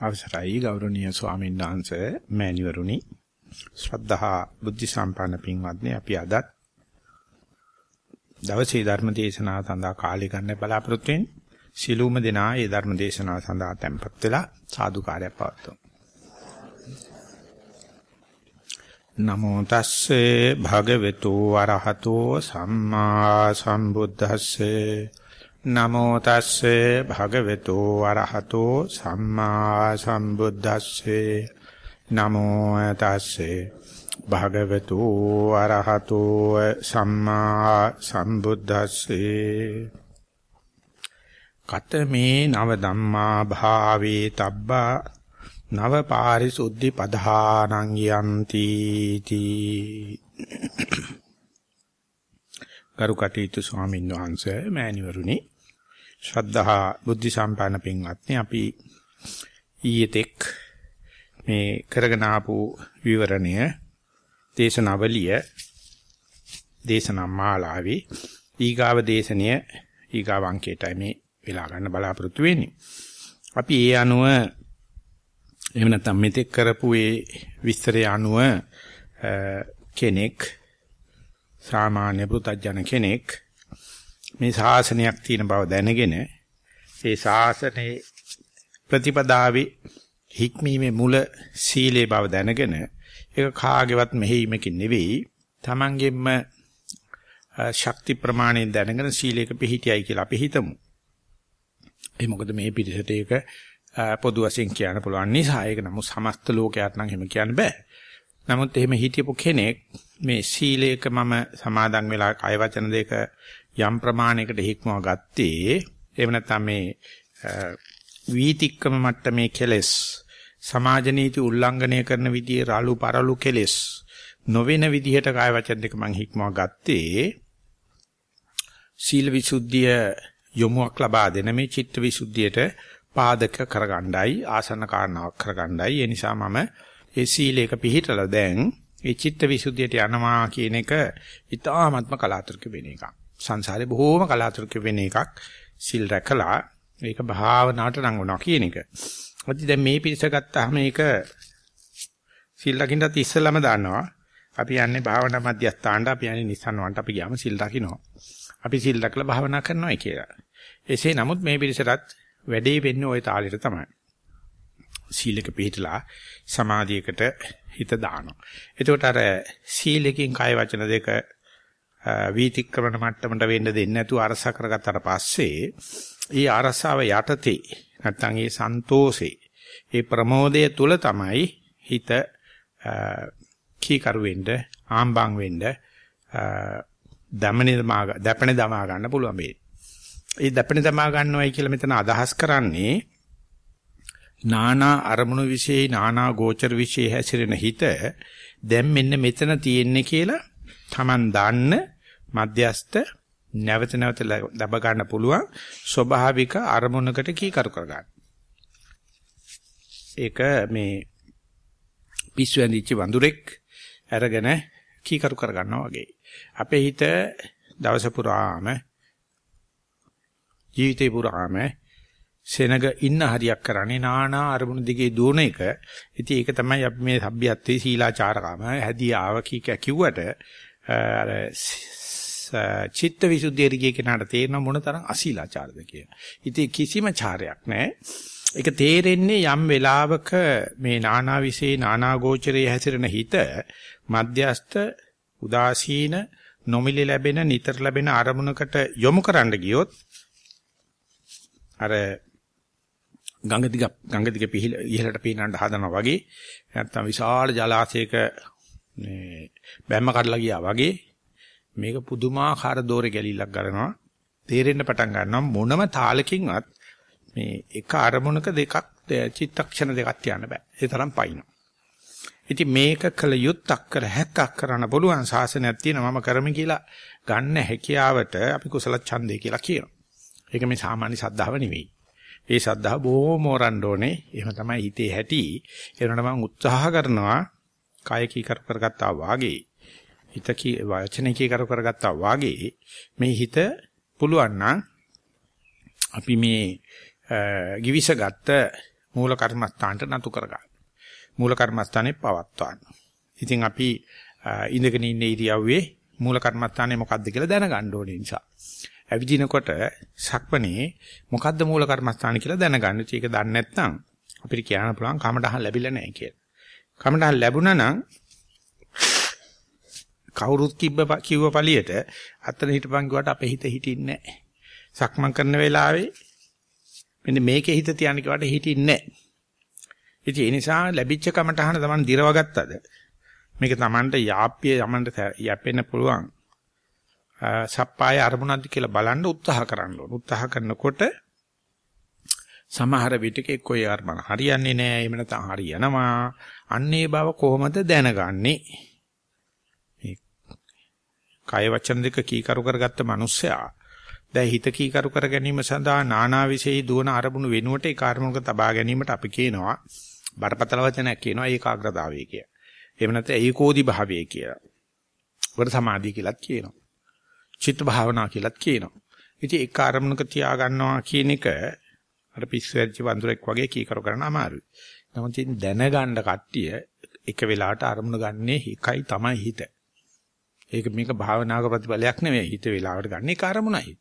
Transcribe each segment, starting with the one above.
අවසරයි ගෞරවනීය ස්වාමීන් වහන්සේ මෑණිවරුනි. ශ්‍රද්ධහා බුද්ධ සම්පන්න පින්වත්නි අපි අදත් දවසේ ධර්ම දේශනාව සඳහා කාලය ගන්න බලාපොරොත්තු වෙන්නේ. සිළුම දෙනා ඒ ධර්ම දේශනාව සඳහා tempත් වෙලා සාදුකාරයක් පවත්වමු. නමෝ තස්සේ භගවතු වරහතෝ සම්මා සම්බුද්දස්සේ නමෝ තස්සේ භගවතු වරහතෝ සම්මා සම්බුද්දස්සේ. නමෝ තස්සේ භගවතු වරහතෝ සම්මා සම්බුද්දස්සේ. කතමේ නව ධම්මා භාවේ තබ්බා නව පාරිසුද්ධි පධානං යන්ති තී. කරුකටීතු ස්වාමීන් වහන්සේ මෑණිවරුනි ශ්‍රද්ධහා බුද්ධ සම්පන්න පින්වත්නි අපි ඊයේ තෙක් මේ කරගෙන ආපු විවරණය දේශනාවලිය දේශනා මාලාවේ ඊගාව දේශනය ඊගාව අංකයටයි මේ වෙලා ගන්න බලාපොරොත්තු වෙන්නේ. අපි ඒ අනුව එහෙම නැත්නම් මෙතෙක් කරපු ඒ විස්තරය අනුව කෙනෙක් සාමාන්‍ය පුතඥ කෙනෙක් මේ ශාසනයක් තියෙන බව දැනගෙන ඒ ශාසනයේ ප්‍රතිපදාවේ හික්මීමේ මුල සීලේ බව දැනගෙන ඒක කාගේවත් මෙහෙයීමකින් නෙවෙයි තමන්ගෙම ශක්ති ප්‍රමාණයෙන් දැනගෙන සීලයක පිළිහිටියයි කියලා අපි හිතමු. ඒ මොකද මේ පිළිසෙට ඒක පොදු වශයෙන් කියන්න පුළුවන් නිසා ඒක නමුත් සමස්ත ලෝකයට නම් එහෙම කියන්න බෑ. නමුත් එහෙම හිටියපු කෙනෙක් මේ සීලයක මම සමාදන් වෙලා කය වචන දෙක යම් ප්‍රමාණයකට හික්මව ගත්තේ එහෙම නැත්නම් මේ වීතික්කම මට්ටමේ කෙලෙස් සමාජ නීති උල්ලංඝනය කරන විදිහේ රාලු පරලු කෙලෙස් නොවන විදිහට කාය වචන දෙක මං හික්මව ගත්තේ සීල විසුද්ධිය යොමුවක් ලබා දෙන මේ චිත්ත විසුද්ධියට පාදක කරගණ්ඩයි ආසන්න කාරණාවක් කරගණ්ඩයි ඒ නිසා මම ඒ සීලයක පිළිහිටලා දැන් ඒ චිත්ත විසුද්ධියට යනවා කියන එක ඉතාමත්ම කලාතුරක වෙන එකක්. සංසාරේ බොහෝම කලාතුරක වෙන එකක්. සිල් රැකලා ඒක භාවනාවට නංවනවා කියන එක. අද දැන් මේ පිරිස ගත්තාම මේක සිල් රකින්නත් ඉස්සෙල්ලාම දාන්නවා. අපි යන්නේ භාවනා මධ්‍යස්ථානට අපි යන්නේ නිස්සන් වන්ට අපි ගියාම සිල් රකින්නවා. අපි සිල් රැකලා භාවනා කරනවා කියලා. එසේ නමුත් මේ පිරිසටත් වැඩේ වෙන්නේ ওই තාලෙට තමයි. සීලක පිළිහිටලා සමාධියකට හිත දානවා. එතකොට අර සීලකින් කය වචන දෙක වීතික්‍රමණ මට්ටමට වෙන්න දෙන්නේ නැතුව අරස කරගත්තාට පස්සේ ඒ අරසාව යටතේ නැත්නම් ඒ සන්තෝෂේ ඒ ප්‍රමෝදය තුල තමයි හිත කීකරු වෙන්න ආම්බන් වෙන්න දමනේ දමා දැපනේ දමා ගන්න පුළුවන් මේ. ඒ දැපනේ දමා ගන්නවයි කියලා මෙතන අදහස් කරන්නේ නානා අරමුණු વિશે නානා ගෝචර વિશે හැසිරෙන හිත දැන් මෙන්න මෙතන තියෙන්නේ කියලා Taman දන්න මධ්‍යස්ත නැවත නැවත ලබ ගන්න පුළුවන් ස්වභාවික අරමුණකට කීකරු කර ගන්න. ඒක මේ පිස්සු ඇඳිච්ච වඳුරෙක් අරගෙන කීකරු කර ගන්නවා වගේ. අපේ හිත දවස පුරාම ජීවිතේ පුරාම සෙනග ඉන්න හරියක් කරන්නේ නානා අරමුණු දිගේ දුවන එක. ඉතින් ඒක තමයි අපි මේ සભ્યත්වයේ සීලාචාරකම හැදී ආව කීක කිව්වට අර චිත්ත විසුද්ධිය රිගේ කෙනාට තේරෙන මොන තරම් අසීලාචාරද කියලා. ඉතින් කිසිම චාරයක් නැහැ. ඒක තේරෙන්නේ යම් වෙලාවක මේ නානා විසේ නානා ගෝචරයේ හැසිරෙන හිත මධ්‍යස්ත උදාසීන නොමිලි ලැබෙන නිතර ලැබෙන අරමුණකට යොමු කරන්න ගියොත් අර ගංගා දිග ගංගා දිග පිහිල ඉහළට පීනන්න හදනවා වගේ නැත්තම් විශාල ජලාශයක මේ බැම්ම කඩලා ගියා වගේ මේක පුදුමාකාර දෝරේ ගැලිල්ලක් ගන්නවා තේරෙන්න පටන් ගන්නවා මොනම තාලකින්වත් මේ එක අරමුණක දෙකක් චිත්තක්ෂණ දෙකක් තියන්න බෑ. ඒ තරම් පයින්නවා. ඉතින් මේක කළ යුත්තක් කර හැක්කක් කරන්න පුළුවන් ශාසනයක් තියෙනවා. මම කරමි කියලා ගන්න හැකියාවට අපි කුසල ඡන්දේ කියලා කියනවා. ඒක මේ සාමාන්‍ය සද්ධාව නෙවෙයි. ඒ ශ්‍රද්ධාව බොහොම මෝරන්න ඕනේ. එහෙම තමයි හිතේ ඇති. ඒ වුණාට මම උත්සාහ කරනවා කය කීකර කරගත්තා වාගේ හිත කී වචන කීකර කරගත්තා වාගේ මේ හිත පුළුවන් නම් අපි මේ givisගත්ත මූල කර්මස්ථානට නතු කරගන්න. මූල කර්මස්ථානේ පවත්වන්න. ඉතින් අපි ඉඳගෙන ඉන්න ඉරියව්වේ මූල කර්මස්ථානේ මොකද්ද කියලා දැනගන්න ඕනේ නිසා. ඇවිදිනකොට සක්මණේ මොකද්ද මූල කර්මස්ථාන කියලා දැනගන්න. ඒක දන්නේ නැත්නම් අපිට කියන්න පුළුවන් කමටහන් ලැබිලා නැහැ කියලා. කමටහන් ලැබුණා නම් කවුරුත් කිව්ව කිව්ව පළියට අතන හිටපන් කිව්වට අපේ හිත හිටින්නේ නැහැ. සක්මන් කරන වෙලාවේ මෙන්න මේකේ හිත තියන්න කිව්වට හිටින්නේ නැහැ. ඉතින් ඒ නිසා ලැබිච්ච කමටහන Taman දිරවගත්තද මේක Tamanට යාප්‍ය යමන්ට යැපෙන්න පුළුවන් සප්පාය අරමුණක්ද කියලා බලන්න උත්සාහ කරන්න ඕන. උත්සාහ කරනකොට සමහර විටක එක්කෝ ඒ අරමුණ හරියන්නේ නැහැ. එහෙම නැත්නම් හරියනවා. අන්නේ බව කොහොමද දැනගන්නේ? මේ කය වචන දෙක කීකරු කරගත්ත මිනිස්සයා දැන් හිත කීකරු කර ගැනීම සඳහා නානාවිෂයී දුවන අරමුණු වෙනුවට ඒ කාර්මුණක තබා ගැනීමට අපි කියනවා බරපතල වචනයක් කියනවා ඒකාග්‍රතාවය කිය. එහෙම නැත්නම් ඒකෝදි භාවය කියලා. වර සමාධිය කියලාත් කියනවා. චිත්ත භාවනා කියලාත් කියනවා. ඉතින් ඒක අරමුණක තියා ගන්නවා කියන එක අර පිස්සුවැච්ච වඳුරෙක් වගේ කීකරු කරන්න අමාරුයි. නමුත් දැනගන්න කට්ටිය එක වෙලාවට අරමුණ ගන්නේ එකයි තමයි හිත. ඒක මේක භාවනාවක ප්‍රතිඵලයක් නෙවෙයි හිත වෙලාවට ගන්න එක අරමුණයි.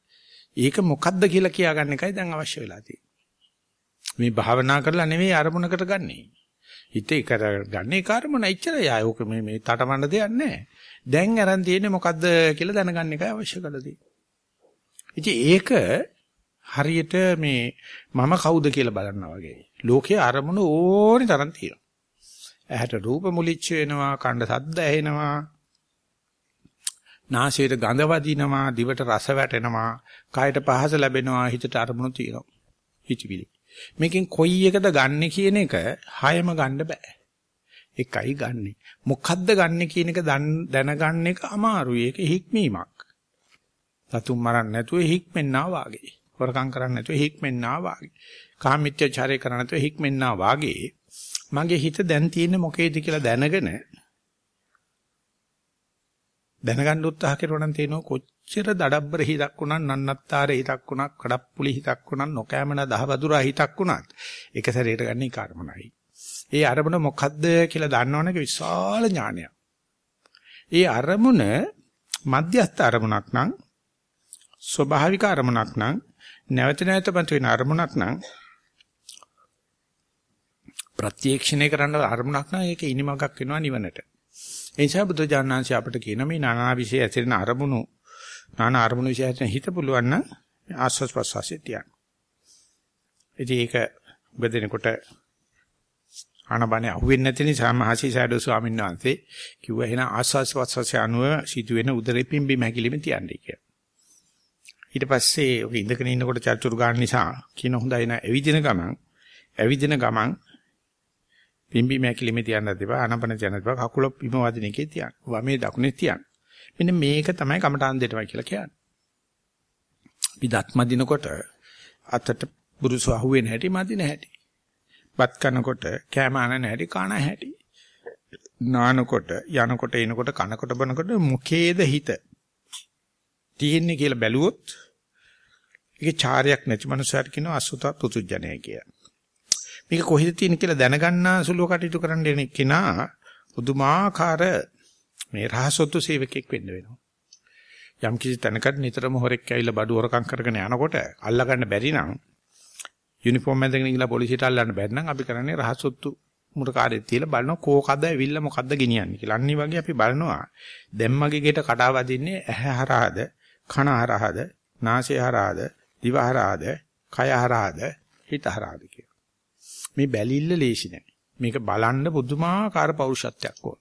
ඒක මොකද්ද කියලා කියාගන්න එකයි දැන් අවශ්‍ය වෙලා තියෙන්නේ. මේ භාවනා කරලා නෙවෙයි අරමුණකට ගන්නෙ. හිතේ කරගන්නේ කර්මන ඉච්චරයි ආය ඕක මේ මේ තටමඬ දෙයක් නැහැ. දැන් අරන් තියෙන්නේ මොකද්ද කියලා දැනගන්න එකයි අවශ්‍ය කරලා තියෙන්නේ. ඉතින් ඒක හරියට මේ මම කවුද කියලා බලනවා වගේ. ලෝකයේ අරමුණු ඕනි තරම් තියෙනවා. ඇහැට රූප මුලිච්ච වෙනවා, කණ්ඩ සද්ද ඇහෙනවා. නාසයට ගඳ වදිනවා, දිවට රස වැටෙනවා, කයට පහස ලැබෙනවා, හිතට අරමුණු තියෙනවා. හිතවිලි. මේකෙන් කොයි එකද ගන්නෙ කියන එක හයම ගන්න බෑ. එකයි ගන්නෙ. මොකද්ද ගන්නෙ කියන එක දැනගන්න එක අමාරුයි. ඒක හික්මීමක්. සතුන් මරන්න නැතුව හික්මෙන්නා වාගේ. හොරකම් කරන්න නැතුව හික්මෙන්නා වාගේ. කාමීත්‍යචාරය කරන්න නැතුව හික්මෙන්නා වාගේ. මගේ හිත දැන් තියෙන්නේ මොකේද කියලා දැනගෙන දැනගන්න උත්සාහ කරනවා නම් තේනවා කොච්චර දඩබ්බර හිතක් වුණත් නන්නත්තර හිතක් වුණත් කඩප්පුලි හිතක් වුණත් නොකෑමන දහවදුරා හිතක් වුණත් එක සැරේට ගන්න කර්මනයි. ඒ අරමුණ මොකද්ද කියලා දන්නවනේ විශාල ඥානයක්. ඒ අරමුණ මධ්‍යස්ථ අරමුණක් නම් ස්වභාවික අරමුණක් නම් නැවත නැවත මතුවෙන අරමුණක් නම් ප්‍රත්‍යක්ෂණය කරන්න අරමුණක් නම් ඒක ඉනිමගක් වෙනවා නිවනට. ඒ නිසා බුදුජානනාංශය අපිට කියන මේ নানা විෂය ඇතිරෙන අරමුණු নানা අරමුණු විෂය ඇතිරෙන හිත පුළුවන් නම් ආස්වාස් ප්‍රසවාසය තියන්න. ඉතින් ඒක උගදෙනකොට ආනබනේ අහුවෙන්නේ නැති නිසා මහසි සයඩෝ ස්වාමීන් වහන්සේ කිව්වා එහෙනම් ආස්වාස් ප්‍රසවාසය අනුව සිදුවෙන උදරේ පිම්බි මැකිලිම තියන්නේ කියලා. ඊට පස්සේ ඔක ඉඳගෙන ඉන්නකොට චර්චුරු ගන්න නිසා කියන හොඳයි නා ඇවිදින ගමන් ඇවිදින ගමන් පිම්බි මැකිලිමේ තියන්න දෙපා අනපන තියන්න දෙපා කකුල බිම වදින එකේ තියන්න. වමේ දකුණේ තියන්න. මෙන්න මේක තමයි කමඨාන් දෙටමයි කියලා කියන්නේ. අපි දත් මදිනකොට අතට බුරුසු අහුවෙන හැටි මදින හැටි. බත් කනකොට කෑම අනන හැටි කන හැටි. නානකොට යනකොට එනකොට කනකොට බනකොට මුඛේද හිත තියෙන්නේ කියලා බැලුවොත් ඒකේ චාරයක් නැති මනුස්සයෙක් කියනවා අසුත පුතුජනය කියලා. මේක කොහෙද තියෙන කියලා දැනගන්න සුළු කටයුතු කරන්න එන කෙනා පුදුමාකාර මේ රහසොත්තු සේවකෙක් වෙන්න වෙනවා. යම් කිසි තැනකට නිතරම හොරෙක් ඇවිල්ලා බඩු හොරකම් කරගෙන යනකොට අල්ලා ගන්න බැරි නම් යුනිෆෝම් ඇඳගෙන ගිහලා පොලිසියට අල්ලන්න බැරි නම් අපි කරන්නේ රහසොත්තු මුරකාරයෙක් තියලා බලනවා කෝකද ඇවිල්ලා මොකද්ද ගෙනියන්නේ කියලා. අනිත් වගේ අපි බලනවා දැම්මගේ ගෙට කඩා වදින්නේ ඇහැ හරහාද, කන හරහාද, නාසය හරහාද, දිව හරහාද, කය හරහාද, හිත හරහාද කියලා. මේ බැලිල්ල ලේසි නෑ. මේක බලන්න පුදුමාකාර පෞරුෂත්වයක් ඕන.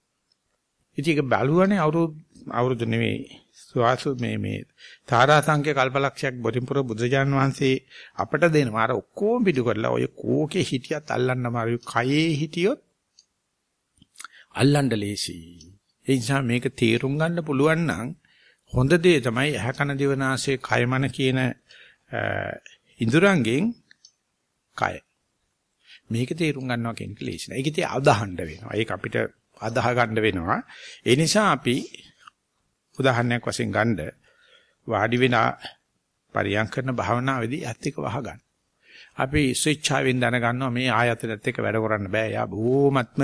ඉතින් ඒක බලුවනේ අවුරුදු අවුරුදු නෙවෙයි. සවාසු මේ මේ තාරා සංඛ්‍ය කල්පලක්ෂයක් බොරින්පුර බුදුජාන් වහන්සේ අපට දෙනවා. අර ඔක්කොම පිටු කරලා ඔය කෝකේ හිටියත් අල්ලන්න මාරු කයේ හිටියොත් අල්ලන්න ලේසි. ඒ නිසා මේක තේරුම් ගන්න පුළුවන් නම් හොඳ දේ තමයි ඇහ කන දිවනාසය කයමන කියන ඉඳුරංගෙන් කය මේක තේරුම් ගන්නවා කියන එක ලේසි නෑ. ඒක ඉතින් අදහන්න වෙනවා. ඒක අපිට අදාහ ගන්න වෙනවා. ඒ නිසා අපි උදාහරණයක් වශයෙන් ගන්න වාඩි වෙන පරියන් කරන භාවනාවේදී ඇත් එක වහ ගන්න. අපි ස්විච්චාවෙන් දැනගන්නවා මේ ආයතනත් එක්ක වැඩ කරන්න බෑ. යා බොහොමත්ම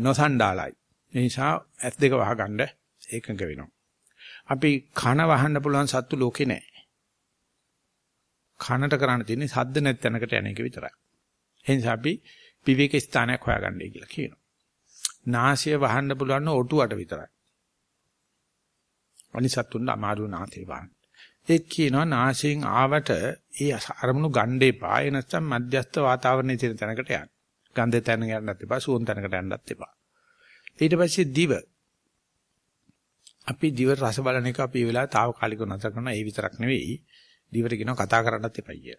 නොසන්ඩාලයි. ඒ නිසා ඇස් දෙක වහගන්න ඒකඟ වෙනවා. අපි කන වහන්න පුළුවන් සත්තු ලෝකේ නැහැ. කනට කරන්න තියෙන්නේ සද්ද නැති තැනකට යන එක විතරයි. ඒ නිසා අපි විවේක ස්ථානයක් හොයාගන්නයි කියලා කියනවා. නාසය වහන්න පුළුවන් ඔටුවට විතරයි. අනිසත්තුන් අමාරු නාසය වහන්න. ඒ කියනවා නාසයෙන් ආවට ඒ අරමුණු ගන්න එපා. ඒ නැත්නම් මධ්‍යස්ථ වාතාවරණයේ තියෙන තැනකට යන්න. ගන්ධ තැන යන්නත් එපා, සුවඳ තැනකට යන්නත් එපා. ඊට පස්සේ දිව. අපි දිව රස බලන එක අපි ඒ වෙලාවේ తాවකාලිකව නැතර කරනවා. ඒ විතරක් නෙවෙයි. දිවට කියනවා කතා කරන්නත් එපා කිය.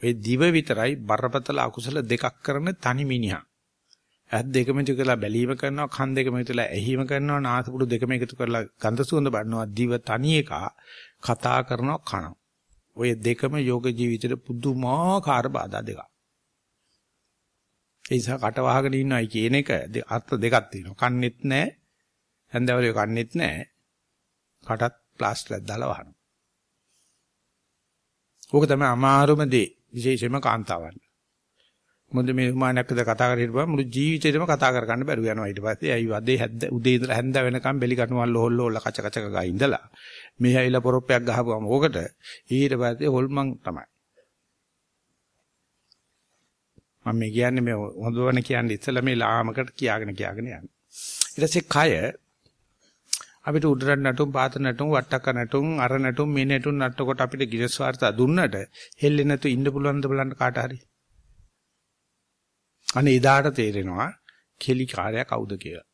ඒ දිව විතරයි බරපතල අකුසල දෙකක් කරන තනි මිනිහා. ඇස් දෙකම එකතු කරලා බැලීම කරනවා කන් දෙකම එකතු කරලා ඇහිම කරනවා නාසපුඩු දෙකම එකතු කරලා ගන්ධ සුවඳ බලනවා දිව තනි එක කතා කරනවා කනවා. ඔය දෙකම යෝග ජීවිතේට පුදුමාකාර බාධා දෙකක්. ඒ නිසා කට වහගෙන ඉන්නවයි කියන එක අර්ථ දෙකක් තියෙනවා. කන්නේත් නැහැ හැන්දවලේ කන්නේත් නැහැ කටත් ප්ලාස්ටරයක් දාලා වහනවා. ඕක තමයි අමාරුම දේ. විශේෂයෙන්ම කාන්තාවන්. මොකද මේ උමානයක්ද කතා කරලා හිටපුවා මුළු ජීවිතේටම කතා කරගන්න බැරුව යනවා. ඊට පස්සේ ඇයි වදේ හැද්ද උදේ ඉඳලා හැන්ද වෙනකම් බෙලි කටුවල් හොල්ල හොල්ල කච කච ගා ඉඳලා මේ ඇවිල්ලා පොරොප්පයක් ගහපුවම ඕකට ඊට පස්සේ හොල්මන් තමයි. මම මේ කියන්නේ මේ හොඳවන කියන්නේ ඉස්සලා මේ ලාමකට කියාගෙන කියාගෙන යන්නේ. ඊට පස්සේ කය අපිට උඩරට නැටුම් පාත නැටුම් වට්ටක නැටුම් අර නැටුම් මේ නැටුම් නට්ට කොට අපිට ගිරස් වාර්තා දුන්නට හෙල්ලෙන්නේ නැතු ඉන්න පුළුවන්ද බලන්න කාට හරි. අනේ ඉදාට තේරෙනවා කෙලි කාර්යය කවුද කියලා.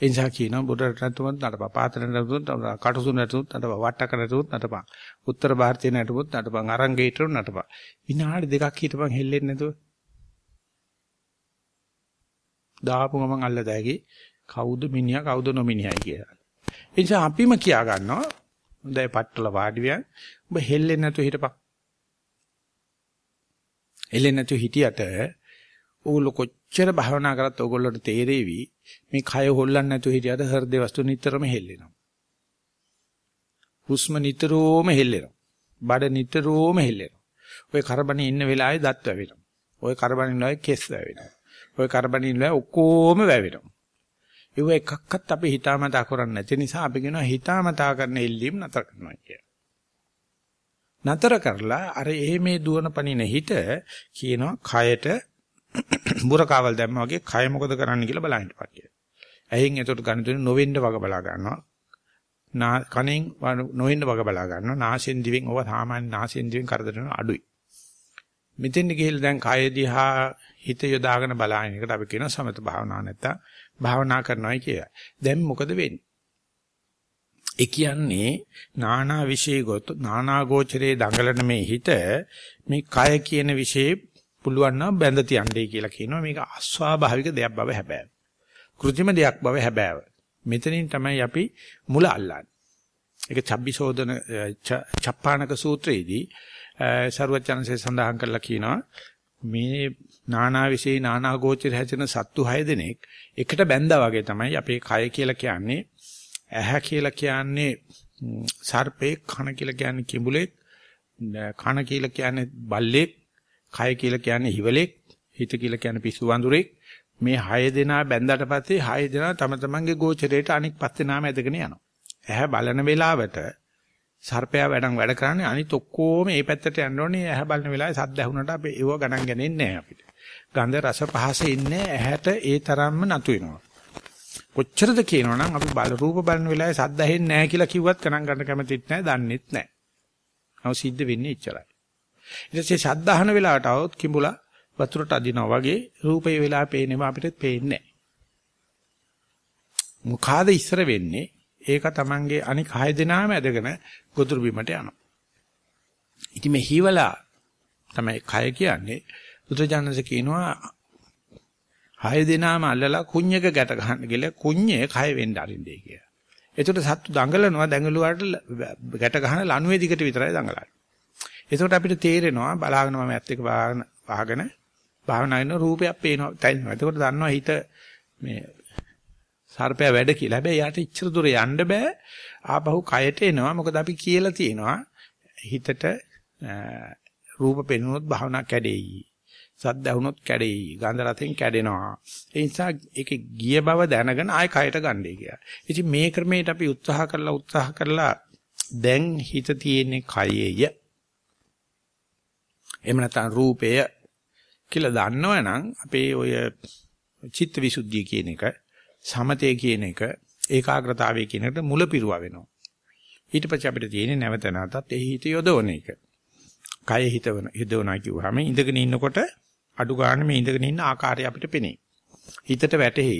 එනිසා කියනවා උඩරට නැටුම් නටපා පාත නැටුම් කටුසු නැටුම් නටපා වට්ටක නැටුම් නටපා උත්තර ಭಾರತීය නැටුම් නටපා අරංගේටරු නටපා විනාඩි දෙකක් හිටපන් හෙල්ලෙන්නේ නැතුව දාපු ගමන් අල්ලදැයි කවුද මිනිහා කවුද නොමිනිහයි කියලා. ඒ නිසා අපිම කියා ගන්නවා හොඳයි පట్టල වාඩි වියන් ඔබ හෙල්ලෙන්නේ නැතුව හිටපන්. හෙල්ලෙන්නේ නැතුව හිටියට ඕගොල්ලෝ කොච්චර භාවනා කරත් ඕගොල්ලන්ට තේරෙවි මේ කය හොල්ලන්නේ නැතුව හිටියට හෘද වස්තු නිතරම හෙල්ලෙනවා. හුස්ම නිතරම හෙල්ලෙනවා. බඩ නිතරම හෙල්ලෙනවා. ඔය කරබනේ ඉන්න වෙලාවේ දත් වැවෙනවා. ඔය කරබනේ ඉන්න වෙලාවේ කෙස් වැවෙනවා. ඔය කරබනේ ඉන්න වෙලාවේ ඔක්කොම වැවෙනවා. ඒව එකක්වත් අපි හිතාමතා කරන්නේ නැති නිසා අපි කියනවා හිතාමතා කරන එල්ලීම් නතර කරනවා කියලා. නතර කරලා අර එහෙමේ දුවන පණින හිත කියනවා කයට බුරකාවල් දැම්මා වගේ කය මොකද කරන්න කියලා බලන්න පට්ටිය. ඇහෙන් එතකොට ගණිතේ නොවෙන්න වග බලා ගන්නවා. නා කනෙන් නොවෙන්න වග බලා ගන්නවා. නාසෙන් දිවෙන් ඔව සාමාන්‍ය නාසෙන් දිවෙන් කරදර වෙන අඩුයි. මෙතෙන් ගිහිල්ලා දැන් කය දිහා හිත යොදාගෙන බලන එකට අපි කියන සමත භාවනාව නැත්තම් භාවනා කරනවායි කියලා. දැන් මොකද වෙන්නේ? ඒ කියන්නේ නානා විශේෂ නානා ගෝචරේ දඟලන මේ හිත මේ කය කියන විශේෂ පුළුවන් නම් බැඳ තියන්නේ කියලා කියනවා. මේක අස්වාභාවික දෙයක් බව හැබෑව. કૃත්‍රිම දෙයක් බව හැබෑව. මෙතනින් තමයි අපි මුල අල්ලන්නේ. ඒක චබ්බිසෝදන චප්පානක සූත්‍රයේදී සරුවචනසේ සඳහන් කරලා කියනවා මේ නානා විශේෂ නානා ගෝචර හැදෙන සත්තු 6 දෙනෙක් එකට බැඳා වගේ තමයි අපේ කය කියලා කියන්නේ. ඇහැ කියලා කියන්නේ සර්පේ කන කියලා කියන්නේ කිඹුලෙක් කන කියලා කියන්නේ බල්ලෙක් කය කියලා කියන්නේ හිවලෙක් හිත කියලා කියන්නේ පිස්සු වඳුරෙක්. මේ 6 දෙනා බැඳලා පස්සේ 6 දෙනා තම තමන්ගේ ගෝචරයට අනික් පස්සේ නාම ඇදගෙන යනවා. ඇහැ බලන වෙලාවට සර්පයා වැඩන් වැඩ කරන්නේ අනිත් ඔක්කොම මේ පැත්තට යන්න ඕනේ. ඇහැ බලන වෙලාවේ සද්ද ඇහුනට අපි ඒව ගණන් ගන්නේ නැහැ අපිට. ගන්ධ රස පහස ඉන්නේ ඇහැට ඒ තරම්ම නතු වෙනවා. කොච්චරද කියනවනම් අපි බල රූප බලන වෙලාවේ සද්ද ඇහෙන්නේ නැහැ කියලා කිව්වත් ගණන් ගන්න කැමතිත් නැහැ, දන්නෙත් නැහැ. නව සිද්ධ වෙන්නේ එච්චරයි. ඊට පස්සේ සද්ද අහන වෙලාවට આવොත් කිඹුලා වතුරට අදිනවා වගේ රූපේ වෙලාව පේනවා අපිට පේන්නේ නැහැ. මොකාද ඉස්සර වෙන්නේ ඒක තමන්ගේ අනික් හය දෙනාම ඇදගෙන ගොදුරු බිමට යනවා. ඉතින් මේ හීවලා තමයි කය කියන්නේ බුදුජානක කියනවා හය දෙනාම අල්ලලා කුඤ්ඤක ගැට ගන්න කියලා කුඤ්ඤේ කය වෙන්න අරින්නේ කියලා. එතකොට සත්තු දඟලනවා දඟලුවාට ගැට ගන්න ලණුවේ දිගට විතරයි දඟලන්නේ. එතකොට අපිට තේරෙනවා බලාගෙන මම ඇත්ත එක වහගෙන භාවනා කරන රූපයක් පේනවා. තැන්නවා. එතකොට දන්නවා හිත මේ සර්පයා වැඩ කියලා. හැබැයි යාට ඉච්ඡර දුර යන්න බෑ. ආපහු කයට එනවා. මොකද අපි කියලා තියෙනවා හිතට රූප පෙනුනොත් භාවනා කැඩෙයි. සද්ද ඇහුනොත් කැඩෙයි. ගන්ධ රසෙන් කැඩෙනවා. ඒ නිසා ඒකේ ගිය බව දැනගෙන ආයෙ කයට ගන්නයි කියලා. ඉතින් මේ ක්‍රමයට අපි උත්සාහ කරලා උත්සාහ කරලා දැන් හිත තියෙන්නේ කයේය. එහෙම නැත්නම් රූපය කියලා දන්නවනම් අපේ ඔය චිත්ත විසුද්ධිය කියන එක සමතය කියන එක ඒකාග්‍රතාවය කියන එකට මුල පිරුවා වෙනවා. ඊට පස්සේ අපිට තියෙන්නේ නැවත නැවතත් එහි හිත යොදවන එක. කය හිතවන යොදවනවා කියුවාම ඉඳගෙන ඉන්නකොට අඩු ගන්න මේ ඉඳගෙන ඉන්න ආකාරය අපිට පෙනේ. හිතට වැටෙහි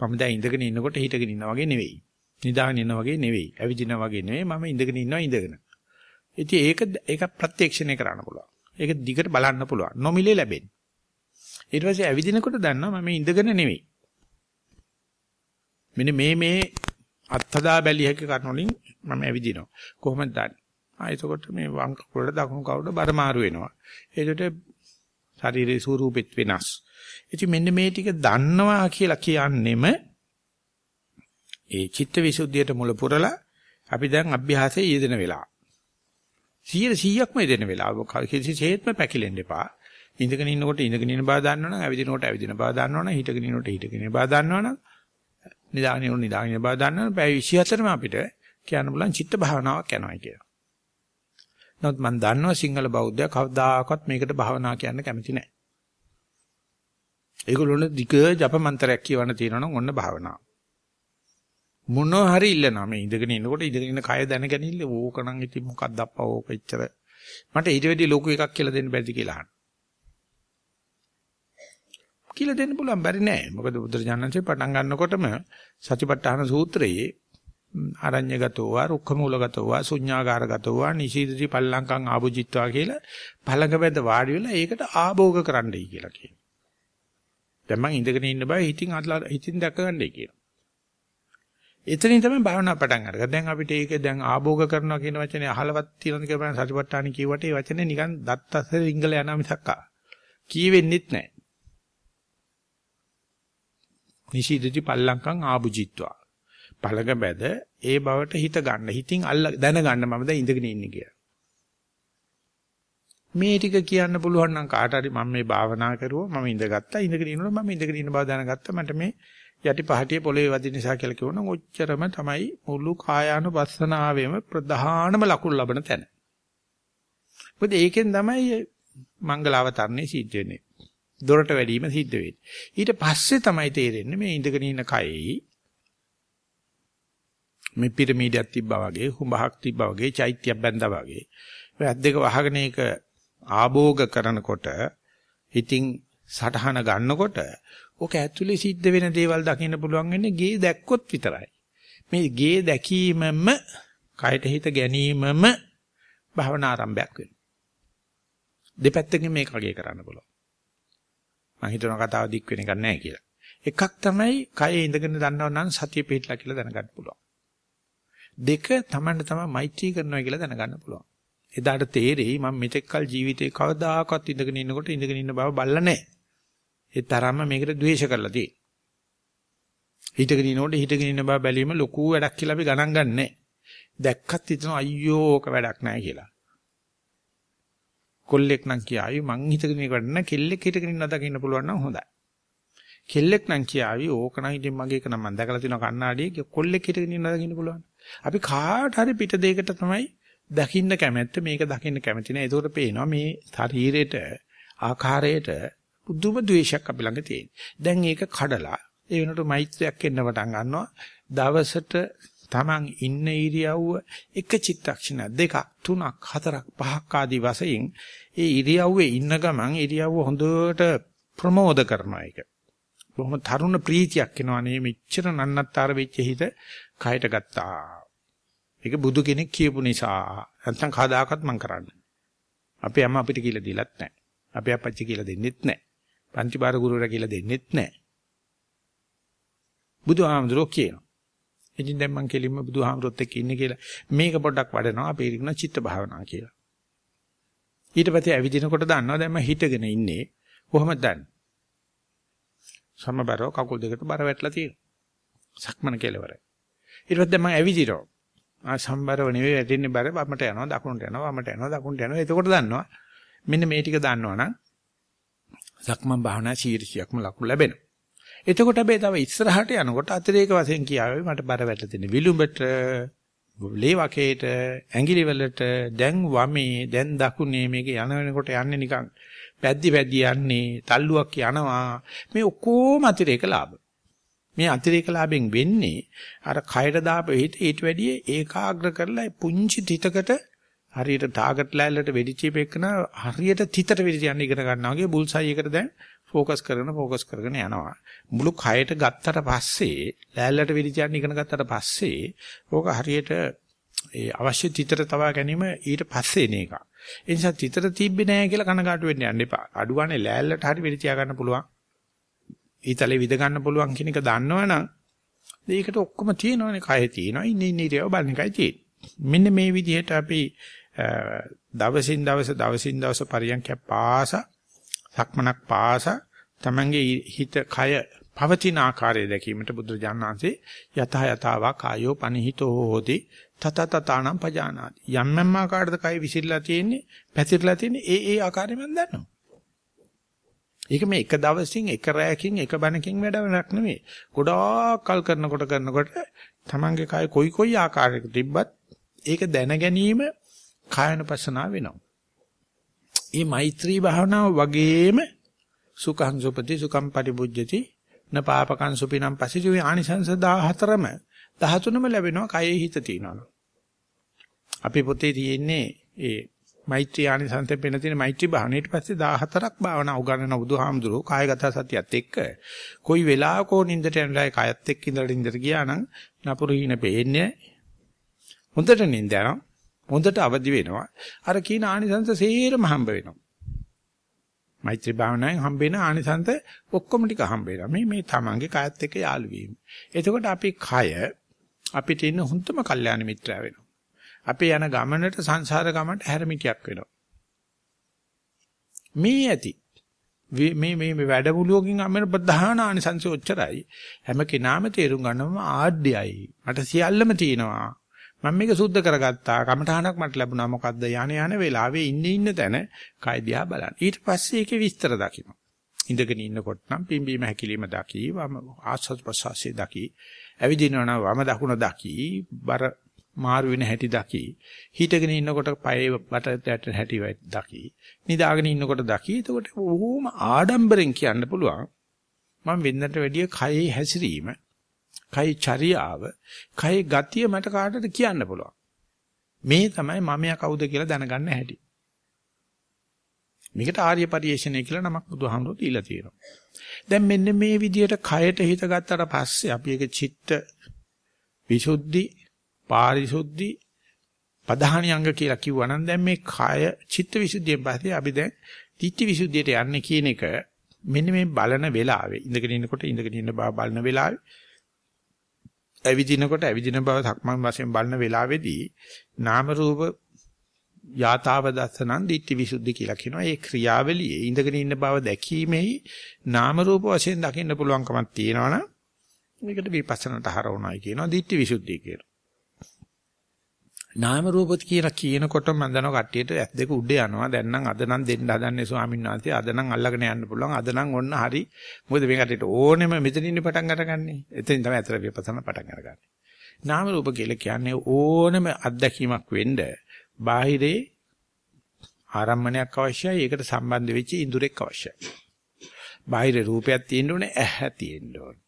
මම දැන් ඉඳගෙන ඉන්නකොට හිටගෙන ඉන්නා වගේ නෙවෙයි. නිදාගෙන ඉන්නා වගේ නෙවෙයි. ඇවිදිනා වගේ නෙවෙයි. මම ඉඳගෙන ඉන්නවා ඉඳගෙන. ඉතින් ඒක ඒක ප්‍රත්‍යක්ෂණය කරන්න පුළුවන්. ඒක දිගට බලන්න පුළුවන්. නොමිලේ ලැබෙන්නේ. ඊට පස්සේ ඇවිදිනකොට දන්නවා මම ඉඳගෙන නෙවෙයි. මෙන්න මේ මේ අත්හදා බැලිය හැකි කරුණ වලින් මම ඇවිදිනවා. කොහොමද දන්නේ? ආ එතකොට මේ වම් කකුලට දකුණු කකුලට බර මාරු වෙනවා. ඒකට ශරීරයේ ස්වරූපෙත් වෙනස්. ඉතින් මෙන්න මේ ටික දන්නවා කියලා කියන්නෙම ඒ චිත්තවිසුද්ධියට මුල පුරලා අපි දැන් අභ්‍යාසයේ යෙදෙන වෙලාව. 100%ක්ම යෙදෙන වෙලාව. කිසිසේත්ම පැකිලෙන්න එපා. ඉඳගෙන ඉන්නකොට ඉඳගෙන ඉන්න බව දන්නවනම් ඇවිදිනකොට ඇවිදින බව දන්නවනම් හිටගෙන ඉන්නකොට හිටගෙන ඉන්න බව දන්නවනම් නිදාගෙන ඉන්නකොට නිදාගෙන ඉන්න බව දන්නවනම් පැය 24ම අපිට කියන්න බුලන් චිත්ත භාවනාවක් යනවා කියලා. නමුත් මම දන්නවා සිංහල බෞද්ධය කවදාකවත් මේකට භාවනා කියන්න කැමති නැහැ. ඒගොල්ලොන දිග ජප මන්ත්‍රයක් කියවන්න තියෙනවනම් ඔන්න භාවනාව. මොනවා හරි ඉල්ලනවා මේ ඉඳගෙන ඉන්නකොට ඉඳගෙන ඉන්න කය දැනගැනිල්ල ඕකනම් ඉතින් මොකක්ද අප්පා ඕක එච්චර මට ඊට වැඩි ලොකු එකක් කියලා දෙන්න බැරිද කියලා අහනවා. කියලා දෙන්න පුළුවන් බැරි නෑ. මොකද බුදුරජාණන්සේ පටන් ගන්නකොටම සතිපට්ඨාන සූත්‍රයේ අරඤ්‍යගතෝවා රුක්ඛමූලගතෝවා ශුඤ්ඤාගාරගතෝවා නිශීදති පල්ලංකං ආභුජිත්වා කියලා පළඟ බැද වාඩි වෙලා ඒකට ආභෝග කරන්නයි කියලා කියනවා. දැන් මං ඉඳගෙන ඉන්න බය හිතින් අදලා හිතින් දැක ගන්නයි කියනවා. එතනින් තමයි භාවනා පටන් අරගන්නේ. දැන් අපිට ඒක දැන් ආභෝග කරනවා කියන වචනේ අහලවත් තියෙනවද කියලා සතිපට්ඨාන කියවට ඒ වචනේ නිකන් දත්තස්සේ රිංගල යනවා මිසක් කීවෙන්නෙත් නැහැ. නිශීදති පල්ලංකම් ආභුජිත්වා. පළඟ බැද ඒ බවට හිත ගන්න. හිතින් අල්ල දැනගන්න මම දැන් ඉඳගෙන ඉන්නේ කියලා. මේ ටික කියන්න පුළුවන් නම් කාට හරි මම මේ භාවනා කරුවා මම ඉඳගත්තා ඉඳගෙන ඉන්නකොට මම ඉඳගෙන ඉන්න බව දැනගත්තා මට මේ යටි පහටිය පොළවේ වදින නිසා කියලා කිව්වනම් ඔච්චරම තමයි මුළු කායානුපස්සනාවෙම ප්‍රධානම ලකුණු ලබන තැන. මොකද ඒකෙන් තමයි මංගල අවතරණේ සිද්ධ වෙන්නේ. දොරට වැඩිම සිද්ධ වෙන්නේ. ඊට පස්සේ තමයි තේරෙන්නේ මේ ඉඳගෙන ඉන්න කයෙහි මේ පිරමීඩයක් තිබ්බා වගේ, හුඹහක් තිබ්බා වගේ, චෛත්‍යයක් බැඳා වගේ. ඔය අත් දෙක වහගෙන ඒක ආභෝග කරනකොට ඉතින් සටහන ගන්නකොට ඕක ඇතුලේ සිද්ධ වෙන දේවල් දකින්න පුළුවන් වෙන්නේ ගේ දැක්කොත් විතරයි. මේ ගේ දැකීමම කයට හිත ගැනීමම භවනා ආරම්භයක් වෙනවා. දෙපැත්තකින් මේක අගය කරන්න පුළුවන්. මම හිතනවා කතාව දික් වෙන එකක් නැහැ කියලා. එකක් තමයි කයේ ඉඳගෙන දන්නව නම් සතිය පිටලා කියලා දැනගන්න පුළුවන්. දෙක තමන්ට තමයි මෛත්‍රී කරනවා කියලා දැනගන්න පුළුවන්. එදාට තේරෙයි මම මෙතෙක් කල ජීවිතේ කවදාකවත් ඉඳගෙන ඉන්නකොට ඉඳගෙන ඉන්න බව බල්ලා නැහැ. ඒ තරම්ම මේකට ද්වේෂ කරලා තියෙන්නේ. හිටගෙන ඉනකොට හිටගෙන ඉන්න බව බැලීම ලොකු වැඩක් කියලා අපි ගණන් ගන්නෑ. දැක්කත් හිතනවා අයියෝ ඕක වැඩක් නෑ කියලා. කොල්ලෙක් නම් කියාවි මං හිතගෙන ඉන්න වැඩ නෑ කෙල්ලෙක් හිටගෙන ඉන්න දකින්න පුළුවන් නම් හොඳයි. කෙල්ලෙක් නම් කියාවි ඕක නම් ඉතින් මගේ එක නම් මම දැකලා තියෙනවා කණ්ණාඩියේ කොල්ලෙක් හිටගෙන ඉන්න දකින්න පුළුවන්. අපි කාට හරි පිට දෙයකට තමයි දකින්න කැමැත්ත මේක දකින්න කැමති නෑ. ඒකට පේනවා මේ ශරීරයට ආකාරයට පුදුම ද්වේෂයක් අපි ළඟ තියෙන. දැන් ඒක කඩලා ඒ වෙනකොට මෛත්‍රියක් එන්න පටන් ගන්නවා. දවසට Taman ඉන්න ඉරියව්ව එක චිත්තක්ෂණ දෙකක් තුනක් හතරක් පහක් ආදී වශයෙන් ඒ ඉරියව්වේ ඉන්න ගමන් ඉරියව්ව හොඳට ප්‍රමෝද කරනවා ඒක. බොහොම තරුණ ප්‍රීතියක් එනවා නේ මෙච්චර නන්නත්තර වෙච්ච හිත කයට ගත්තා. ඒක බුදු කෙනෙක් කියපු නිසා නැත්නම් කවදාකවත් මම කරන්නේ. අපේ අම්මා අපිට කියලා දීලත් නැහැ. අපේ අපච්චි කියලා දෙන්නෙත් නැහැ. පන්තිබාර ගුරුවරයා කියලා දෙන්නෙත් නැහැ. බුදුහාමුදුරෝ කියනවා. ඉතින් දැන් මම කෙලින්ම බුදුහාමුදුරොත් එක්ක ඉන්නේ කියලා මේක පොඩ්ඩක් වඩනවා අපි කියන චිත්ත භාවනාව කියලා. ඊට පස්සේ ඇවිදිනකොට දන්නවා දැන් මම හිටගෙන ඉන්නේ කොහොමද දන්නේ? සමබරව කකුල් දෙකට බර වැටලා තියෙනවා. සක්මන කෙලවරයි. ඊට පස්සේ දැන් මම ඇවිදිනවා. ආ සම්බරව නෙවෙයි වැටෙන්නේ බර වමට යනවා දකුණට යනවා වමට යනවා දකුණට යනවා. එතකොට දන්නවා මෙන්න මේ ටික දන්නවනම් සක්මන් භාවනා ශීර්ෂයක්ම ලකුණු ලැබෙනවා. එතකොට හැබැයි තව ඉස්සරහට යනකොට අතිරේක වශයෙන් කියාවේ මට බර වැටලා තියෙන විලුඹට ලේ වකේට ඇඟිලි වලට දැන් වමේ දැන් දකුණේ මේක යන වෙනකොට යන්නේ නිකන් පැද්දි පැද්දි යන්නේ තල්ලුවක් යනවා මේ ඔක්කොම අතිරේක ලාභ මේ අතිරේක ලාභෙන් වෙන්නේ අර කයට දාපු හිත ඊට වැඩිය ඒකාග්‍ර කරලා පුංචි තිතකට හරියට ටාගට් ලෑල්ලට වෙඩිචීප එකන හරියට තිතට වෙඩි තියන්න ඉගෙන ගන්නවා වගේ බුල්සයි එකට දැන් ફોકસ කරගෙන ફોકસ කරගෙන යනවා මුළු කයට ගත්තට පස්සේ ලෑල්ලට වෙඩි තියන්න ඉගෙන ගත්තට පස්සේ ඕක හරියට ඒ අවශ්‍ය තිතට තවා ගැනීම ඊට පස්සේ එන එක. ඒ නිසා තිතට තිබ්බේ නැහැ කියලා කනගාටු වෙන්න යන්න එපා. අඩුවනේ ලෑල්ලට හරි වෙඩි තියා ගන්න පුළුවන්. ඊතලේ විද ගන්න පුළුවන් කියන එක දන්නවනම් ඒකට ඔක්කොම තියෙනවනේ. කය තියෙනවා. ඉන්නේ ඉන්නේ ඉරියව බලන එකයි තියෙන්නේ. මෙන්න මේ විදිහට අපි දවසින් දවස දවසින් දවස පරියන්ක පාස සක්මනක් පාස තමන්ගේ හිත කය පවතින ආකාරය දැකීමට බුදුරජාණන් වහන්සේ යත යතාවා කායෝ පනිහිතෝ හෝති තත තතානම් පජානාති. යම් යම් ආකාරයකට කය විසිරලා තියෙන්නේ පැතිරලා තියෙන්නේ ඒ ඒ ආකාරයෙන් මම දන්නවා. ඒක මේ එක දවසින් එක රැයකින් එක බණකින් වැඩක් නෙමෙයි ගොඩාක් කල් කරනකොට කරනකොට තමන්ගේ කය කොයි කොයි ආකාරයක තිබ්බත් ඒක දැන ගැනීම කායනුපස්සනා වෙනවා. මේ මෛත්‍රී භාවනාව වගේම සුඛං සුපති සුඛං පටිබුද්ධති න පාපකං සුපිනම් පසිජු ආනිසංස 14ම 13ම ලැබෙනවා කයේ හිත තියනවා. අපි පොතේ තියෙන්නේ ඒ මෛත්‍රී ආනිසංසයෙන් පෙන්න තියෙන මෛත්‍රී භාවන ඊට පස්සේ 14ක් භාවනා උගන්වන බුදුහාමුදුරුවෝ කායගත සතියත් එක්ක කොයි වෙලාවකෝ නින්දට යනලා කායත් එක්ක ඉඳලා නින්දට ගියා නම් නපුරු හිණ පේන්නේ හොඳට නින්ද යනවා හොඳට අවදි වෙනවා. අර කියන ආනිසංස සේරම හම්බ වෙනවා. මෛත්‍රී භාවනාවෙන් හම්බෙන ආනිසංස ඔක්කොම ටික හම්බ වෙනවා. මේ මේ තමන්ගේ කයත් එක්ක යාළු වීම. එතකොට අපි කය අපිට ඉන්න හොඳම කල්යාණ මිත්‍රයා වෙනවා. අපේ යන ගමනට සංසාර ගමනට හැරමිටියක් වෙනවා. මේ ඇති. මේ මේ මේ වැඩමුළුවකින් අපේ ප්‍රධාන ආනිසංසය ඔච්චරයි. හැම කෙනාම තේරුම් ගන්නවම ආඩ්‍යයි. මට සියල්ලම තියෙනවා. මම මේක සුද්ධ කරගත්තා. කමඨහනක් මට ලැබුණා. මොකද්ද? යانے යන වෙලාවේ ඉන්න ඉන්න තැන කය දිහා බලන්න. ඊට පස්සේ ඒකේ විස්තර දකින්න ඉඳගෙන ඉන්නකොට නම් පිම්බීම හැකිලිම දකි. වම ආස්වාද ප්‍රසවාසයේ දකි. ඇවිදිනවනම් වම දකුණ දකි. බර මාරු වෙන හැටි දකි. හිටගෙන ඉන්නකොට පයේ බටට හැටි දකි. නිදාගෙන ඉන්නකොට දකි. එතකොට ඕම ආඩම්බරෙන් කියන්න පුළුවන්. මම වෙනදට වැඩිය කයේ හැසිරීම කයි චරියාව, කයි ගතිය මට කාටද කියන්න පුළුවන්. මේ තමයි මමයා කවුද කියලා දැනගන්න හැටි. මේකට ආර්ය පරිශ්‍රණය කියලා නමක් බුදුහාමුදුරුවෝ දීලා තියෙනවා. දැන් මෙන්න මේ විදිහට කයට හිත ගත්තට පස්සේ අපි ඒක චිත්ත විසුද්ධි, පාරිශුද්ධි, පධානි අංග කියලා කිව්වනම් දැන් මේ කය චිත්ත විසුද්ධියෙන් පස්සේ අපි දැන් ditthi විසුද්ධියට යන්නේ කියන එක මෙන්න මේ බලන වෙලාවේ ඉඳගෙන ඉන්නකොට ඉඳගෙන ඉන්න බව බලන වෙලාවේ ඇවිදිනකොට ඇවිදින බව සක්මන් වශයෙන් බලන වෙලාවේදී නාම රූප යථාව දස්සනන් ditthi visuddhi කියලා කියනවා. ඒ ක්‍රියාවලියේ ඉඳගෙන ඉන්න බව දැකීමෙහි නාම රූප වශයෙන් දකින්න පුළුවන්කමක් තියෙනවනම් මේකට විපස්සනාට හරවනයි කියනවා ditthi visuddhi කියලා. නාම රූපත් කියලා කියනකොට මම දන්නවා කට්ටියට ඇස් දෙක උඩ යනවා. දැන් නම් අද නම් දෙන්න හදන්නේ ස්වාමීන් වහන්සේ. අද නම් අල්ලගෙන යන්න පුළුවන්. අද නම් ඔන්න හරි. මොකද මේ කට්ටියට ඕනෙම මෙතනින් පටන් අරගන්නේ. එතනින් තමයි අතර විපස්සනා පටන් අරගන්නේ. නාම රූප කියලා කියන්නේ ඕනෙම අත්දැකීමක් වෙන්න බාහිරේ ආරම්මණයක් අවශ්‍යයි. ඒකට සම්බන්ධ වෙච්ච ඉඳුරෙක් අවශ්‍යයි. බාහිරේ රූපයක් තියෙන්න ඕනේ, ඇහැ තියෙන්න ඕනේ.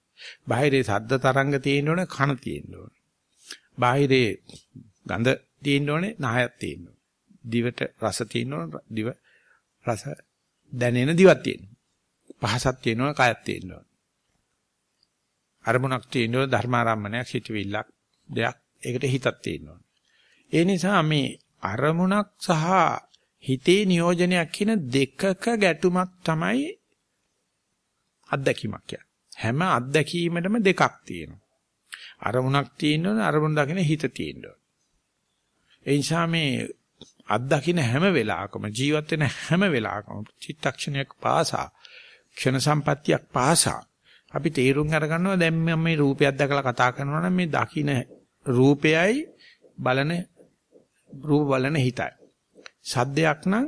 බාහිරේ ශබ්ද තරංග තියෙන්න ඕනේ, කන තියෙන්න ඕනේ. බාහිරේ ගඳ තියෙන්න ඕනේ නහයක් තියෙන්න ඕනේ. දිවට රස තියෙන්න ඕනේ දිව රස දැනෙන දිවක් තියෙන්න. පහසක් තියෙන්න ඕනේ කයක් තියෙන්න ඕනේ. අරමුණක් තියෙන්න ඕනේ ධර්මාරම්මණයක් සිටවිල්ලක් දෙයක් ඒකට හිතක් තියෙන්න ඕනේ. ඒ නිසා මේ අරමුණක් සහ හිතේ නියෝජනයක් කියන දෙකක ගැටුමක් තමයි අත්දැකීමක් කියන්නේ. හැම අත්දැකීමකටම දෙකක් තියෙනවා. අරමුණක් තියෙන්න ඕනේ අරමුණ දකින හිත තියෙන්න ඕනේ. ඒ නිසා මේ අත්දකින්න හැම වෙලාවකම ජීවත් වෙන හැම වෙලාවකම චිත්තක්ෂණයක් පාසා ක්ෂණ සම්පත්තියක් පාසා අපි තීරුම් අරගන්නවා දැන් මම මේ රූපයක් දැකලා කතා කරනවා නම් මේ දකින්න රූපයයි බලන රූප බලන හිතයි. සද්දයක් නම්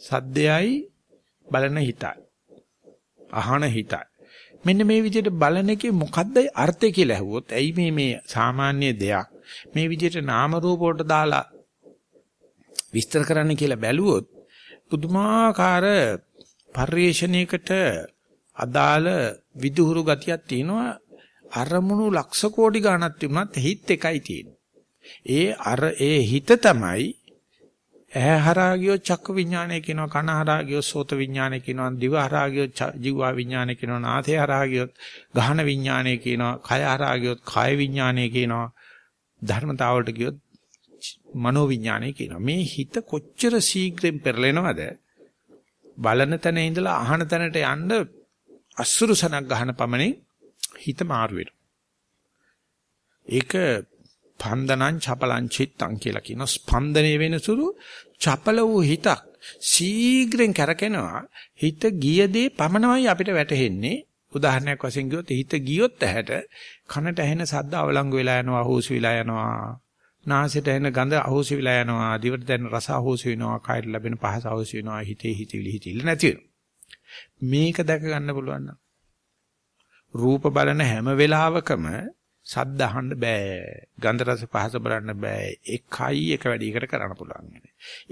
සද්දයයි බලන හිතයි. අහන හිතයි. මෙන්න මේ විදිහට බලන එකේ මොකද්ද අර්ථය කියලා ඇහුවොත් ඇයි මේ මේ සාමාන්‍ය දෙයක් මේ විදිහට නාම රූප වලට දාලා විස්තර කරන්න කියලා බැලුවොත් පුදුමාකාර පරිේශණයකට අදාළ විදුහුරු ගතියක් තියෙනවා අරමුණු ලක්ෂ කෝටි ගණක් තිබුණත් හිත එකයි තියෙන්නේ. ඒ අර ඒ හිත තමයි ඇහැ හරහා ගියොත් චක්ක විඥානය කියනවා කන හරහා ගියොත් සෝත විඥානය කියනවා දිව හරහා ගියොත් ජීවා විඥානය කියනවා නාසය හරහා ගියොත් ගහන විඥානය කියනවා කය හරහා ගියොත් කාය විඥානය කියනවා ධර්මතාවලට ගියොත් මනෝ විඥානය කියනවා. මේ හිත කොච්චර ශීඝ්‍රයෙන් පෙරලෙනවද? බලන තැන ඉඳලා අහන තැනට යන්න අසුරුසනක් ගහන පමණින් හිත මාරු වෙනවා. ඒක ස්පන්දනං චපලං චිත්තං කියලා කියන ස්පන්දනය වෙන සුළු චපල වූ හිතක් ශීඝ්‍රයෙන් කරකිනවා. හිත ගිය දේ පමණමයි අපිට වැටහෙන්නේ. උදාහරණයක් වශයෙන් කිව්වොත් හිත ගියොත් ඇහැට කනට ඇහෙන ශබ්ද අවලංගු වෙලා යනවා අහෝසි වෙලා යනවා. නාසයට ඇහෙන ගඳ අහෝසි වෙලා යනවා. දිවට දැනෙන රස අහෝසි වෙනවා. කයට ලැබෙන පහස අහෝසි වෙනවා. හිතේ හිතවිලි හිතිල්ල නැති මේක දැක ගන්න පුළුවන් රූප බලන හැම වෙලාවකම සද්ද අහන්න බෑ. ගන්ධ රස පහස බලන්න බෑ. එකයි එක වැඩියකට කරන්න පුළුවන්.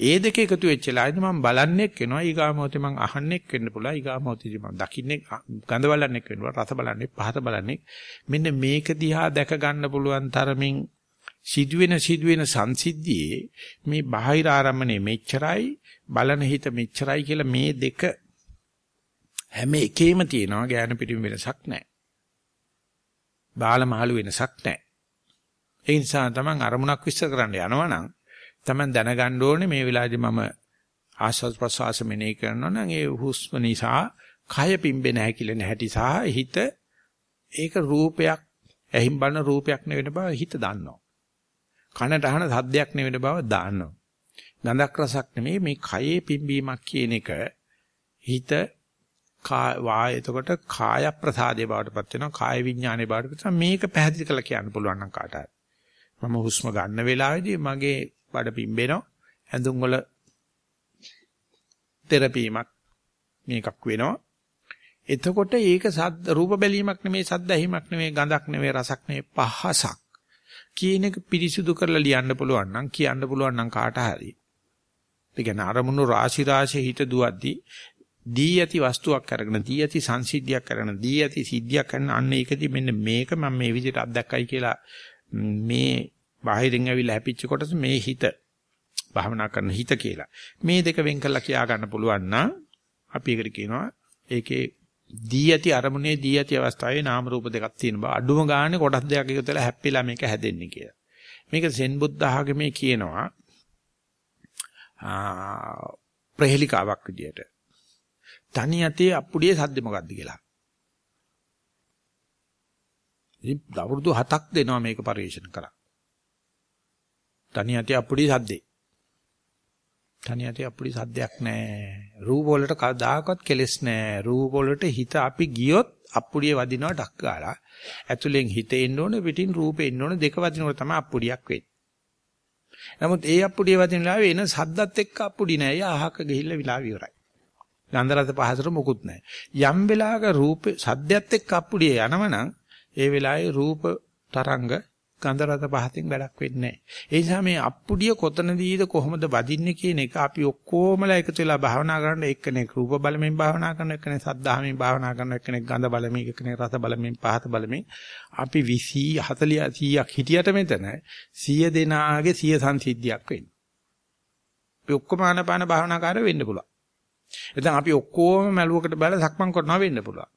ඒ දෙක එකතු වෙච්ච ලායිද මම බලන්නෙක් වෙනවා. ඊගාමෝතේ මම අහන්නෙක් වෙන්න පුළුවන්. ඊගාමෝතේදී මම දකින්නේ ගඳ බලන්නෙක් වෙන්න පුළුවන්. රස බලන්නේ පහස බලන්නේ. මෙන්න මේක දිහා දැක ගන්න පුළුවන් තරමින් සිදුවෙන සිදුවෙන සංසිද්ධියේ මේ බාහිර ආරම්මනේ මෙච්චරයි බලන හිත මෙච්චරයි කියලා මේ දෙක හැම එකේම තියෙනවා ඥාන පිටිම වෙනසක් නැහැ. බාල මහලු වෙනසක් නැහැ. ඒ නිසා තමන් අරමුණක් විශ්ල කරන්න යනවා නම් තමන් දැනගන්න ඕනේ මේ වෙලාවේදී මම ආස්වාද ප්‍රසවාස මෙනෙහි කරනවා නම් ඒ හුස්ම නිසා කය පිම්බෙන හැකිලෙන හැටි සහ හිත ඒක රූපයක් ඇහිම් බලන රූපයක් නෙවෙන බව හිත දන්නවා. කනට අහන සද්දයක් නෙවෙන බව දන්නවා. ගඳක් රසක් නෙමෙයි මේ කයේ පිම්බීමක් කියන එක හිත වා එතකොට කාය ප්‍රසාදේ බවටපත් වෙනවා කාය විඥානේ බවටපත් මේක පැහැදිලි කරලා කියන්න පුළුවන් නම් කාට හරි. මම හුස්ම ගන්න වෙලාවේදී මගේ බඩ පිම්බෙනවා. ඇඳුම් වල තෙරපීමක් මේකක් වෙනවා. එතකොට ඒක සද්ද රූප බැලීමක් නෙමෙයි සද්ද ඇහිමක් නෙමෙයි ගඳක් නෙමෙයි රසක් නෙමෙයි පහසක්. කියන එක පිරිසිදු කරලා ලියන්න පුළුවන් නම් කියන්න පුළුවන් නම් කාට හරි. ඒ කියන්නේ අරමුණු රාශි රාශි හිත දුවද්දී දී ඇති වස්තුවක් අරගෙන දී ඇති සංසිද්ධියක් අරගෙන දී ඇති සිද්ධියක් කරන අන්න ඒකදී මෙන්න මේක මම මේ විදිහට අත්දැකයි කියලා මේ බාහිරින් ඇවිල්ලා හැපිච්ච කොටස මේ හිත භාවනා කරන හිත කියලා. මේ දෙක වෙන් කරලා කියා ගන්න පුළුවන් නම් අපි ඒකට කියනවා ඒකේ දී ඇති අරමුණේ දී ඇති අවස්ථාවේ නාම රූප දෙකක් තියෙන බව අඩුම ගානේ කොටස් දෙකක් එකතු වෙලා හැප්පිලා මේක හැදෙන්නේ කියලා. මේක සෙන් බුද්ධ ආගමේ කියනවා ප්‍රහෙලිකාවක් විදියට. තනි යතේ අප්පුඩියේ සද්ද මොකද්ද කියලා. ඉතින් අවුරුදු 7ක් දෙනවා මේක පරිශන කරා. තනි යතේ අප්පුඩියේ සද්දේ. තනි යතේ අප්පුඩියේ සද්දයක් නැහැ. රූප වලට කවදාකවත් කෙලස් නැහැ. රූප වලට හිත අපි ගියොත් අප්පුඩියේ වදිනවා ඩක් ගාලා. ඇතුලෙන් හිත එන්න ඕනේ පිටින් රූපේ එන්න ඕනේ දෙක වදිනකොට තමයි අප්පුඩියක් වෙන්නේ. නමුත් ඒ අප්පුඩිය වදින වෙලාවේ එන සද්දත් එක්ක අප්පුඩි නෑ. යා අහක ගිහිල්ලා විලාව ඉවරයි. ගන්ධ රස පහසට මොකුත් නැහැ. යම් වෙලාවක රූප සද්දයත් එක්ක අප්පුඩිය යනවනම් ඒ වෙලාවේ රූප තරංග ගන්ධ රස පහතින් වැඩක් වෙන්නේ නැහැ. ඒ නිසා මේ අප්පුඩිය කොතනදීද කොහොමද වදින්නේ කියන එක අපි ඔක්කොමලා එකතු වෙලා භාවනා කරන්න එක්කෙනෙක් රූප බලමින් භාවනා කරන එක්කෙනෙක් සද්ධාහමින් භාවනා කරන එක්කෙනෙක් ගන්ධ බලමින් එක්කෙනෙක් රස බලමින් පහත බලමින් අපි 20 40 100ක් හිටියට මෙතන 100 දෙනාගේ 100 සංසිද්ධියක් වෙන්නේ. අපි ඔක්කොම ආනපාන භාවනාකාර වෙන්න පුළුවන්. එතන අපි ඔක්කොම මැලුවකට බැලලා සක්මන් කරනවා වෙන්න පුළුවන්.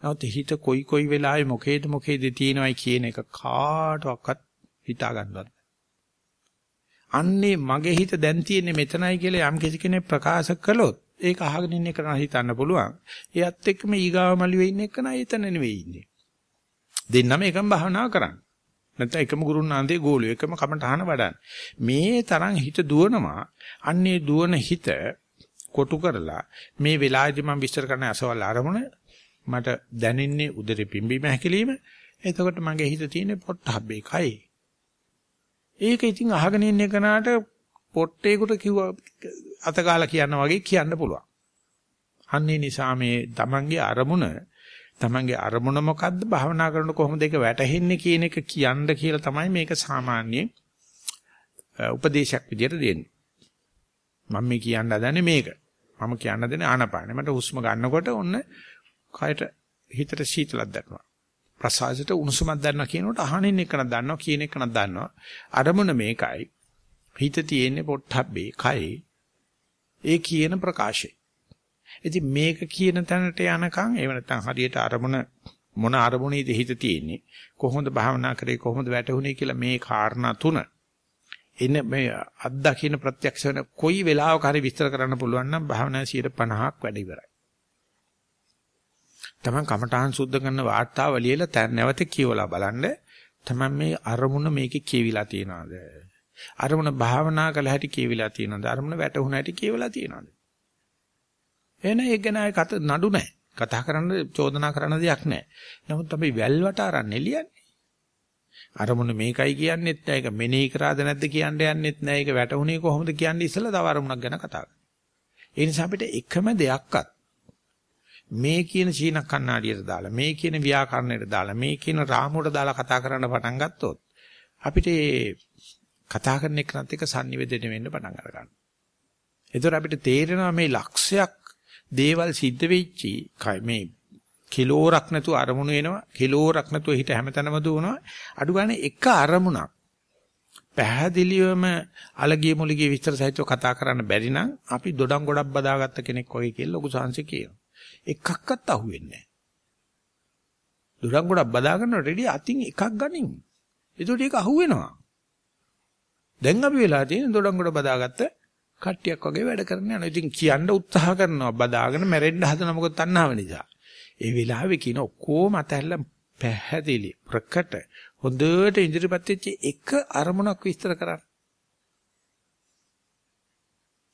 නමුත් හිත කොයි කොයි වෙලාවෙ මොකේද මොකේද තියෙනවයි කියන එක කාටවත් හිතා ගන්නවත්. අන්නේ මගේ හිත දැන් තියෙන්නේ මෙතනයි කියලා යම් කිසි කෙනෙක් ප්‍රකාශ කළොත් ඒක අහගෙන ඉන්න එක හිතන්න පුළුවන්. එයත් එක්කම ඊගාව මළුවේ ඉන්න එක නයි එතන නෙවෙයි ඉන්නේ. දෙන්නම එකම භාවනාව කරන්නේ. නැත්නම් එකම ගුරුනාන්දේ ගෝලිය එකම කමටහන වඩන්න. මේ තරම් හිත දුවනවා. අන්නේ දුවන හිත කොටු කරලා මේ වෙලාවේදී මම විස්තර කරන අසවල් ආරමුණ මට දැනෙන්නේ උදරේ පිම්බීම හැකිලිම එතකොට මගේ හිත තියෙන්නේ පොට්ටහබ්බේ කයි ඒක ඉතින් අහගෙන ඉන්න කෙනාට පොට්ටේකට කිව්ව අතගාලා කියනවා වගේ කියන්න පුළුවන්. අන්නේ නිසා මේ තමන්ගේ අරමුණ තමන්ගේ අරමුණ මොකද්ද භාවනා කරනකොට කොහොමද ඒක වැටහෙන්නේ කියන එක කියන්න කියලා තමයි මේක සාමාන්‍ය උපදේශයක් විදියට දෙන්නේ. මම මේ කියන්න හදන්නේ මේක. මම කියන්න හදන්නේ ආනපාන. මට හුස්ම ගන්නකොට ඔන්න කයට හිතට සීතලක් දැනෙනවා. ප්‍රසආසයට උණුසුමක් දැනෙනවා කියනකොට අහනින් එකනක් දන්නවා කියන එකනක් දන්නවා. අරමුණ මේකයි. හිත තියෙන්නේ පොට්ටබ්බේ කයි. ඒ කියන ප්‍රකාශය. ඉතින් මේක කියන තැනට යනකම් එහෙම නැත්නම් හරියට අරමුණ මොන අරමුණේද හිත තියෙන්නේ කොහොමද භාවනා කරේ කොහොමද වැටුනේ කියලා මේ කාරණා තුන එන මේ අත්දකින්න ප්‍රත්‍යක්ෂ වෙන කොයි වෙලාවක හරි විස්තර කරන්න පුළුවන් නම් භාවනා 50ක් වැඩ ඉවරයි. තමන් කමඨාන් සුද්ධ කරන වාර්තාව ලියලා තැන් නැවත කියවලා බලන්න තමන් මේ අරමුණ මේකේ කියවිලා තියනවාද? අරමුණ භාවනා කළ හැටි කියවිලා තියනවාද? අරමුණ වැටුණ හැටි කියවිලා තියනවාද? එන ඒක ගැන කත නඩු නැහැ. කතා කරන්න චෝදනා කරන්න දෙයක් නැහැ. නමුත් අපි වැල්වට අරන් එළියන්නේ. අරමුණ මේකයි කියන්නෙත් නැහැ. ඒක මෙනෙහි කරාද නැද්ද කියන්න යන්නෙත් නැහැ. ඒක වැටුනේ කොහොමද කියන්නේ ඉස්සෙල්ලා තව අරමුණක් ගැන කතා කරනවා. ඒ නිසා අපිට එකම දෙයක්වත් මේ කියන චීන කන්නාඩියට දාලා මේ කියන ව්‍යාකරණයට දාලා මේ කියන රාමුවට දාලා කතා කරන්න පටන් ගත්තොත් අපිට කතා කරන එකනත් එක්ක sannivedana වෙන්න පටන් ගන්නවා. ඒතර අපිට තේරෙනවා මේ ලක්ෂයක් දේවල් සිද්ධ වෙච්චි මේ කිලෝරක් නැතුව අරමුණු එනවා කිලෝරක් නැතුව හිත හැමතැනම දුවනවා. අඩු ගන්න එක අරමුණක් පැහැදිලිවම අලගිය මුලගිය විස්තර සහිතව කතා කරන්න බැරි නම් අපි දොඩම් ගොඩක් බදාගත්ත කෙනෙක් වගේ කියලා ලොකු සංසි කියනවා එකක්වත් අහුවෙන්නේ නැහැ. දොඩම් ගොඩක් බදාගන්න රෙඩි අතින් එකක් ගනින් ඒකට ඒක අහුවෙනවා දැන් අපි වෙලා තියෙන දොඩම් ගොඩ බදාගත්ත කට්ටියක් වගේ වැඩ කරන යනවා. ඉතින් කියන්න උත්සාහ කරනවා බදාගෙන මැරෙන්න හදන මොකද තණ්හාව නිසා. ඒ වෙලාවේ කියන ඔක්කොම අතහැරලා පැහැදිලි ප්‍රකට හොඳට ඉදිරිපත් වෙච්ච එක අරමුණක් විස්තර කරන්න.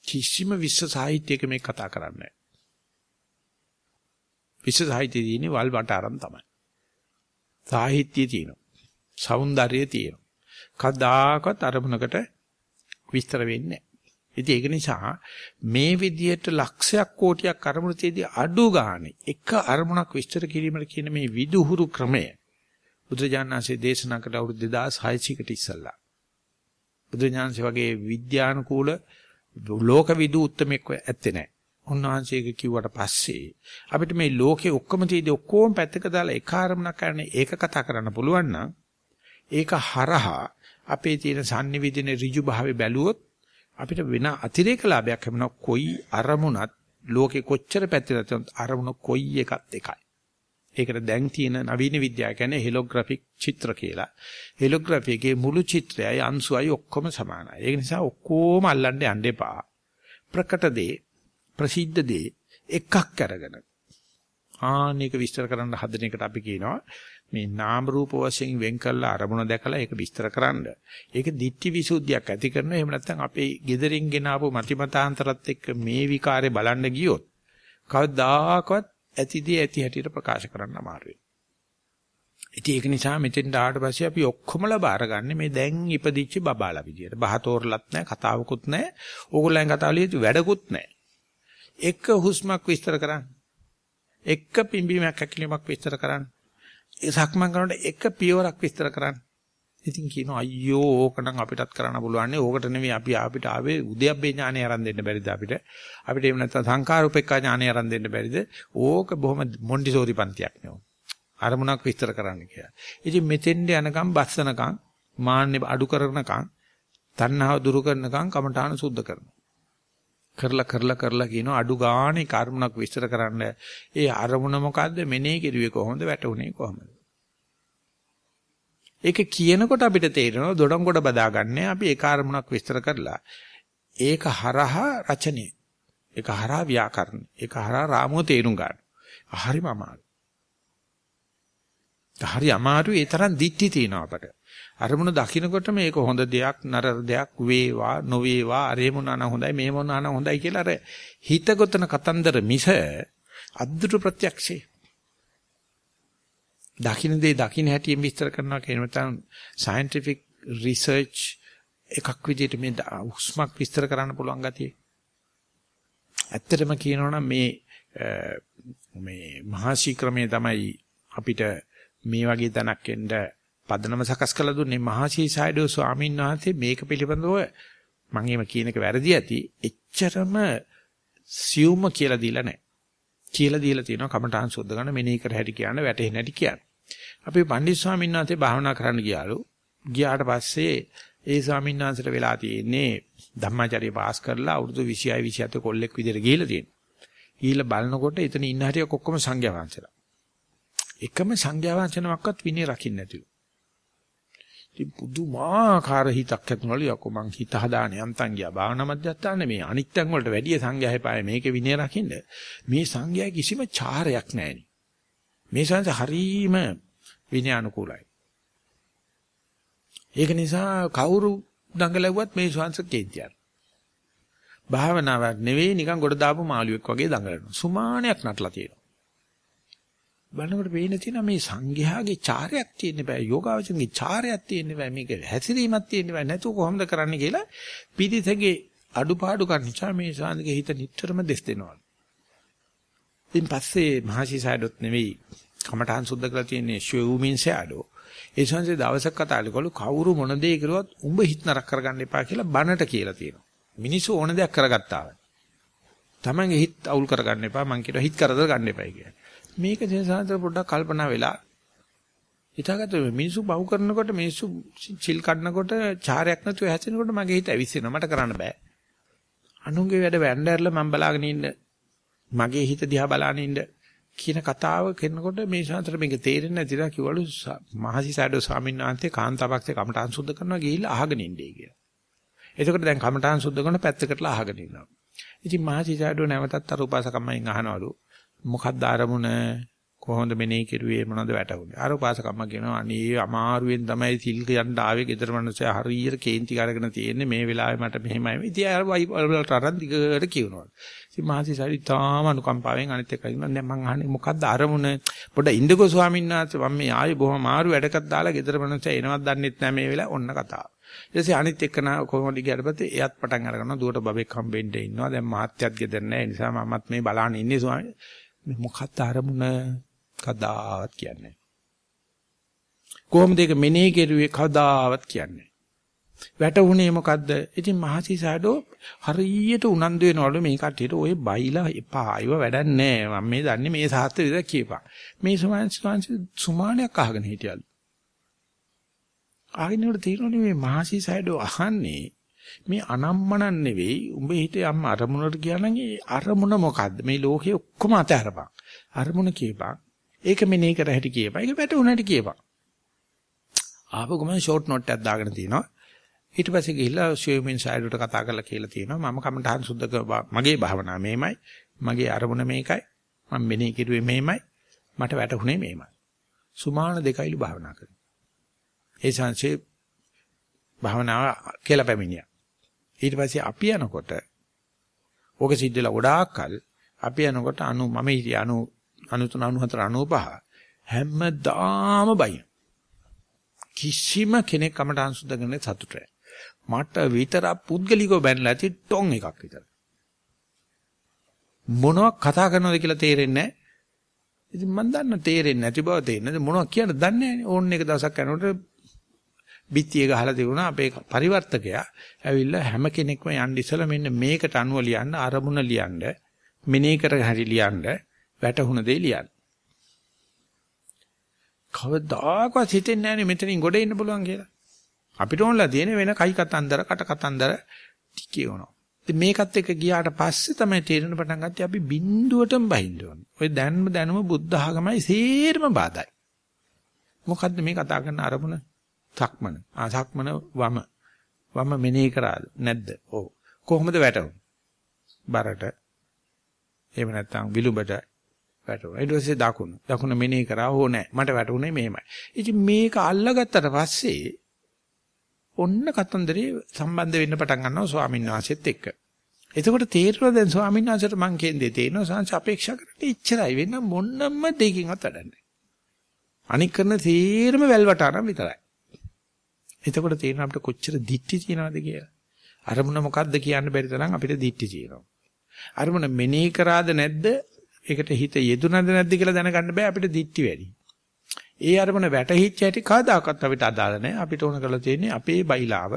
කිසිම විශ්ව සාහිත්‍යයක මේ කතා කරන්නේ විශ්ව සාහිත්‍යයේ තියෙන වල් වටාරම් තමයි. සාහිත්‍යය තියෙනවා. సౌందර්යය තියෙනවා. කදාකත් අරමුණකට විස්තර වෙන්නේ ඉතින් ඒක නිසා මේ විදියට ලක්ෂයක් කෝටියක් අරමුණු තියදී අඩු ගානේ එක අරමුණක් විස්තර කිරීමට කියන මේ විදුහුරු ක්‍රමය බුදුජානනාංශයේ දේශනා කළ අවුරුදු 2600කට ඉස්සල්ලා බුදුජානනාංශ වගේ විද්‍යානුකූල ලෝකවිදු උත්මෙක් ඇත්තේ නැහැ. උන්වහන්සේක කිව්වට පස්සේ අපිට මේ ලෝකේ ඔක්කොම තියදී ඔක්කොම පැත්තක දාලා එක අරමුණක් කරන්නේ ඒක කතා කරන්න පුළුවන් නම් ඒක හරහා අපේ තියෙන sannivedana ඍජු භාවය බැලුවොත් අපිට වෙන අතිරේක ලාභයක් ලැබෙනවා කොයි අරමුණත් ලෝකේ කොච්චර පැතිරෙත් අරමුණ කොයි එකත් එකයි. ඒකට දැන් තියෙන නවීන විද්‍යාව කියන්නේ හෙලෝග්‍රැෆික් චිත්‍ර කියලා. හෙලෝග්‍රැෆි එකේ මුළු චිත්‍රයයි අංශුවයි ඔක්කොම සමානයි. ඒ නිසා ඔක්කොම අල්ලන්න යන්න එපා. ප්‍රකට දේ ප්‍රසිද්ධ දේ එකක් අරගෙන ආනේක විස්තර කරන්න හදන එකට අපි කියනවා මේ නාම රූප වශයෙන් වෙන් කළා අරමුණ දැකලා ඒක විස්තර කරන්න. ඒක ditthi visuddhiයක් ඇති කරනවා. එහෙම නැත්නම් අපේ gederin ගෙන ආපු මතිමතාන්තරත් එක්ක මේ විකාරේ බලන්න ගියොත් කවදාකවත් ඇතිදී ඇති හැටියට ප්‍රකාශ කරන්න අමාරුයි. ඉතින් ඒක නිසා මෙතෙන් ආවට පස්සේ අපි ඔක්කොමලා බාරගන්නේ මේ දැන් ඉපදිච්ච බබාලා විදියට. බහතෝරලත් නැහැ, කතාවකුත් නැහැ. ඕගොල්ලන් කතාවලිය වැඩකුත් නැහැ. එක හුස්මක් විස්තර කරන්න. එක පිම්බීමක් හැකිලිමක් විස්තර කරන්න. ඒ සක්මන් කරනකොට එක පියවරක් විස්තර කරන්න. ඉතින් කියනවා අයියෝ ඕකනම් අපිටත් කරන්න පුළුවන් නේ. ඕකට නෙමෙයි අපි අපිට ආවේ උද්‍යප්පේ ඥානය අරන් දෙන්න බැරිද අපිට? අපිට එහෙම නැත්නම් සංකාරූපේක්ඛා ඥානය අරන් දෙන්න බැරිද? ඕක බොහොම මොන්ටිසෝරි පන්තියක් නේ. අරමුණක් විස්තර කරන්න කියලා. ඉතින් මෙතෙන්ට යනකම් බස්සනකම් මාන්නේ අඩු කරනකම් තණ්හාව දුරු කරනකම් කමඨාන සුද්ධ කරනවා. කරලා කරලා කරලා කියනවා අඩු ගානේ කර්මණක් විස්තර කරන්න. ඒ අරමුණ මොකද්ද? මෙනෙහි කෙරුවේ කොහොමද? වැටුනේ කොහොමද? ඒක කියනකොට අපිට තේරෙනවා දොඩම් කොට බදාගන්නේ අපි ඒ කර්මණක් විස්තර කරලා. ඒක හරහා රචනය. ඒක හරහා ව්‍යාකරණ. ඒක හරහා රාමුව තේරුම් ගන්න. හරිම අමාරුයි. හරි අමාරුයි ඒ තරම් දික්ටි තියෙනවා අපට. අරමුණ දකින්නකොට මේක හොඳ දෙයක් නරර දෙයක් වේවා නොවේවා අරේ මොනවා නම් හොඳයි මේ මොනවා නම් හොඳයි කියලා අර හිතගොතන කතන්දර මිස අද්දුරු ප්‍රත්‍යක්ෂේ දකින්න දේ දකින්න හැටියෙන් විස්තර කරනවා කියන නැත්නම් scientific research එකක් විදිහට මේ හුස්මක් විස්තර කරන්න පුළුවන් ගතිය. ඇත්තටම කියනවනම් මේ මේ මහසී ක්‍රමයේ තමයි අපිට මේ වගේ තැනක් එන්න පදනම සකස් කළ දුන්නේ මහසී සයිඩෝ ස්වාමීන් වහන්සේ මේක පිළිබඳව මම එහෙම කියන එක වැරදි ඇති. එච්චරම සියුම්ම කියලා දීලා නැහැ. කියලා දීලා තියෙනවා කමඨාන් සුද්ධ ගන්න මෙනෙහි කර හැටි කියන්න වැටෙන්නේ නැටි කියන්න. අපි පණ්ඩිත ස්වාමීන් වහන්සේ භාවනා කරන්න ගියාලු. ගියාට පස්සේ ඒ ස්වාමීන් වහන්සේට වෙලා තියෙන්නේ ධම්මාචාර්ය පාස් කරලා අවුරුදු 26 27 කොල්ලෙක් විදිහට ගිහිලා තියෙනවා. ගිහිල්ලා බලනකොට එතන ඉන්න හැටියක් ඔක්කොම සංඝයා වහන්සේලා. එකම සංඝයා වහන්සේනමක්වත් විනය රකින්න නැතිව. ඉතින් පුදුමාකාර හිතක් ඇතුණලු යකෝ මං හිත හදාන යන්තම් ගියා භාවනා මධ්‍යස්ථානේ මේ අනිත් තැන් වලට වැඩිය සංඝයා හැපායේ මේකේ විනය රකින්න. මේ සංඝයා කිසිම චාරයක් නැහෙනි. මේ සංඝ හරීම විනය අනුකූලයි. ඒක නිසා කවුරු දඟලුවත් මේ ශාංශ කේන්තියක්. භාවනාවක් නෙවෙයි නිකන් ගොඩ දාපු මාළුවෙක් වගේ දඟලනවා. සුමානයක් නටලා තියෙනවා. බලනකොට පේන තියෙන මේ සංඝයාගේ චාරයක් තියෙන්න බෑ. යෝගාවචරගේ චාරයක් තියෙන්න බෑ. මේක හැසිරීමක් තියෙන්න බෑ. නැතුව කොහොමද කරන්න කියලා පිටිසගේ අඩුපාඩු කන්නිචා මේ ශාන්තිගේ හිත නිටතරම දෙස් දෙනවා. ඉතින් පස්සේ මහසි සයඩොත් නෙවෙයි කමඨාන් සුද්ධ කරලා තියෙන්නේ ෂුමින් සයඩෝ. ඒ ශාන්තිේ දවසක් කතා කළු කවුරු මොන දේ කරුවත් උඹ හිත නරක කරගන්න එපා කියලා බනට කියලා තියෙනවා. මිනිස්සු ඕන දෙයක් කරගත්තා. තමන්ගේ හිත අවුල් කරගන්න එපා. මං කියනවා හිත කරදර ගන්න එපයි කියලා. මේක දේශාන්තර පොඩ්ඩක් කල්පනා වෙලා හිතාගත්ත මිනිස්සු බහු කරනකොට මිනිස්සු චිල් කඩනකොට චාරයක් නැතුව හැදෙනකොට මගේ හිත ඇවිස්සෙනවා මට කරන්න බෑ. අනුන්ගේ වැඩ වැන්ඩර්ලා මම බලාගෙන ඉන්න මගේ හිත දිහා බලාගෙන ඉන්න කියන කතාව කරනකොට මේ ශාන්තර මේක තේරෙන්නේ නැතිලා කිව්වලු මහසි සයිඩෝ ස්වාමීන් වහන්සේ කාන්තාවක්සේ කමඨාන් සුද්ධ කරනවා ගිහිල්ලා අහගෙන ඉන්නේ කියලා. එතකොට දැන් කමඨාන් සුද්ධ කරන පැත්තකටලා අහගෙන ඉන්නවා. ඉතින් මහසි සයිඩෝ නැවතත් අර උපාසකම්මෙන් අහනවලු මොකක්ද අරමුණ කොහොමද මෙනේ කෙරුවේ මොනවද වැටුනේ අර උපාසකම්ම කියනවා අනේ අමාරුවෙන් තමයි සිල් යන්න ආවේ. ගෙදර මිනිස්සු හරියට කේන්ති කරගෙන තියෙන්නේ. මේ වෙලාවේ මට මෙහෙමයි. ඉතින් අර වලට අරන් දිගට කියනවා. ඉතින් මහසි සාරි තාම අනුකම්පාවෙන් අනිත් එක කියනවා දැන් මං අහන්නේ මොකක්ද අරමුණ? පොඩ ඉන්නකෝ ස්වාමීන් වහන්සේ. මම මේ ආයේ බොහොම අමාරු වැඩකත් දාලා ගෙදර මිනිස්සු එනවත් දන්නෙත් නැහැ මේ වෙලාව. ඔන්න කතාව. ඊට පස්සේ අනිත් එක්කන කොහොමද ගියාට පස්සේ එයත් පටන් අරගන්නවා. දුවට බබෙක් හම්බෙන්න ඉන්නවා. දැන් මහත්යත් ගෙදර නැහැ ඒ නිසා මමත් මේ බලාන ඉන්නේ ස්වාමී මොකක්ද අරමුණ? කදාවත් කියන්නේ. කොහොමද ඒක මෙනෙහි කෙරුවේ කදාවත් කියන්නේ. වැටුනේ මොකද්ද? ඉතින් මහසි සාඩෝ හරියට උනන්දු වෙනවලු මේ කට්ටියට ඔය බයිලා එපා. අයව වැඩක් නැහැ. මම මේ දන්නේ මේ සාහිත්‍ය විතර කියපන්. මේ සුමාන්ස් සුමානයක් අහගෙන හිටියලු. ආගෙන උඩ තීරණේ මේ මහසි සාඩෝ අහන්නේ මේ අනම්මනන් නෙවෙයි උඹ හිතේ අම්ම අරමුණට ගියා නම් ඒ අරමුණ මොකද්ද මේ ලෝකේ ඔක්කොම අතහැරපන් අරමුණ කියපන් ඒක මෙනේ කර හැටි කියපන්. ඒක වැටුණාට කියපන්. ආපහු ගමන් ෂෝට් නෝට් එකක් දාගෙන තිනවා. ඊට පස්සේ ගිහිල්ලා ස්විමින් සයිඩ්ට කතා කරලා කියලා තියෙනවා මම කමටහන් සුද්ධ මගේ භාවනා මේමයි. මගේ අරමුණ මේකයි. මම මෙනේ කිරුවේ මේමයි. මට වැටුනේ මේමයි. සුමාන දෙකයිලු භාවනා කරනවා. ඒ සංසේ භාවනාව කියලා පැමිණියා. ඊට පස්සේ අපි යනකොට ඕක සිද්ධ වෙලා ගොඩාක් කල් අපි යනකොට 90 මම හිටිය 90 93 94 95 හැමදාම බයින. කිසිම කෙනෙක් කමටහන් සුද්ධ කරන්නේ සතුටුයි මට විතර පුද්ගලිකව බැනලා ඇති ටොන් එකක් විතර මොනවක් කතා කරනවද කියලා තේරෙන්නේ නැහැ. ඉතින් මම දන්න තේරෙන්නේ නැති බව තේරෙන්නේ මොනවද කියන්න දන්නේ නැහැ. ඕන්න එක දවසක් යනකොට බිත්තිය ගහලා තිබුණා අපේ පරිවර්තකයා ඇවිල්ලා හැම කෙනෙක්ම යන්න ඉස්සලා මෙන්න මේකට අනුව ලියන්න අරමුණ ලියන්න මෙනේ කර හරි ලියන්න වැටහුණ දෙය ලියන්න කවදාකවත් හිතෙන්නේ නැහැ මෙතනින් ගොඩ එන්න පුළුවන් කියලා අපිට ඕනලා තියෙන වෙන කයි කතන්දර කට කතන්දර කියනවා ඉතින් මේකත් එක්ක ගියාට පස්සේ තමයි තේරෙන පටන් ගත්තේ අපි බින්දුවටම බහින්න ඕනේ ඔය දැන්ම දැනුම බුද්ධ ආගමයි සේරම බාධායි මොකද්ද මේ කතා කරන අරමුණ සක්මන. ආ සක්මන වම. වම මෙනෙහි කරාද? නැද්ද? ඔව්. කොහොමද වැටුනේ? බරට. එහෙම නැත්නම් විලුඹට වැටුණා. ඊට පස්සේ දකුණ. දකුණ මෙනෙහි කරා හෝ නැහැ. මට වැටුනේ මෙහෙමයි. ඉතින් මේක අල්ලගත්තට පස්සේ ඔන්න කතන්දරේ සම්බන්ධ වෙන්න පටන් ගන්නවා ස්වාමීන් වහන්සේත් එක්ක. එතකොට තේරෙනවා දැන් ස්වාමීන් වහන්සේට මං කියන්නේ තේරෙනවා සංස අපේක්ෂා කරන්නේ ඉච්චරයි වෙන මොන්නම දෙකින්වත් වැඩන්නේ. අනික් කරන තීරම වැල්වට අරන් විතරයි. එතකොට තේරෙනවා අපිට කොච්චර දික්ටි තියනවද කියලා. අරමුණ මොකද්ද කියන්න බැරි තරම් අපිට දික්ටි තියෙනවා. අරමුණ මෙනෙහි කරාද නැද්ද? ඒකට හිත යෙදුනද නැද්ද කියලා දැනගන්න බෑ අපිට දික්ටි වැඩි. ඒ අරමුණ වැටහිච්ච හැටි කවදාකවත් අපිට අදාළ නැහැ. අපිට ඕන කරලා තියෙන්නේ අපේ බයිලාව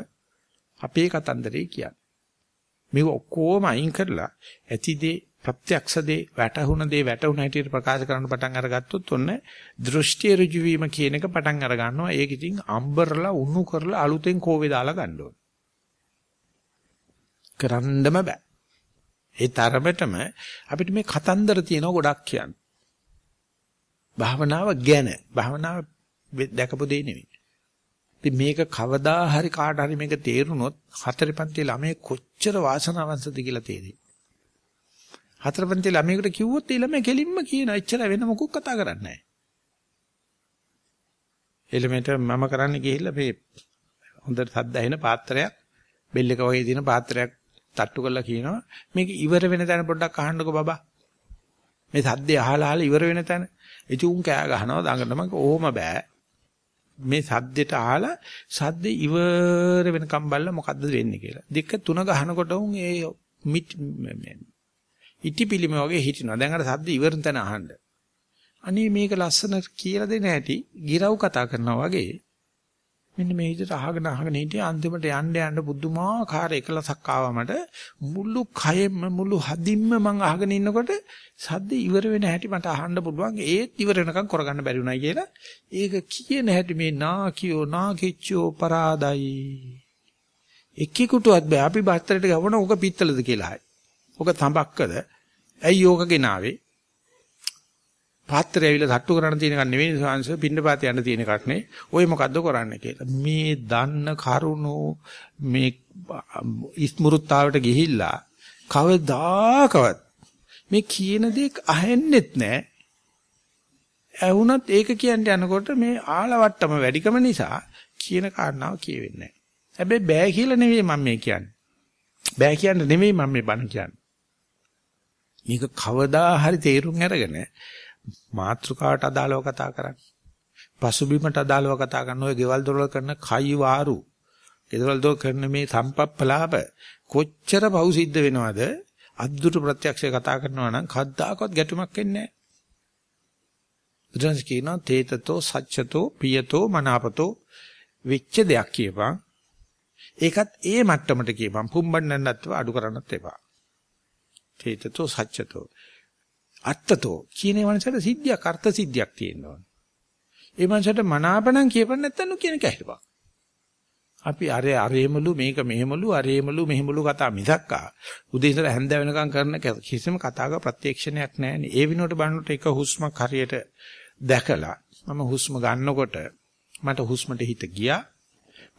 අපේ කතන්දරේ කියන්නේ. මේක ඔක්කොම අයින් කරලා ඇතිදේ ප්‍රත්‍යක්ෂ දේ වැටහුණ දේ වැටුණ හැටියට ප්‍රකාශ කරන්න පටන් අරගත්තොත් ඔන්න දෘෂ්ටි ඍජු වීම කියන එක පටන් අර ගන්නවා. ඒක ඉතින් අම්බරලා උණු කරලා අලුතෙන් කෝවේ දාලා ගන්න ඕන. කරන්නම බෑ. ඒ තරමටම අපිට මේ කතන්දර තියෙනවා ගොඩක් කියන්න. භාවනාව ගැන භාවනාව දැකපු දෙයක් නෙවෙයි. ඉතින් මේක කවදා හරි කාට හරි මේක තේරුනොත් හතරේ පන්ති ළමයි කොච්චර වාසනාවන්තද කියලා තේරෙයි. හතර පන්ති ළමයෙකුට කිව්වොත් ඒ ළමයා කෙලින්ම කියන එච්චර වෙන මොකක් කතා කරන්නේ නැහැ. එළමෙට මම කරන්න ගිහිල්ලා මේ හොඳට සද්ද ඇහෙන පාත්‍රයක් බෙල් එක වගේ තියෙන පාත්‍රයක් තට්ටු කරලා කියනවා මේක ඉවර වෙන තැන පොඩ්ඩක් අහන්නකෝ බබා. මේ සද්දේ අහලා අහලා ඉවර වෙන තැන. ඉතින් උන් කෑ ගහනවා දඟන්න මම ඕම බෑ. මේ සද්දෙට අහලා සද්දේ ඉවර වෙනකම් බලලා මොකද්ද වෙන්නේ කියලා. දෙක තුන ගහනකොට උන් ඒ ඉටිපිලිම වගේ හිටිනවා. දැන් අර සද්ද ඉවරන තැන අහන්න. අනේ මේක ලස්සන කියලා දෙන හැටි ගිරව් කතා කරනවා වගේ මෙන්න මේ විදිහට අහගෙන අහගෙන හිටියේ අන්තිමට යන්න යන්න බුදුමාකාර එකලසක් ආවා මට. මුළු කයෙම මුළු හදින්ම මං අහගෙන ඉන්නකොට සද්ද ඉවර වෙන හැටි මට අහන්න පුළුවන්. ඒත් ඉවර වෙනකන් කරගන්න බැරි වුණා කියලා. ඒක කියන හැටි මේ නාකියෝ නාකිච්චෝ පරාදයි. එක්කෙකුටවත් බෑ. අපි බත්තරට ගවන ඕක පිත්තලද කියලා. හයි ඕක තඹක්කද? ඇයි ඕක ගෙනාවේ? පාත්‍රය ඇවිල්ලා තට්ටු කරන්න තියෙන එකක් නෙවෙයි සංස පින්නපාත යන්න තියෙන එකක් නේ. ඔය මොකද්ද කරන්නේ කියලා. මේ දන්න කරුණු මේ ඉස්මෘත්තාවට ගිහිල්ලා කවදාකවත් මේ කියන දේ අහෙන්නෙත් නැහැ. ඇහුණත් ඒක කියන්න යනකොට මේ ආලවට්ටම වැඩිකම නිසා කියන කාරණාව කියවෙන්නේ නැහැ. හැබැයි බෑ කියලා නෙවෙයි මම මේ කියන්නේ. බෑ කියන්න නෙවෙයි මම මේ බණ කියන්නේ. මේක කවදා හරි තේරුම් අරගෙන මාත්‍රකාවට අදාළව කතා කරන්න. පසුබිමට අදාළව කතා කරන ඔය ගෙවල් දොරවල් කරන කයි වාරු. ගෙවල් දොර කරන මේ සම්පප්පලාප කොච්චර පව් සිද්ධ වෙනවද? අද්දුට ප්‍රත්‍යක්ෂය කතා කරනවා නම් කද්දාකවත් ගැටුමක් එන්නේ නැහැ. බුදුන්ස් කියනවා තේතතෝ සච්චතෝ පියතෝ මනාපතෝ වෙච්ච දෙයක් කියපන්. ඒකත් ඒ මට්ටමට කියපන්. පුම්බන්නන්නත්ව අඩු කරන්නත් එපා. තේතතෝ සච්චතෝ අත්තතෝ කියන මනසට සිද්ධියක් අර්ථ සිද්ධියක් තියෙනවා. ඒ මනසට මනාපණම් කියපන් නැත්නම් කියන කැහිරපන්. අපි අර අරේමලු මේක මෙහෙමලු අරේමලු මෙහෙමලු කතා මිසක්කා උදේ ඉඳලා හැන්ද වෙනකම් කරන කිසිම කතාවක ප්‍රත්‍යක්ෂණයක් නැහැ ඒ විනෝඩ බලනකොට එක හුස්මක් හරියට දැකලා මම හුස්ම ගන්නකොට මට හුස්මට හිත ගියා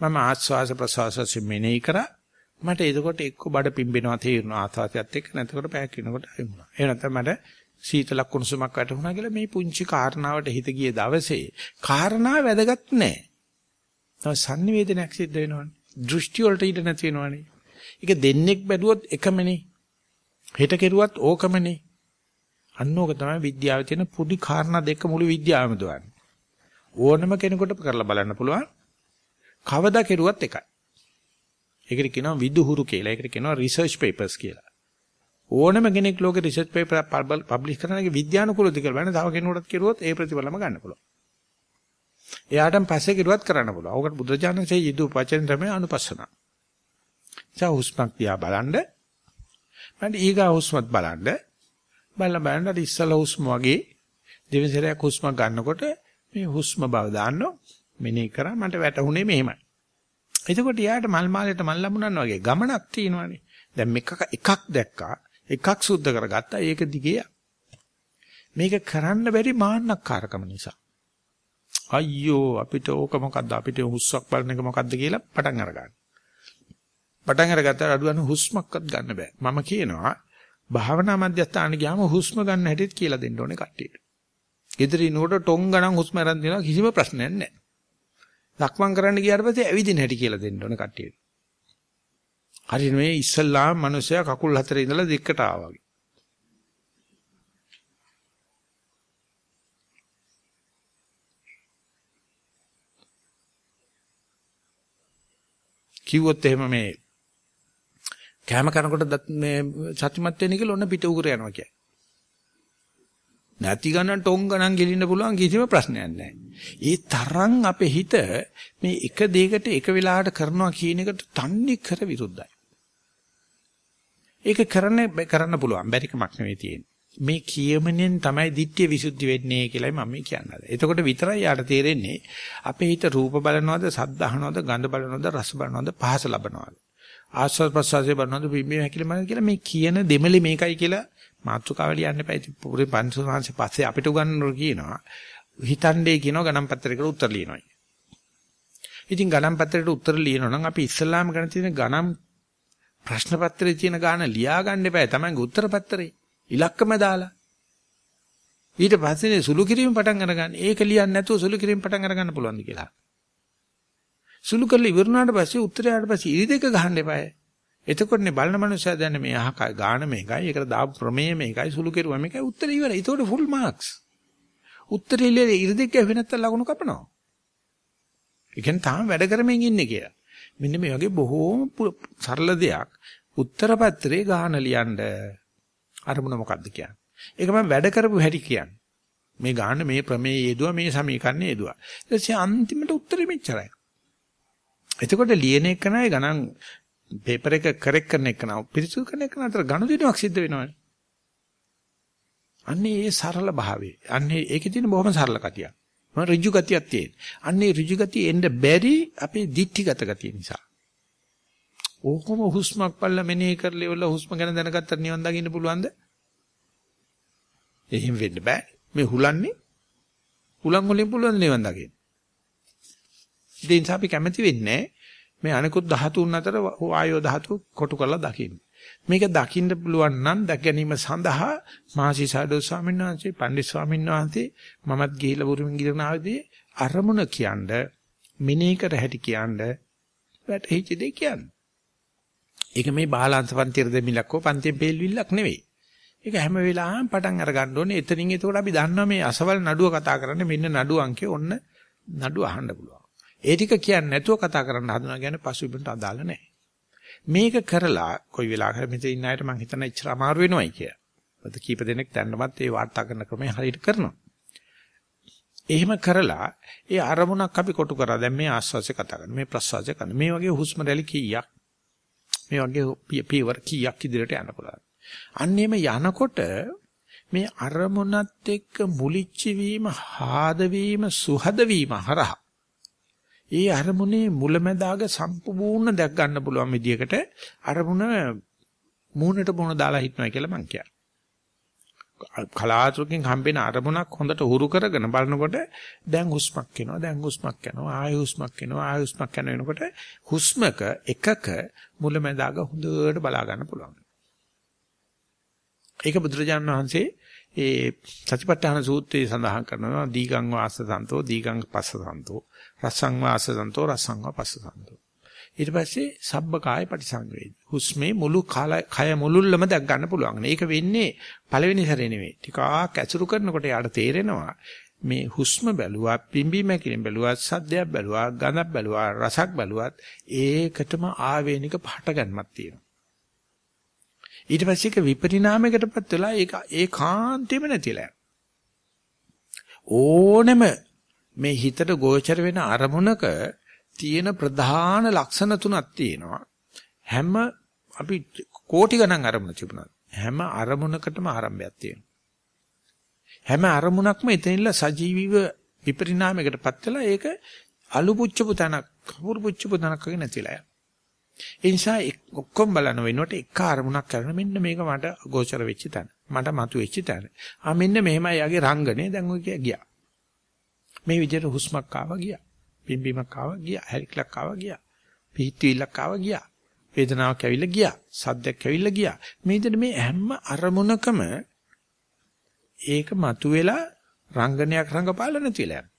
මම ආස්වාස ප්‍රසවාස මෙනෙහි කරා මට එතකොට එක්ක බඩ පිම්බෙනවා තේරෙනවා ආතාවයත් එක්ක නැතකොට පැයක් වෙනකොට ආයෙමුණා. ඒ නැත්නම් මට සීතලක් කුණුසුමක් වැටුණා කියලා මේ පුංචි කාරණාවට හිත ගිය දවසේ කාරණා වැදගත් නැහැ. තව sannivedanayak සිද්ධ වෙනවනේ. දෘෂ්ටි වලට ඉඳ නැති වෙනවනේ. ඒක දෙන්නෙක් බැලුවොත් එකමනේ. හෙට කෙරුවත් ඕකමනේ. අන්නෝක තමයි විද්‍යාවේ තියෙන පුඩි කාරණා දෙක මුළු විද්‍යාවම දුවන්නේ. ඕනම කෙනෙකුට කරලා බලන්න පුළුවන්. කවදා කෙරුවත් එකයි. ඒකට කියනවා විදුහුරු කියලා. ඒකට කියනවා රිසර්ච් පේපර්ස් කියලා. ඕනම කෙනෙක් ලෝකේ රිසර්ච් පේපර් පබ්ලිෂ් කරන එක විද්‍යානුකූලද කියලා බලන්න තව කෙනෙකුටත් කෙරුවොත් ඒ ප්‍රතිඵලම ගන්න පුළුවන්. එයාටම පස්සේ කෙරුවත් කරන්න පුළුවන්. ඕකට බුදුරජාණන්සේ යෙදු වචන තමයි අනුපස්සන. සා හුස්මක් දිහා බලන්න. මන්ට ඊගා හුස්මත් බලන්න. බලලා බලන්න අර ඉස්සලා හුස්ම වගේ දෙවෙනි සැරයක් හුස්ම ගන්නකොට මේ හුස්ම බව දාන්නෝ මෙනේ කරා මට වැටහුනේ මෙහෙමයි. එතකොට යාට මල් මාලයට මල් ලැබුණා වගේ ගමනක් තියෙනවානේ. දැන් මේක එකක් දැක්කා. එකක් සුද්ධ කරගත්තා. ඒක දිගේ මේක කරන්න බැරි මාන්නක්කාරකම නිසා. අයියෝ අපිට ඕක මොකද්ද අපිට හුස්සක් බලන එක මොකද්ද කියලා පටන් අරගන්න. පටන් අරගත්තාට අඩුවන හුස්මක්වත් ගන්න බෑ. මම කියනවා භාවනා මධ්‍යස්ථාන ගියාම හුස්ම ගන්න හැටිත් කියලා දෙන්න ඕනේ කට්ටියට. ඉදිරිනකොට ටොං ගණන් හුස්ම අරන් දෙනවා කිසිම ප්‍රශ්නයක් නැහැ. ලක්මන් කරන්න ගියාට පස්සේ ඇවිදින හැටි කියලා දෙන්න ඕන කට්ටියට. හරියට මේ ඉස්සල්ලාම මිනිස්සයා කකුල් හතරේ ඉඳලා දෙකට ආවා වගේ. කිව්වොත් එහෙම මේ කැම කරනකොට මේ සත්‍යමත් වෙන්නේ කියලා ඔන්න පිට උගුර යනවා කියන්නේ. නැති ගණන් ටොං ගණන් ගෙලින්න පුළුවන් කිසිම ප්‍රශ්නයක් නැහැ. ඒ තරම් අපේ හිත මේ එක දෙයකට එක වෙලාවට කරනවා කියන එකට තන්නේ කර විරුද්ධයි. ඒක කරන්න කරන්න පුළුවන් බැරි කමක් නෙවෙයි තියෙන්නේ. මේ කියමනෙන් තමයි ditthිය විසුද්ධි වෙන්නේ කියලායි මම කියන්නේ. එතකොට විතරයි යාට තේරෙන්නේ අපේ හිත රූප බලනවද, සද්ද අහනවද, ගඳ බලනවද, රස බලනවද, පහස ලබනවද. ආස්වාද ප්‍රසවාසයේ බලනවද, පිම්බීම හැකිලිම කියලා මේ කියන දෙමලේ මේකයි කියලා මාත්‍රකාව ලියන්න එපා. ඉතින් පුරේ පන්සුනාංශේ පස්සේ අපිට උගන්වනකොට කියනවා හිතන්නේ කියනවා ගණන් පත්‍රයකට උත්තර ලියනවා. ඉතින් ගණන් පත්‍රයට උත්තර ලියනවා නම් අපි ඉස්සල්ලාම ගන්න තියෙන ගණන් ප්‍රශ්න පත්‍රයේ තියෙන ගාන ලියා ගන්න එපා. තමන්ගේ උත්තර පත්‍රේ ඉලක්කම දාලා. ඊට පස්සේ සුළු කිරීම පටන් අරගන්න. ඒක ලියන්නේ නැතුව සුළු කිරීම පටන් අරගන්න පුළුවන්ද කියලා. සුළු කරලා ඉවරනාට පස්සේ උත්තරයට පස්සේ ඉරි දෙක ගහන්න එපායි. එතකොටනේ බලන මනුස්සයා දැන මේ අහ ගාන මේකයි ඒකට දාපු ප්‍රමේය මේකයි සුළු කෙරුවා මේකයි උත්තර ඉවරයි. ඒතකොට ෆුල් මාක්ස්. උත්තරේ ඉල්ලේ ඉරි දෙක ඇහුවේ නැත්තම් ලකුණු කපනවා. ඒ කියන්නේ තාම වැඩ කරමින් ඉන්නේ කියලා. මෙන්න මේ වගේ බොහෝම සරල දෙයක් උත්තර පත්‍රේ ගාන ලියන්න අරමුණ මොකද්ද කියන්නේ. ඒක මම වැඩ කරපු හැටි කියන්නේ. මේ ගාන මේ ප්‍රමේය යෙදුවා මේ සමීකරණය යෙදුවා. ඊට පස්සේ අන්තිමට උත්තරෙ මෙච්චරයි. එතකොට ලියන එක නයි ගණන් පේපර් එක කරෙක්ට් කරන එක නව පිරිසුදු කරන එක නතර ගනුදෙනුවක් සිද්ධ වෙනවනේ. අන්නේ ඒ සරල භාවය. අන්නේ ඒකේ තියෙන බොහොම සරල කතියක්. මම ඍජු ගතියක් තියෙන. අන්නේ ඍජු ගතිය එන්න බැරි අපේ දික්ටිගත ගතිය නිසා. ඕකම හුස්මක් පල්ල මෙනෙහි කරලා ඉවරලා හුස්ම ගැන දැනගත්තට නිවන් දකින්න පුළුවන්ද? එහෙම වෙන්න බෑ. මේ හුලන්නේ හුලන් වලින් පුළුවන් නිවන් දකින්න. ඒ නිසා අපි කැමති වෙන්නේ මේ අනිකුත් ධාතුන් අතර වායෝ ධාතු කොටු කරලා දකින්න. මේක දකින්න පුළුවන් නම් දැක ගැනීම සඳහා මහසි සාඩෝ ස්වාමීන් වහන්සේ, පණ්ඩිත ස්වාමීන් වහන්සේ මමත් ගිහිලා බුරුමින් ගිරන ආවේදී අරමුණ කියන්න, මිනී කර හැටි කියන්න, වැටහිච්ච දෙය කියන්න. ඒක මේ බාලාංශ පන්තිර දෙමිලක්කෝ පන්තියෙන් පෙල්විල්ලක් නෙවෙයි. ඒක හැම වෙලාවෙම පටන් අර ගන්න ඕනේ. එතනින් එතකොට අපි දන්නවා මේ අසවල් නඩුව කතා කරන්නේ මෙන්න නඩුව අංකේ ඔන්න නඩුව අහන්න පුළුවන්. ඒ ටික කියන්නේ නැතුව කතා කරන්න හදනවා කියන්නේ පසුබිමට අදාළ නැහැ. මේක කරලා කොයි වෙලාවක මෙතන ඉන්න අයට මම හිතන ඉච්චර අමාරු වෙනවයි කියලා. මොකද කීප දෙනෙක් දැන්නමත් ඒ වාර්තා කරන ක්‍රමය හරියට කරනවා. එහෙම කරලා ඒ අරමුණක් අපි කොටු කරා. දැන් මේ ආස්වාසිය කතා කරනවා. මේ ප්‍රස්වාසය කරනවා. මේ වගේ හුස්ම රැලි කීයක් මේ වගේ පියවර කීයක් ඉදිරියට යන්න පුළුවන්. අන්නේම යනකොට මේ අරමුණත් එක්ක මුලිච්ච වීම, හාද වීම, සුහද වීම හරහා ඒ අරමුණේ මුලැමැදාග සම්පූර්ණ දැක් ගන්න පුළුවන් විදියකට අරමුණ මූණට මූණ දාලා හිටනවා කියලා මං කියනවා. කලාතුරකින් හම්බෙන අරමුණක් හොඳට හුරු කරගෙන බලනකොට දැන් හුස්මක් එනවා දැන් හුස්මක් යනවා ආය හුස්මක් එනවා ආය හුස්මක් යන වෙනකොට හුස්මක එකක මුලැමැදාග හොඳට බලා ගන්න පුළුවන්. ඒක බුදුරජාණන් වහන්සේ ඒ සතිපට්ඨාන සූත්‍රයේ සඳහන් කරනවා දීගං වාස සන්තෝ දීගං පස්ස සන්තෝ රසං වාස සන්තෝ රසං පස්ස සන්තෝ ඊට පස්සේ සබ්බ කාය පටිසංවේදී හුස්මේ මුළු කය මුළුල්ලම දැක් ගන්න පුළුවන්. ඒක වෙන්නේ පළවෙනි සැරේ නෙවෙයි. ටිකක් ඇසුරු කරනකොට යාට තේරෙනවා මේ හුස්ම බැලුවා, පිම්බීම කිරීම බැලුවා, සද්දයක් බැලුවා, ගඳක් බැලුවා, රසක් බැලුවත් ඒකටම ආවේනික පහටගන්මක් තියෙනවා. ඊට පස්සේ ඒක විපරිණාමයකටපත් වෙලා ඒක ඒකාන්තෙම නැතිලා ඕනෙම මේ හිතට ගෝචර වෙන අරමුණක තියෙන ප්‍රධාන ලක්ෂණ තුනක් තියෙනවා හැම අපි කෝටි ගණන් අරමුණ තිබුණා හැම අරමුණකටම ආරම්භයක් තියෙනවා හැම අරමුණක්ම එතනින්ලා සජීවීව විපරිණාමයකටපත් වෙලා ඒක අලු පුච්චපු තනක් කපුරු පුච්චපු තනක් වගේ නැතිලා යනවා ඒ නිසා ඔක්කොම බලන වෙනකොට එක අරමුණක් කරන මෙන්න මේක මට ගෝචර වෙච්ච තැන. මට මතු වෙච්ච තැන. ආ මෙන්න මෙහෙමයි යගේ රංගනේ දැන් ඔය ගියා. මේ විදිහට හුස්මක් ආවා ගියා. පිම්බීමක් ආවා ගියා. හැරිකලක් ආවා ගියා. පිහිටවිල්ලක් ආවා ගියා. වේදනාවක් ඇවිල්ලා ගියා. සද්දයක් ඇවිල්ලා ගියා. මේ විදිහට මේ හැම අරමුණකම ඒක මතුවෙලා රංගනයක් රංගපාල නැතිලා යනවා.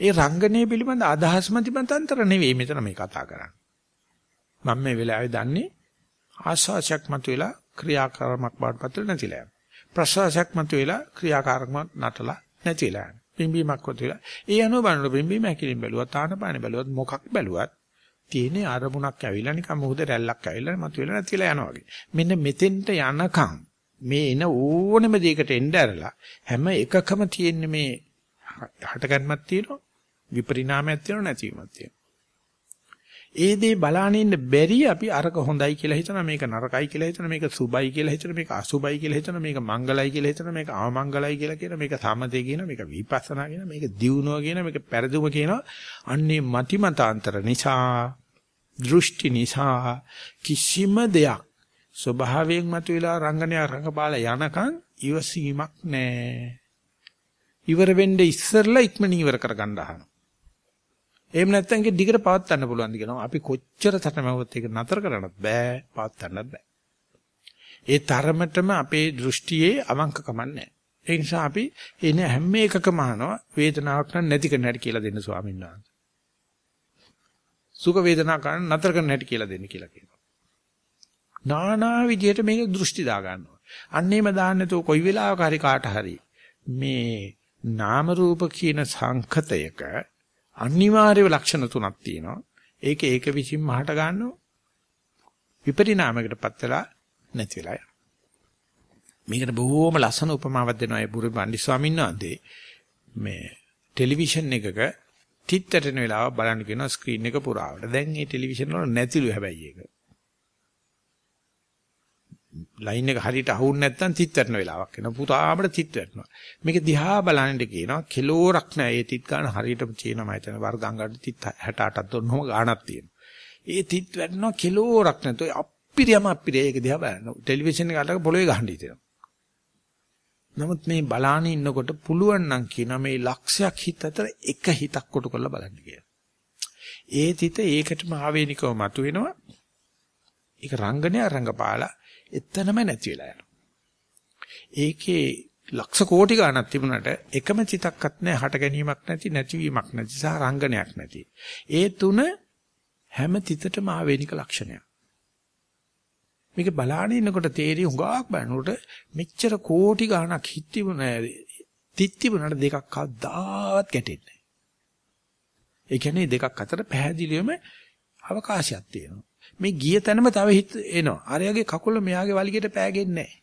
ඒ රංගනය පිළිබඳ අදහස් මතිමතාන්තර නෙවෙයි මෙතන මේ කතා කරන්නේ. මම මේ වෙලාවේ දන්නේ ආශාසයක් මතුවලා ක්‍රියාකාරමක් බාටපත් නැතිලා යනවා. ප්‍රසවාසයක් මතුවලා ක්‍රියාකාරමක් නටලා නැතිලා යනවා. පිම්බීමක් මතුවලා ඒ අනුව බලනකොට පිම්බීම හැකිලින් බැලුවත් ආනපාන බැලුවත් මොකක් බැලුවත් තියෙන්නේ අරමුණක් ඇවිල්ලා නිකන් මොහොත රැල්ලක් ඇවිල්ලා මතුවෙලා නැතිලා යනවා වගේ. මෙන්න මෙතෙන්ට යනකම් මේ එන ඕනෙම දෙයකට එන්න ඇරලා හැම එකකම තියෙන මේ හටගන්මක් තියෙනවා විපරිණාමයක් තියෙනවා නැතිවීමක් තියෙනවා. ඒ දේ බලාගෙන ඉන්න බැරි අපි අරක හොඳයි කියලා හිතනවා මේක නරකයි කියලා හිතනවා මේක සුබයි කියලා හිතනවා මේක අසුබයි කියලා හිතනවා මේක මංගලයි කියලා හිතනවා මේක අවමංගලයි කියලා කියනවා මේක සමතේ කියනවා මේක විපස්සනා කියනවා මේක දියුණුව කියනවා මේක පෙරදුම කියනවා. අන්නේ මතිමතාන්තර නිසා දෘෂ්ටි නිසා කිසිම දෙයක් ස්වභාවයෙන් මතුවලා රංගනය රංගපාලා යනකම් ඉවසීමක් නැහැ ඉවර වෙන්න ඉස්සරලා ඉක්මන ඉවර කරගන්න අහනවා. එහෙම නැත්නම් ඒක දිගට පවත් ගන්න පුළුවන්ද කියනවා. අපි කොච්චර තටමැවුවත් ඒක නතර කරන්නත් බෑ, පවත් ගන්නත් බෑ. ඒ තරමටම අපේ දෘෂ්ටියේ අවංකකමක් නැහැ. ඒ නිසා අපි එන හැම එකකම අහනවා වේදනාවක් නැති කරන්න හැටි කියලා දෙන්න ස්වාමීන් වහන්සේ. සුඛ වේදනා කරන්න නතර කරන්න හැටි කියලා දෙන්න කියලා කියනවා. නානා විදියට මේක දෘෂ්ටි දා ගන්නවා. අන්නේම දාන්නේ તો කොයි වෙලාවක හරි කාට හරි මේ නාම රූප කියන සංකතයක අනිවාර්ය ලක්ෂණ තුනක් තියෙනවා. ඒක ඒක විසින් මහට ගන්නවා. විපරිණාමයකටපත් වෙලා නැති වෙලා යනවා. මේකට බොහෝම ලස්සන උපමාවක් දෙනවා ඒ බුරු බණ්ඩි ස්වාමීන් වහන්සේ. මේ ටෙලිවිෂන් එකක තිත්තරන වෙලාව බලන්න කියන ස්ක්‍රීන් එක පුරාවට. දැන් මේ ටෙලිවිෂන් වල නැතිලු හැබැයි ඒක. ලයින් එක හරියට අහුන්නේ නැත්නම් තිත් වැටෙන වෙලාවක් එනවා. පුතාමඩ තිත් වැටෙනවා. මේක දිහා බලන්න කියනවා කිලෝරක් නෑ. ඒ තිත් ගන්න හරියටම තියෙනවා මම හිතන වර්ගංගකට තිත් 68ක් දුන්නොම ගාණක් තියෙනවා. ඒ තිත් වැටෙනවා කිලෝරක් නැතෝ අප්පිරියම අප්පිරිය ඒක දිහා බලන්න. ටෙලිවිෂන් එකකට පොළවේ ගහන්න හිතෙනවා. නමුත් මේ බලාන ඉන්නකොට පුළුවන් නම් කියන මේ ලක්ෂයක් හිත අතර එක හිතක් කොටු කරලා බලන්න කියලා. ඒ තිත ඒකටම ආවේනිකව මතුවෙනවා. ඒක රංගනය රංගපාලා එතනම නැති වෙලා යනවා. ඒකේ ලක්ෂ කෝටි ගණක් තිබුණාට එකම චිතක්වත් නැහැ හට ගැනීමක් නැති නැතිවීමක් නැති සහ රංගනයක් නැති. ඒ තුන හැම තිතටම ආවේනික ලක්ෂණයක්. මේක බලාගෙන ඉන්නකොට තේරි හුඟක් බලනකොට මෙච්චර කෝටි ගණක් හිත තිබුණා තිත් තිබුණාට දෙකක් කවදාවත් ගැටෙන්නේ නැහැ. ඒ කියන්නේ දෙකක් අතර පැහැදිලිවම අවකාශයක් තියෙනවා. මේ ගිය තැනම තව හිත එනවා. අරයාගේ කකුල මෙයාගේ වලිගෙට පෑගෙන්නේ නැහැ.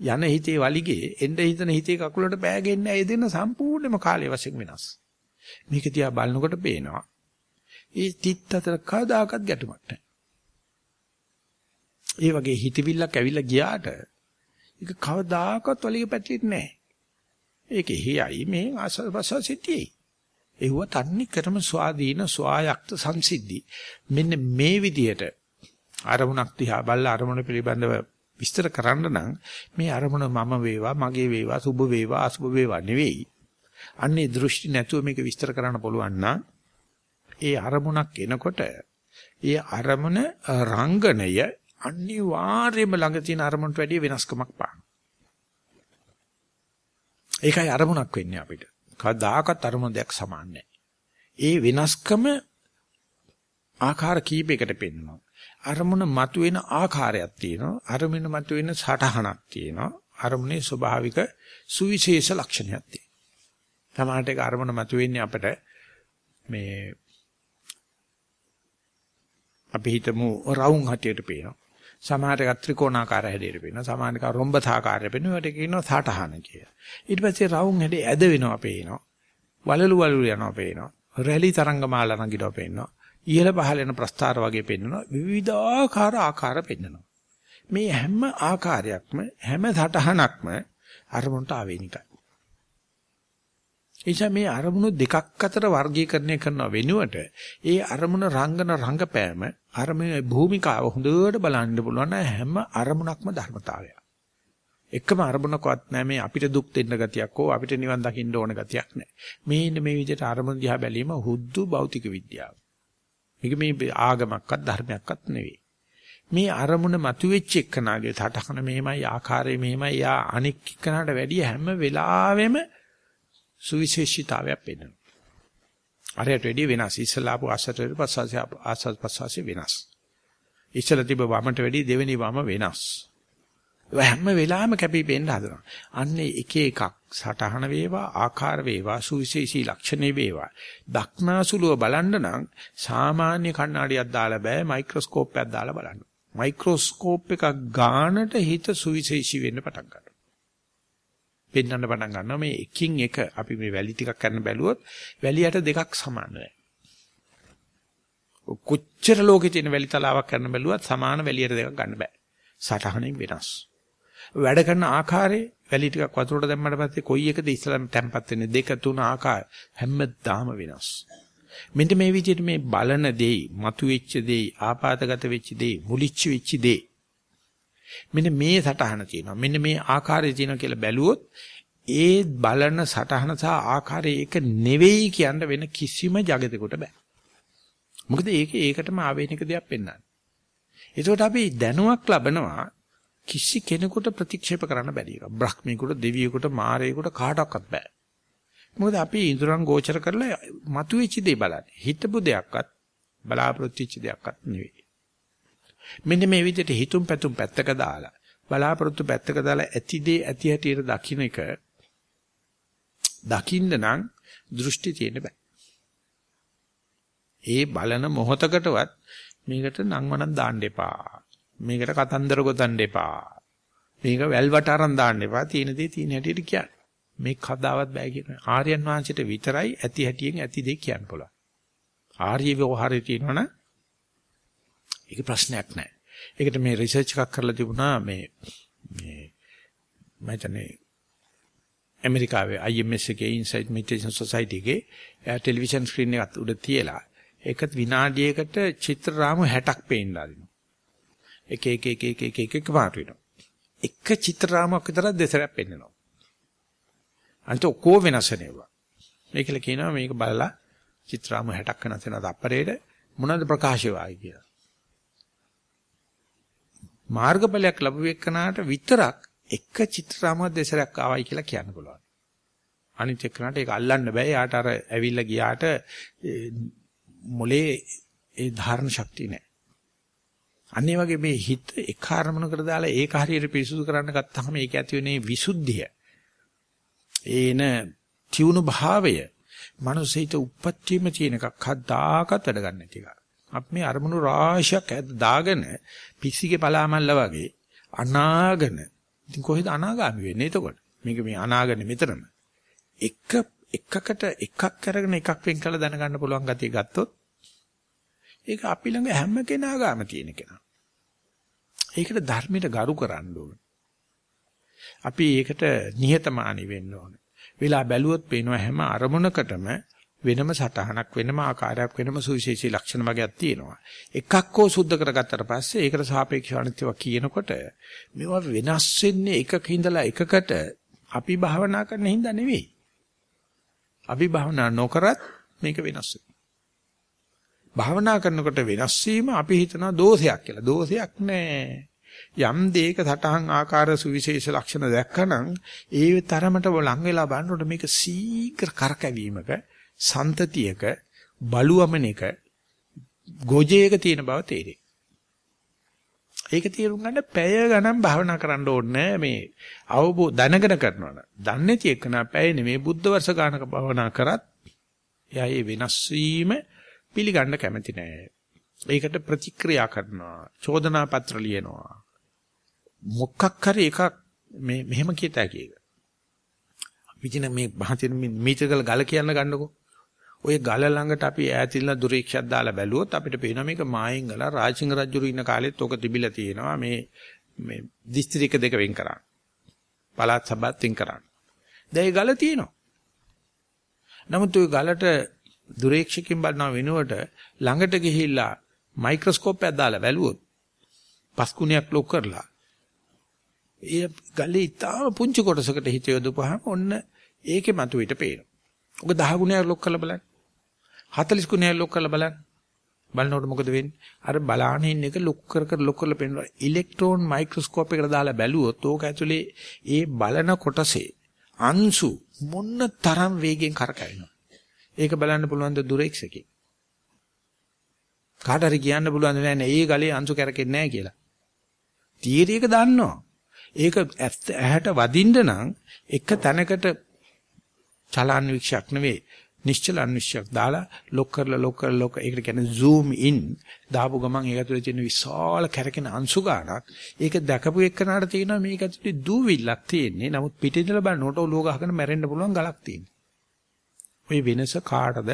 යන හිතේ වලිගේ එන්න හිතන හිතේ කකුලට පෑගෙන්නේ නැහැ. ඒ දෙන්න සම්පූර්ණයෙන්ම කාලය වශයෙන් වෙනස්. මේක තියා බලනකොට පේනවා. ඒ තිත් අතර කවදාකවත් ගැටුමක් නැහැ. ඒ වගේ හිතවිල්ලක් ඇවිල්ලා ගියාට ඒක කවදාකවත් වලිගේ පැටලෙන්නේ නැහැ. ඒක හේයයි මේ ආසවස සිටියේ. ඒව තන්නේ කරම ස්වාධීන ස්වායක්ත සංසිද්ධි. මෙන්න මේ විදිහට අරමුණක් දිහා බලලා අරමුණ පිළිබඳව විස්තර කරන්න නම් මේ අරමුණ මම වේවා මගේ වේවා සුභ වේවා අසුභ වේවා නෙවෙයි. අන්නේ දෘෂ්ටි නැතුව මේක විස්තර කරන්න පුළුවන් නම් ඒ අරමුණක් එනකොට ඒ අරමුණ රංගනය අනිවාර්යයෙන්ම ළඟ තියෙන අරමුණට වැඩිය වෙනස්කමක් පාන. ඒකයි අරමුණක් වෙන්නේ අපිට. කවදාකවත් අරමුණ දෙයක් සමාන ඒ වෙනස්කම ආකාර කීපයකට පෙන්වනවා. අරමුණ මතුවෙන ආකාරයක් තියෙනවා. අරමුණ මතුවෙන සටහනක් තියෙනවා. අරමුණේ ස්වභාවික සුවිශේෂ ලක්ෂණයක් තියෙනවා. සමහරට ඒක අරමුණ මතුවෙන්නේ අපිට මේ අපි හිතමු රවුම් හටියට පේනවා. සමහර එක ත්‍රිකෝණාකාර හැඩයට පේනවා. සමහර එක රොම්බතාකාරය පේනවා. ඒකට කියනවා සටහන කියලා. ඊට පස්සේ රවුම් හැඩේ ඇද වෙනවා පේනවා. වලලු වලලු යනවා පේනවා. රැලි තරංගමාලා නගිනවා පේනවා. ඉහළ පහළ යන ප්‍රස්තාර වගේ පෙන්වනවා. විවිධාකාර ආකාර පෙන්වනවා. මේ හැම ආකාරයක්ම හැම සටහනක්ම අරමුණට ආවේනිකයි. එනිසා මේ අරමුණු දෙකක් අතර වර්ගීකරණය කරන වෙනුවට ඒ අරමුණ රංගන රංගපෑම අරමුණේ භූමිකාව හොඳට බලන්න පුළුවන් හැම අරමුණක්ම ධර්මතාවයක්. එකම අරමුණකවත් නැහැ මේ අපිට දුක් දෙන්න ගතියක් හෝ අපිට නිවන් දකින්න ඕන ගතියක් නැහැ. මේ ඉන්න මේ විදිහට අරමුණ දිහා බැලීම හුද්දු භෞතික විද්‍යාව. මේක මේ ආගමක්වත් ධර්මයක්වත් නෙවෙයි. මේ අරමුණ මතුවෙච්ච එකනාගේ සටහන මෙහෙමයි ආකාරය මෙහෙමයි යා අනික් එකනට වැඩිය හැම වෙලාවෙම සුවිශේෂීතාවයක් පෙන්වනවා. අරයට වැඩිය වෙනස්. ඉස්සලාපු ආසතර පස්සාසි ආසස් පස්සාසි වෙනස්. ඉස්සලා තිබ්බ වමට වැඩිය දෙවෙනි වම වෙනස්. හැම වෙලාවෙම කැපී පෙනෙන්න හදනවා. අන්නේ එක එකක් සටහන වේවා ආකාර වේවා සුවිශේෂී ලක්ෂණ වේවා. දක්නාසුලුව බලන්න නම් සාමාන්‍ය කණ්ණාඩියක් දාලා බෑ මයික්‍රොස්කෝප් එකක් දාලා බලන්න. මයික්‍රොස්කෝප් එකක් ගානට හිත සුවිශේෂී වෙන්න පටන් ගන්නවා. පෙන්වන්න පටන් ගන්නවා මේ එකින් එක අපි මේ වැලි ටිකක් කරන්න බැලුවොත් වැලියට දෙකක් සමාන නැහැ. කොච්චර ලෝකේ තියෙන වැලි තලාවක් කරන්න බැලුවත් සමාන වැලියට දෙකක් ගන්න බෑ. සටහනෙන් වෙනස්. වැඩ කරන ආකාරයේ වැලි ටිකක් වතුරට දැම්මට පස්සේ කොයි එකද ඉස්සලම තැම්පත් වෙන්නේ දෙක තුන ආකාර හැමදාම වෙනස්. මෙන්න මේ විදිහට මේ බලන දෙයි, මතුවෙච්ච දෙයි, ආපాతගත වෙච්ච දෙයි, මුලිච්ච වෙච්ච දෙයි. මෙන්න මේ සටහන තියෙනවා. මෙන්න මේ ආකාරය තියෙනවා කියලා බැලුවොත් ඒ බලන සටහන සහ ආකාරය එක නෙවෙයි කියන්න වෙන කිසිම జగතෙකුට බෑ. මොකද ඒක ඒකටම ආවේනික දෙයක් පෙන්වන්නේ. ඒකට අපි දැනුවක් ලබනවා කිසි කෙනෙකුට ප්‍රතික්ෂේප කරන්න බැරි එක. බ්‍රහ්මීකුට, දෙවියෙකුට, මාරයෙකුට කාටවත් බෑ. මොකද අපි ඉදurang ගෝචර කරලා මතුවෙච්ච දේ බලන්නේ. හිතපු දෙයක්වත් බලාපොරොත්තු වෙච්ච දෙයක්වත් නෙවෙයි. මෙන්න මේ විදිහට හිතුම් පැතුම් පැත්තක දාලා බලාපොරොත්තු පැත්තක දාලා ඇති දේ ඇති හැටියට දකින්න එක දකින්න නම් දෘෂ්ටි තියෙන්න බෑ. ඒ බලන මොහොතකටවත් මේකට නංවනක් දාන්න එපා. මේකට කතන්දර ගොතන්න එපා. මේක වැල්වට අරන් දාන්න එපා. තියෙන දේ තියෙන හැටියට කියන්න. මේ කදාවත් බෑ කියන ආර්යයන් වහන්සේට විතරයි ඇති හැටියෙන් ඇති දේ කියන්න පුළුවන්. ආර්ය ව්‍යවහාරයේ තියෙනවනම් ඒක ප්‍රශ්නයක් නෑ. ඒකට මේ රිසර්ච් එකක් කරලා තිබුණා මේ මේ මම හිතන්නේ ඇමරිකාවේ IMS එකේ Insight Meditation Society එකේ ටෙලිවිෂන් ස්ක්‍රීන් එකත් උඩ තියලා ඒක විනාඩියකට චිත්‍ර රාමු 60ක් පේන්න ආරිනු. එක එක එක එක එක එක එක පාට වෙනවා. එක චිත්‍ර රාමුවක් විතරක් දෙසරක් පෙන්නනවා. අන්ත ඔකෝ වෙනස් වෙනවා. මේකල කියනවා මේක බලලා චිත්‍ර රාමු 60ක් වෙනස් වෙනවා තප්පරේට මොනවද ප්‍රකාශය වායි කියලා. මාර්ගඵලයක් ලැබුව එක්කනාට විතරක් එක චිත්‍ර රාමුවක් දෙසරක් ආවයි කියලා කියන්න පුළුවන්. අනිත් එක්කනට ඒක අල්ලන්න බෑ. යාට අර ඇවිල්ලා ගියාට මොලේ ඒ ධාරණ ශක්තිය නැහැ. අන්නේ වගේ මේ හිත එක අරමුණකට දාලා ඒක හරියට පිරිසුදු කරන්න ගත්තාම ඒක ඇති වෙන්නේ විසුද්ධිය. ඒන තියුණු භාවය මනුස්සයිත උප්පත්තියම තියෙන එකක් හදාකත් වැඩ ගන්න නැති එක. අපි මේ අරමුණු රාශියක් දාගෙන පිස්සිගේ පලාමල්ල වගේ අනාගෙන ඉතින් කොහෙද අනාගාමි වෙන්නේ එතකොට? මේක මේ අනාගන්නේ මෙතනම. එක එකකට එකක් අරගෙන එකක් වෙන් කළ දැනගන්න පුළුවන් ගතිය ගත්තොත් ඒක අපි ළඟ හැම කෙනා ගාම තියෙන කෙනා. ඒකට ධර්මයට ගරු කරන්න ඕන. අපි ඒකට නිහතමානී වෙන්න ඕන. වෙලා බැලුවොත් පේනවා හැම අරමුණකටම වෙනම සටහනක් වෙනම ආකාරයක් වෙනම සුවිශේෂී ලක්ෂණ වගේක් තියෙනවා. එකක් හෝ සුද්ධ කරගත්තට පස්සේ ඒකට සාපේක්ෂව අනිත්‍යව කියනකොට මේවා වෙනස් වෙන්නේ එකක ඉඳලා එකකට අපි භාවනා කරන හින්දා නෙවෙයි. අපි භාවනා නොකරත් මේක වෙනස් භාවනා කරනකොට වෙනස් වීම අපි හිතනවා දෝෂයක් කියලා. දෝෂයක් නෑ. යම් දෙයක සටහන් ආකාර සුවිශේෂ ලක්ෂණ දැක්කනම් ඒ තරමට ලං වෙලා බලනකොට මේක සීඝ්‍ර කරකැවීමක සන්තතියක බලුවමනක ගොජේක තියෙන බව තේරෙයි. ඒක තේරුම් ගන්න පැය ගණන් භාවනා කරන්න ඕනේ මේ අවබෝධ දැනගෙන කරනවා නම්. දන්නේ නැති එකන පැය නෙමේ බුද්ධ වර්ෂ ගානක භාවනා කරත් එයා ඒ වෙනස් වීම පිළිගන්න කැමති නෑ. ඒකට ප්‍රතික්‍රියා කරනවා. චෝදනා පත්‍ර ලියනවා. මොකක් හරි එකක් මේ මෙහෙම කියත හැකි එක. විදින මේ මහතින් මීටරකල ගල කියන්න ගන්නකෝ. ওই ගල ළඟට අපි ඈතින්ලා දුරීක්ෂයක් දාලා බැලුවොත් අපිට පේනවා මේක මායින් ගල රාජසිංහ රජුරු ඉන්න කාලෙත් ඔක තිබිලා තියෙනවා මේ මේ දිස්ත්‍රික්ක දෙක වෙන් කරා. පළාත් සභාත් වෙන් කරා. දැන් ඒ ගල තියෙනවා. නමුත් ওই ගලට දුරීක්ෂකින් බලන වෙනුවට ළඟට ගිහිල්ලා මයික්‍රොස්කෝප් එකක් දාලා බැලුවොත් පස්කුණයක් ලොක් කරලා ඒ ගලේ ඉතාම පුංචි කොටසකට හිත යොදපුවාම ඔන්න ඒකේ මතුවෙට පේනවා. ඔක 10 ගුණයක් ලොක් කරලා බලන්න. 40 ගුණයක් ලොක් කරලා බලන්න. බලනකොට මොකද වෙන්නේ? අර බලාන ඉන්න එක ලොක් කර කර ලොක් කරලා පෙන්නනවා. ඉලෙක්ට්‍රෝන මයික්‍රොස්කෝප් එකකට දාලා බැලුවොත් ඕක ඇතුලේ ඒ බලන කොටසේ අංශු මොන්න තරම් වේගෙන් කරකැවෙනවා. ඒක බලන්න පුළුවන් ද දුරෙක්සකින්. කාට හරි කියන්න පුළුවන් නෑ නේ ඒ ගලේ අංශු කැරකෙන්නේ නෑ කියලා. තීරියක දන්නවා. ඒක ඇහැට වදින්න නම් එක තැනකට චලන්වික්ෂයක් නෙවෙයි නිශ්චල අනිශ්චයක් දාලා ලොක් කරලා ලොක් කරලා ලොක් ඒකට කියන්නේ zoom in. දාපු ගමන් ඒක ඇතුලේ තියෙන විශාල කැරකෙන අංශු ගන්නක් ඒක දැකපු එක්කනට තියෙනවා මේක ඇතුලේ දූවිල්ලක් තියෙන්නේ. නමුත් පිටින්දලා බලනකොට ඔලුව ගහගෙන මැරෙන්න පුළුවන් ගලක් තියෙනවා. ওই වෙනස කාටද?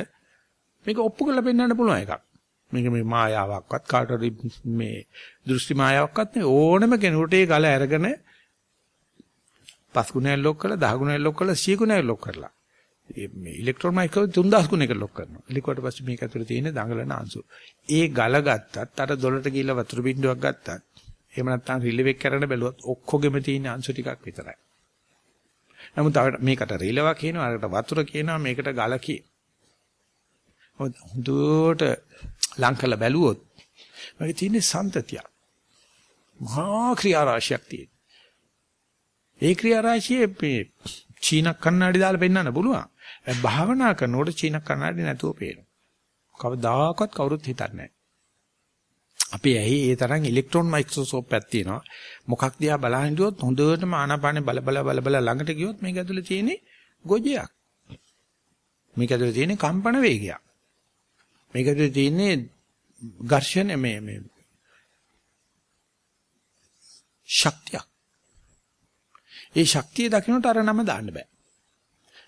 මේක ඔප්පු කරලා පෙන්වන්න පුළුවන් එකක්. මේක මේ මායාවක්වත් කාටද මේ දෘෂ්ටි මායාවක්වත් නෙවෙයි. ඕනම කෙනෙකුට ඒ ගල අරගෙන පස් ගුණයක් ලොක් කරලා 10 ගුණයක් ලොක් කරලා 100 ගුණයක් ලොක් කරලා මේ ඉලෙක්ට්‍රෝන මයික්‍රෝ 3000 ගුණයකට ලොක් කරනවා. ලිකුවට පස්සේ මේක ඇතුලේ තියෙන දඟලන අංශු. ඒ ගල ගත්තත් අර දොලට ගිහිල්ලා වතුර බින්දුවක් ගත්තත් එහෙම නැත්නම් රිලෙව් එක කරන බැලුවත් ඔක්කොගෙම තියෙන අංශු ටිකක් විතරයි. නමුත් මේකට රිලෙව කියනවා අරකට වතුර කියනවා මේකට ගල කියනවා. හොඳට ලං කරලා බැලුවොත් මේකේ තියෙන සම්තතිය. මහා ක්‍රියා රාශියක් තියෙනවා. ඒ ක්‍රියා රාශියේ මේ චීන කන්නඩි දාලා පෙන්වන්න පුළුවන්. භාවනා කරනකොට චීන කන්නඩි නැතුව පේනවා. කවදාකවත් කවුරුත් හිතන්නේ නැහැ. අපි ඇහි ඒ තරම් ඉලෙක්ට්‍රෝන මයික්‍රොස්කෝප් එකක් තියෙනවා. මොකක් දිහා බලන් හිටියොත් හොඳටම ආනාපානෙ බල බල බල බල ළඟට ගියොත් මේක ඇතුලේ තියෙන්නේ ගොජයක්. මේක ඇතුලේ තියෙන්නේ කම්පන වේගයක්. මේක ඇතුලේ තියෙන්නේ ඝර්ෂණ මේ මේ ශක්තියක්. ඒ ශක්තිය දකින්නට අර නම දාන්න බෑ.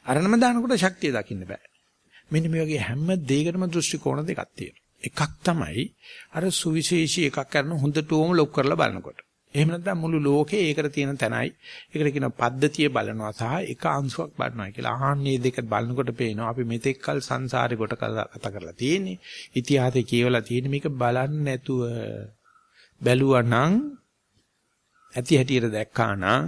අර නම දානකොට ශක්තිය දකින්න බෑ. මෙන්න මේ වගේ හැම දෙයකටම දෘෂ්ටි කෝණ දෙකක් තියෙනවා. එකක් තමයි අර සුවිශේෂී එකක් කරන හොඳටම ලොක් කරලා බලනකොට. එහෙම නැත්නම් මුළු ලෝකේ ඒකට තියෙන තැනයි ඒකට කියන පද්ධතිය බලනවා සහ එක අංශුවක් බලනවා කියලා. ආහන්නේ දෙක බලනකොට පේනවා අපි මෙතෙක්කල් සංසාරේ කොට කතා කරලා තියෙන්නේ. ඉතිහාසයේ කියවලා තියෙන්නේ මේක බලන්නේ නැතුව බැලුවා නම් ඇති හැටියට දැක්කා නම්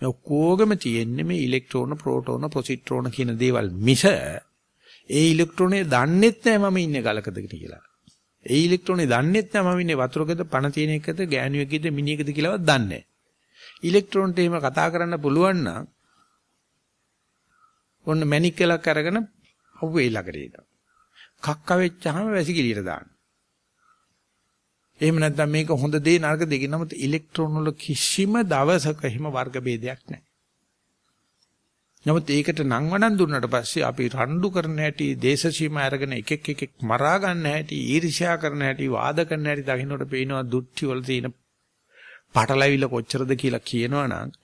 මේ ඔක්කොගම තියෙන්නේ මේ ඉලෙක්ට්‍රෝන, ප්‍රෝටෝන, පොසිට්‍රෝන කියන දේවල් මිස ඒ ඉලෙක්ට්‍රෝනේ දන්නෙත් නැහැ මම ඉන්නේ ගලකද කියලා. ඒ ඉලෙක්ට්‍රෝනේ දන්නෙත් නැහැ මම ඉන්නේ වතුරකද පණ තියෙන එකද ගෑණියෙක්ද මිනිහෙක්ද කියලාවත් දන්නේ නැහැ. ඉලෙක්ට්‍රෝන්ට එහෙම කතා කරන්න පුළුවන් නම් ඔන්න මැනික් එකක් අරගෙන අවුවේ ළඟට එනවා. කක්ක වෙච්චාම වැසිකිළියට දාන්න. එහෙම නැත්නම් මේක හොඳ දේ නරක දෙක නමුත් ඉලෙක්ට්‍රෝන වල කිසිම දවසක හිම වර්ග ભેදයක් නැහැ. නමුත් ඒකට නම් වණන් දුන්නට පස්සේ අපි රණ්ඩු කරන හැටි දේශ සීමා අරගෙන එක එක එක මරා ගන්න හැටි ඊර්ෂ්‍යා කරන හැටි වාද කරන හැටි දකින්නට පේනවා දුක්ටි වල තියෙන පටලැවිල්ල කොච්චරද කියලා කියනවනම්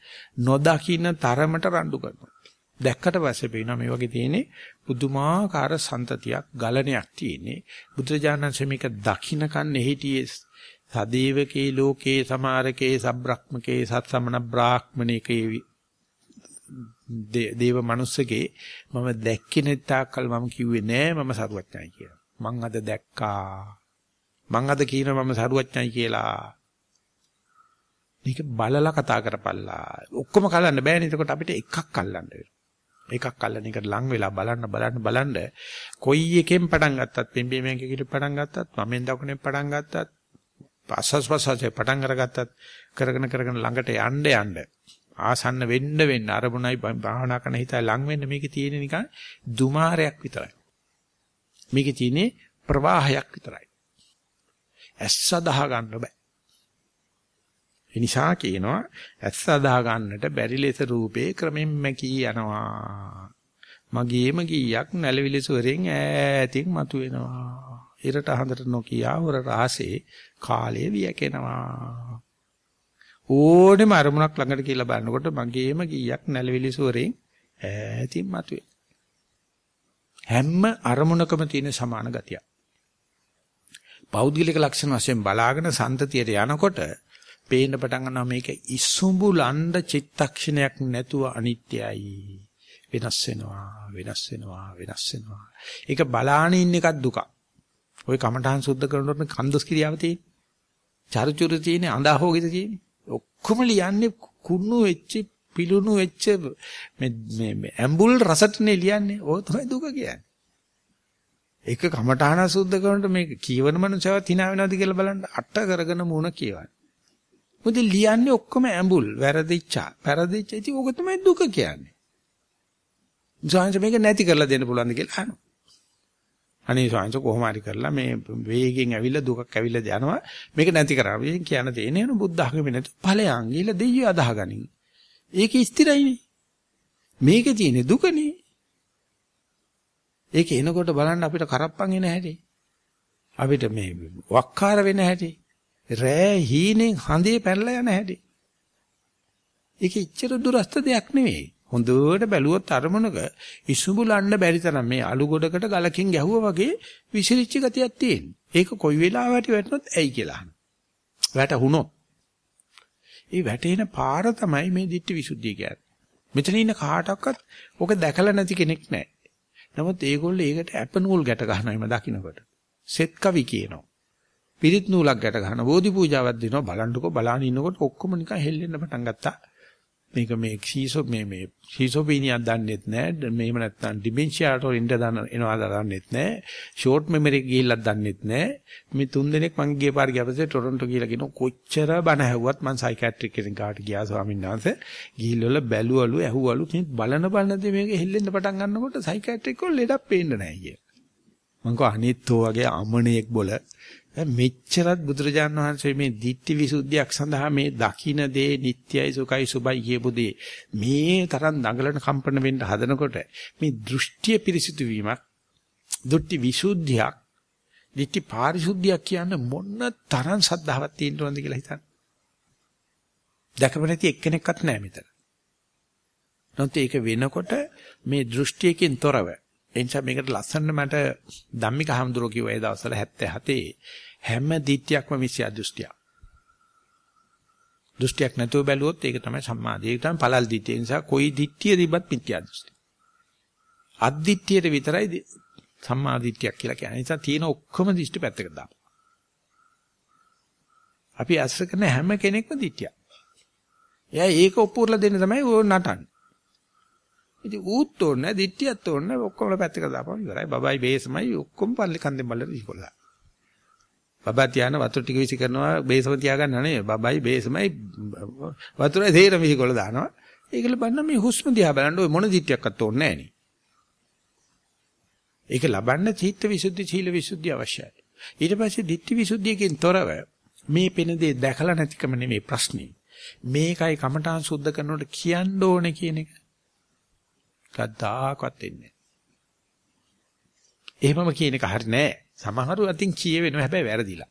නොදකින්න තරමට රණ්ඩු කරනවා. දැක්කට පස්සේ පේනවා මේ වගේ තියෙන්නේ පුදුමාකාර සන්තතියක් ගලණයක් තියෙන්නේ. බුදුරජාණන් මේක දකින්නකන් හිටියේ සදේවකේ ලෝකේ සමාරකේ සබ්‍රක්‍මකේ සත්සමන බ්‍රාහ්මණේකේ දේව මනුස්සකේ මම දැක්කේ නැතාකල් මම කිව්වේ නෑ මම සරුවච්චයි කියලා. මං අද දැක්කා. මං අද කියනවා මම සරුවච්චයි කියලා. මේක බලලා කතා කරපල්ලා. ඔක්කොම කලන්න බෑනේ. එතකොට අපිට එකක් අල්ලන්න වෙනවා. එකක් අල්ලන එකට ලං වෙලා බලන්න බලන්න බලන්න. කොයි එකෙන් පටන් ගත්තත් පිම්බීමෙන් කිට පටන් ගත්තත් මමෙන් දකුණෙන් පටන් ගත්තත් පස්සස් පස්සසේ පටන් අරගත්තත් කරගෙන කරගෙන ළඟට යන්න යන්න. ආසන්න වෙන්න වෙන්න අරමුණයි භාවනා කරන හිතයි ලං වෙන්න මේකේ තියෙන නිකන් දුමාරයක් විතරයි. මේකේ තියෙන්නේ ප්‍රවාහයක් විතරයි. ඇස්ස දහ ගන්න බෑ. ඒ නිසා කියනවා ඇස් අදා ගන්නට බැරි ලෙස රූපේ ක්‍රමෙන් මැකී යනවා. මගේම ගීයක් නැලවිලි සුවරෙන් ඈතින් මතුවෙනවා. ඉරට හඳට නොකිය වර රාසේ කාලය වියකෙනවා. ඕනෙම අරමුණක් ළඟට කියලා බලනකොට මගේම ගීයක් නැලවිලි සුවරෙන් ඈතින් මතුවේ. හැම අරමුණකම තියෙන සමාන ගතිය. පෞද්ගලික ලක්ෂණ වශයෙන් බලාගෙන සන්තතියට යනකොට පේන්න පටන් ගන්නවා මේක ඉසුඹු ලණ්ඩ චිත්තක්ෂණයක් නැතුව අනිත්‍යයි. වෙනස් වෙනවා, වෙනස් වෙනවා, වෙනස් වෙනවා. ඒක බලාන ඉන්න එකක් දුක. ওই කමඨාන් සුද්ධ කරනකොට කන්දස් කිරියාව තියෙන්නේ. චරිචුරු තියෙන්නේ අඳහෝගෙද තියෙන්නේ. ඔක්කොම ලියන්නේ කුණු වෙච්ච පිලුණු වෙච්ච මේ මේ ඇම්බුල් රසටනේ ලියන්නේ. ඕක තමයි දුක කියන්නේ. ඒක කමඨාන සුද්ධ කරනකොට මේක කීවන මනුස්සයවත් hina වෙනවද කියලා බලන්න අට කරගෙන මුණ කියවන්නේ. මොකද ලියන්නේ ඔක්කොම ඇඹුල් වැරදිච්චා. වැරදිච්ච ඉතින් ඕක තමයි දුක කියන්නේ. ජාන්ස මේක නැති කරලා දෙන්න පුළුවන්ද කියලා අහනවා. අනේ ස්වාමීන් කොහොම හරි කරලා මේ වේගෙන් ඇවිල්ලා දුකක් ඇවිල්ලා යනවා මේක නැති කරා. මේ කියන දේ නේ බුද්ධ ආගමේ නැතු ඵලයන් ගිහලා දෙයියෝ අදහගනින්. ඒක ස්ථිරයිනේ. මේකේ තියෙන දුකනේ. ඒක එනකොට බලන්න අපිට කරප්පන් එන හැටි. අපිට මේ වක්කාර වෙන හැටි. රෑ හීනෙන් හඳේ පැනලා යන හැටි. ඒක ඉච්චර දුරස්ත දෙයක් නෙවෙයි. හොඳට බැලුවොත් අරමුණක ඉසුඹුලන්න බැරි තරම් මේ අලු ගොඩකට ගලකින් ගැහුවා වගේ විසිරිච්ච ගතියක් තියෙන. ඒක කොයි වෙලාවට වැටුනොත් ඇයි කියලා අහන. වැටුණොත්. ඒ වැටෙන පාර තමයි මේ ditthi visuddhi කියන්නේ. මෙතන ඉන්න කාටවත් ඕක දැකලා නැති කෙනෙක් නැහැ. නමුත් ඒගොල්ලෝ ඒකට ඇප නූල් ගැට ගන්නවා එම දකින්නකොට. සෙත් කවි කියනවා. පිරිත් නූලක් ගැට ගන්න බෝධි පූජාවක් දෙනවා. බලන්නකො බලාන ඉන්නකොට ඔක්කොම නිකන් හෙල්ලෙන්න පටන් ගත්තා. මේක මේ සීසෝ මේ මේ සීසෝපීනියක් දන්නෙත් නෑ. මේව නැත්තම් ඩිමෙන්ෂියාට ඉන්න දන්න එනවා දන්නෙත් නෑ. ෂෝට් මෙමරි ගිහිල්ලක් දන්නෙත් නෑ. මේ තුන් දෙනෙක් මං ගිය පාර ගියපස්සේ ටොරන්ටෝ කියලා කියන කොච්චර බණ ඇහුවත් මං සයිකියාට්‍රික් කෙනෙක් කාට ගියා ස්වාමීන් වහන්සේ. ගිහිල්වල බැලුවලු ඇහුවලු. කිත් බලන බලනදී මේක හෙල්ලෙන්න පටන් ගන්නකොට සයිකියාට්‍රික් වල ලෙඩක් පේන්න නෑ කිය මං කෝ අනිත්ෝ වගේ අමණේක් බොල මෙච්චරත් බුදුරජාණන් වහන්සේ මේ ditthi visuddhiයක් සඳහා මේ දකින්න දේ නිට්ටයයි සුඛයි සුබයි කියපු දේ මේ තරම් දඟලන කම්පන වෙන්න හදනකොට මේ දෘෂ්ටිය පිරිසිදු වීමක් දෘෂ්ටි විසුද්ධියක් ditthi පාරිශුද්ධියක් කියන්නේ මොන තරම් සද්ධාවක් තියෙනවද කියලා හිතන්න. දැකපු නැති එක්කෙනෙක්වත් නැහැ මෙතන. නැත්නම් ඒක වෙනකොට මේ දෘෂ්ටියකින් තොරව එනිසා මේකට ලස්සන මට ධම්මික හඳුරෝ කිව්වා ඒ දවස්වල 77 හැම දිට්ඨියක්ම මිත්‍යා දෘෂ්ටියක්. දෘෂ්ටියක් නැතුව බැලුවොත් ඒක තමයි සම්මාදිය. ඒක තමයි පළල් දිට්ඨිය. නිසා කොයි දිට්ඨිය තිබ්බත් මිත්‍යා දෘෂ්ටි. අද්දිට්ඨියට විතරයි සම්මා දිට්ඨියක් කියලා කියන්නේ. නිසා තියෙන ඔක්කොම දිෂ්ටි පැත්තකට දාන්න. අපි අසර කරන හැම කෙනෙක්ම දිට්ඨියක්. එයා ඒක ඔප්පුරලා දෙන්න තමයි ඕ නටන්නේ. ඉතින් ඌත් ඕනේ දිට්ඨියත් ඕනේ ඔක්කොම පැත්තකට දාපුවා ඉවරයි. බබයි බේසමයි ඔක්කොම පල්ලේ කන්දෙන් බල්ලට ඉස්කොල්ලා. බබා තියාන වතුර ටික විසි කරනවා බේසම තියාගන්න නෙවෙයි. බබයි බේසමයි වතුරේ තේරම විසිකොල දානවා. ඒකල බලන්න මේ හුස්ම දිහා බලන්න ඔය මොන දිට්ඨියක්වත් ඕනේ නැහැ ඒක ලබන්න චිත්ත විසුද්ධි සීල විසුද්ධි අවශ්‍යයි. ඊට පස්සේ ditthi විසුද්ධියකින් තොරව මේ පෙන දේ දැකලා නැතිකම නෙමෙයි ප්‍රශ්නේ. මේකයි කමඨාන් සුද්ධ කරනකොට කියන්න ඕනේ කියන එක. කද්දාකවත් වෙන්නේ එහෙමම කියන එක හරි නෑ. සමහරු අතින් කියවෙනවා හැබැයි වැරදිලා.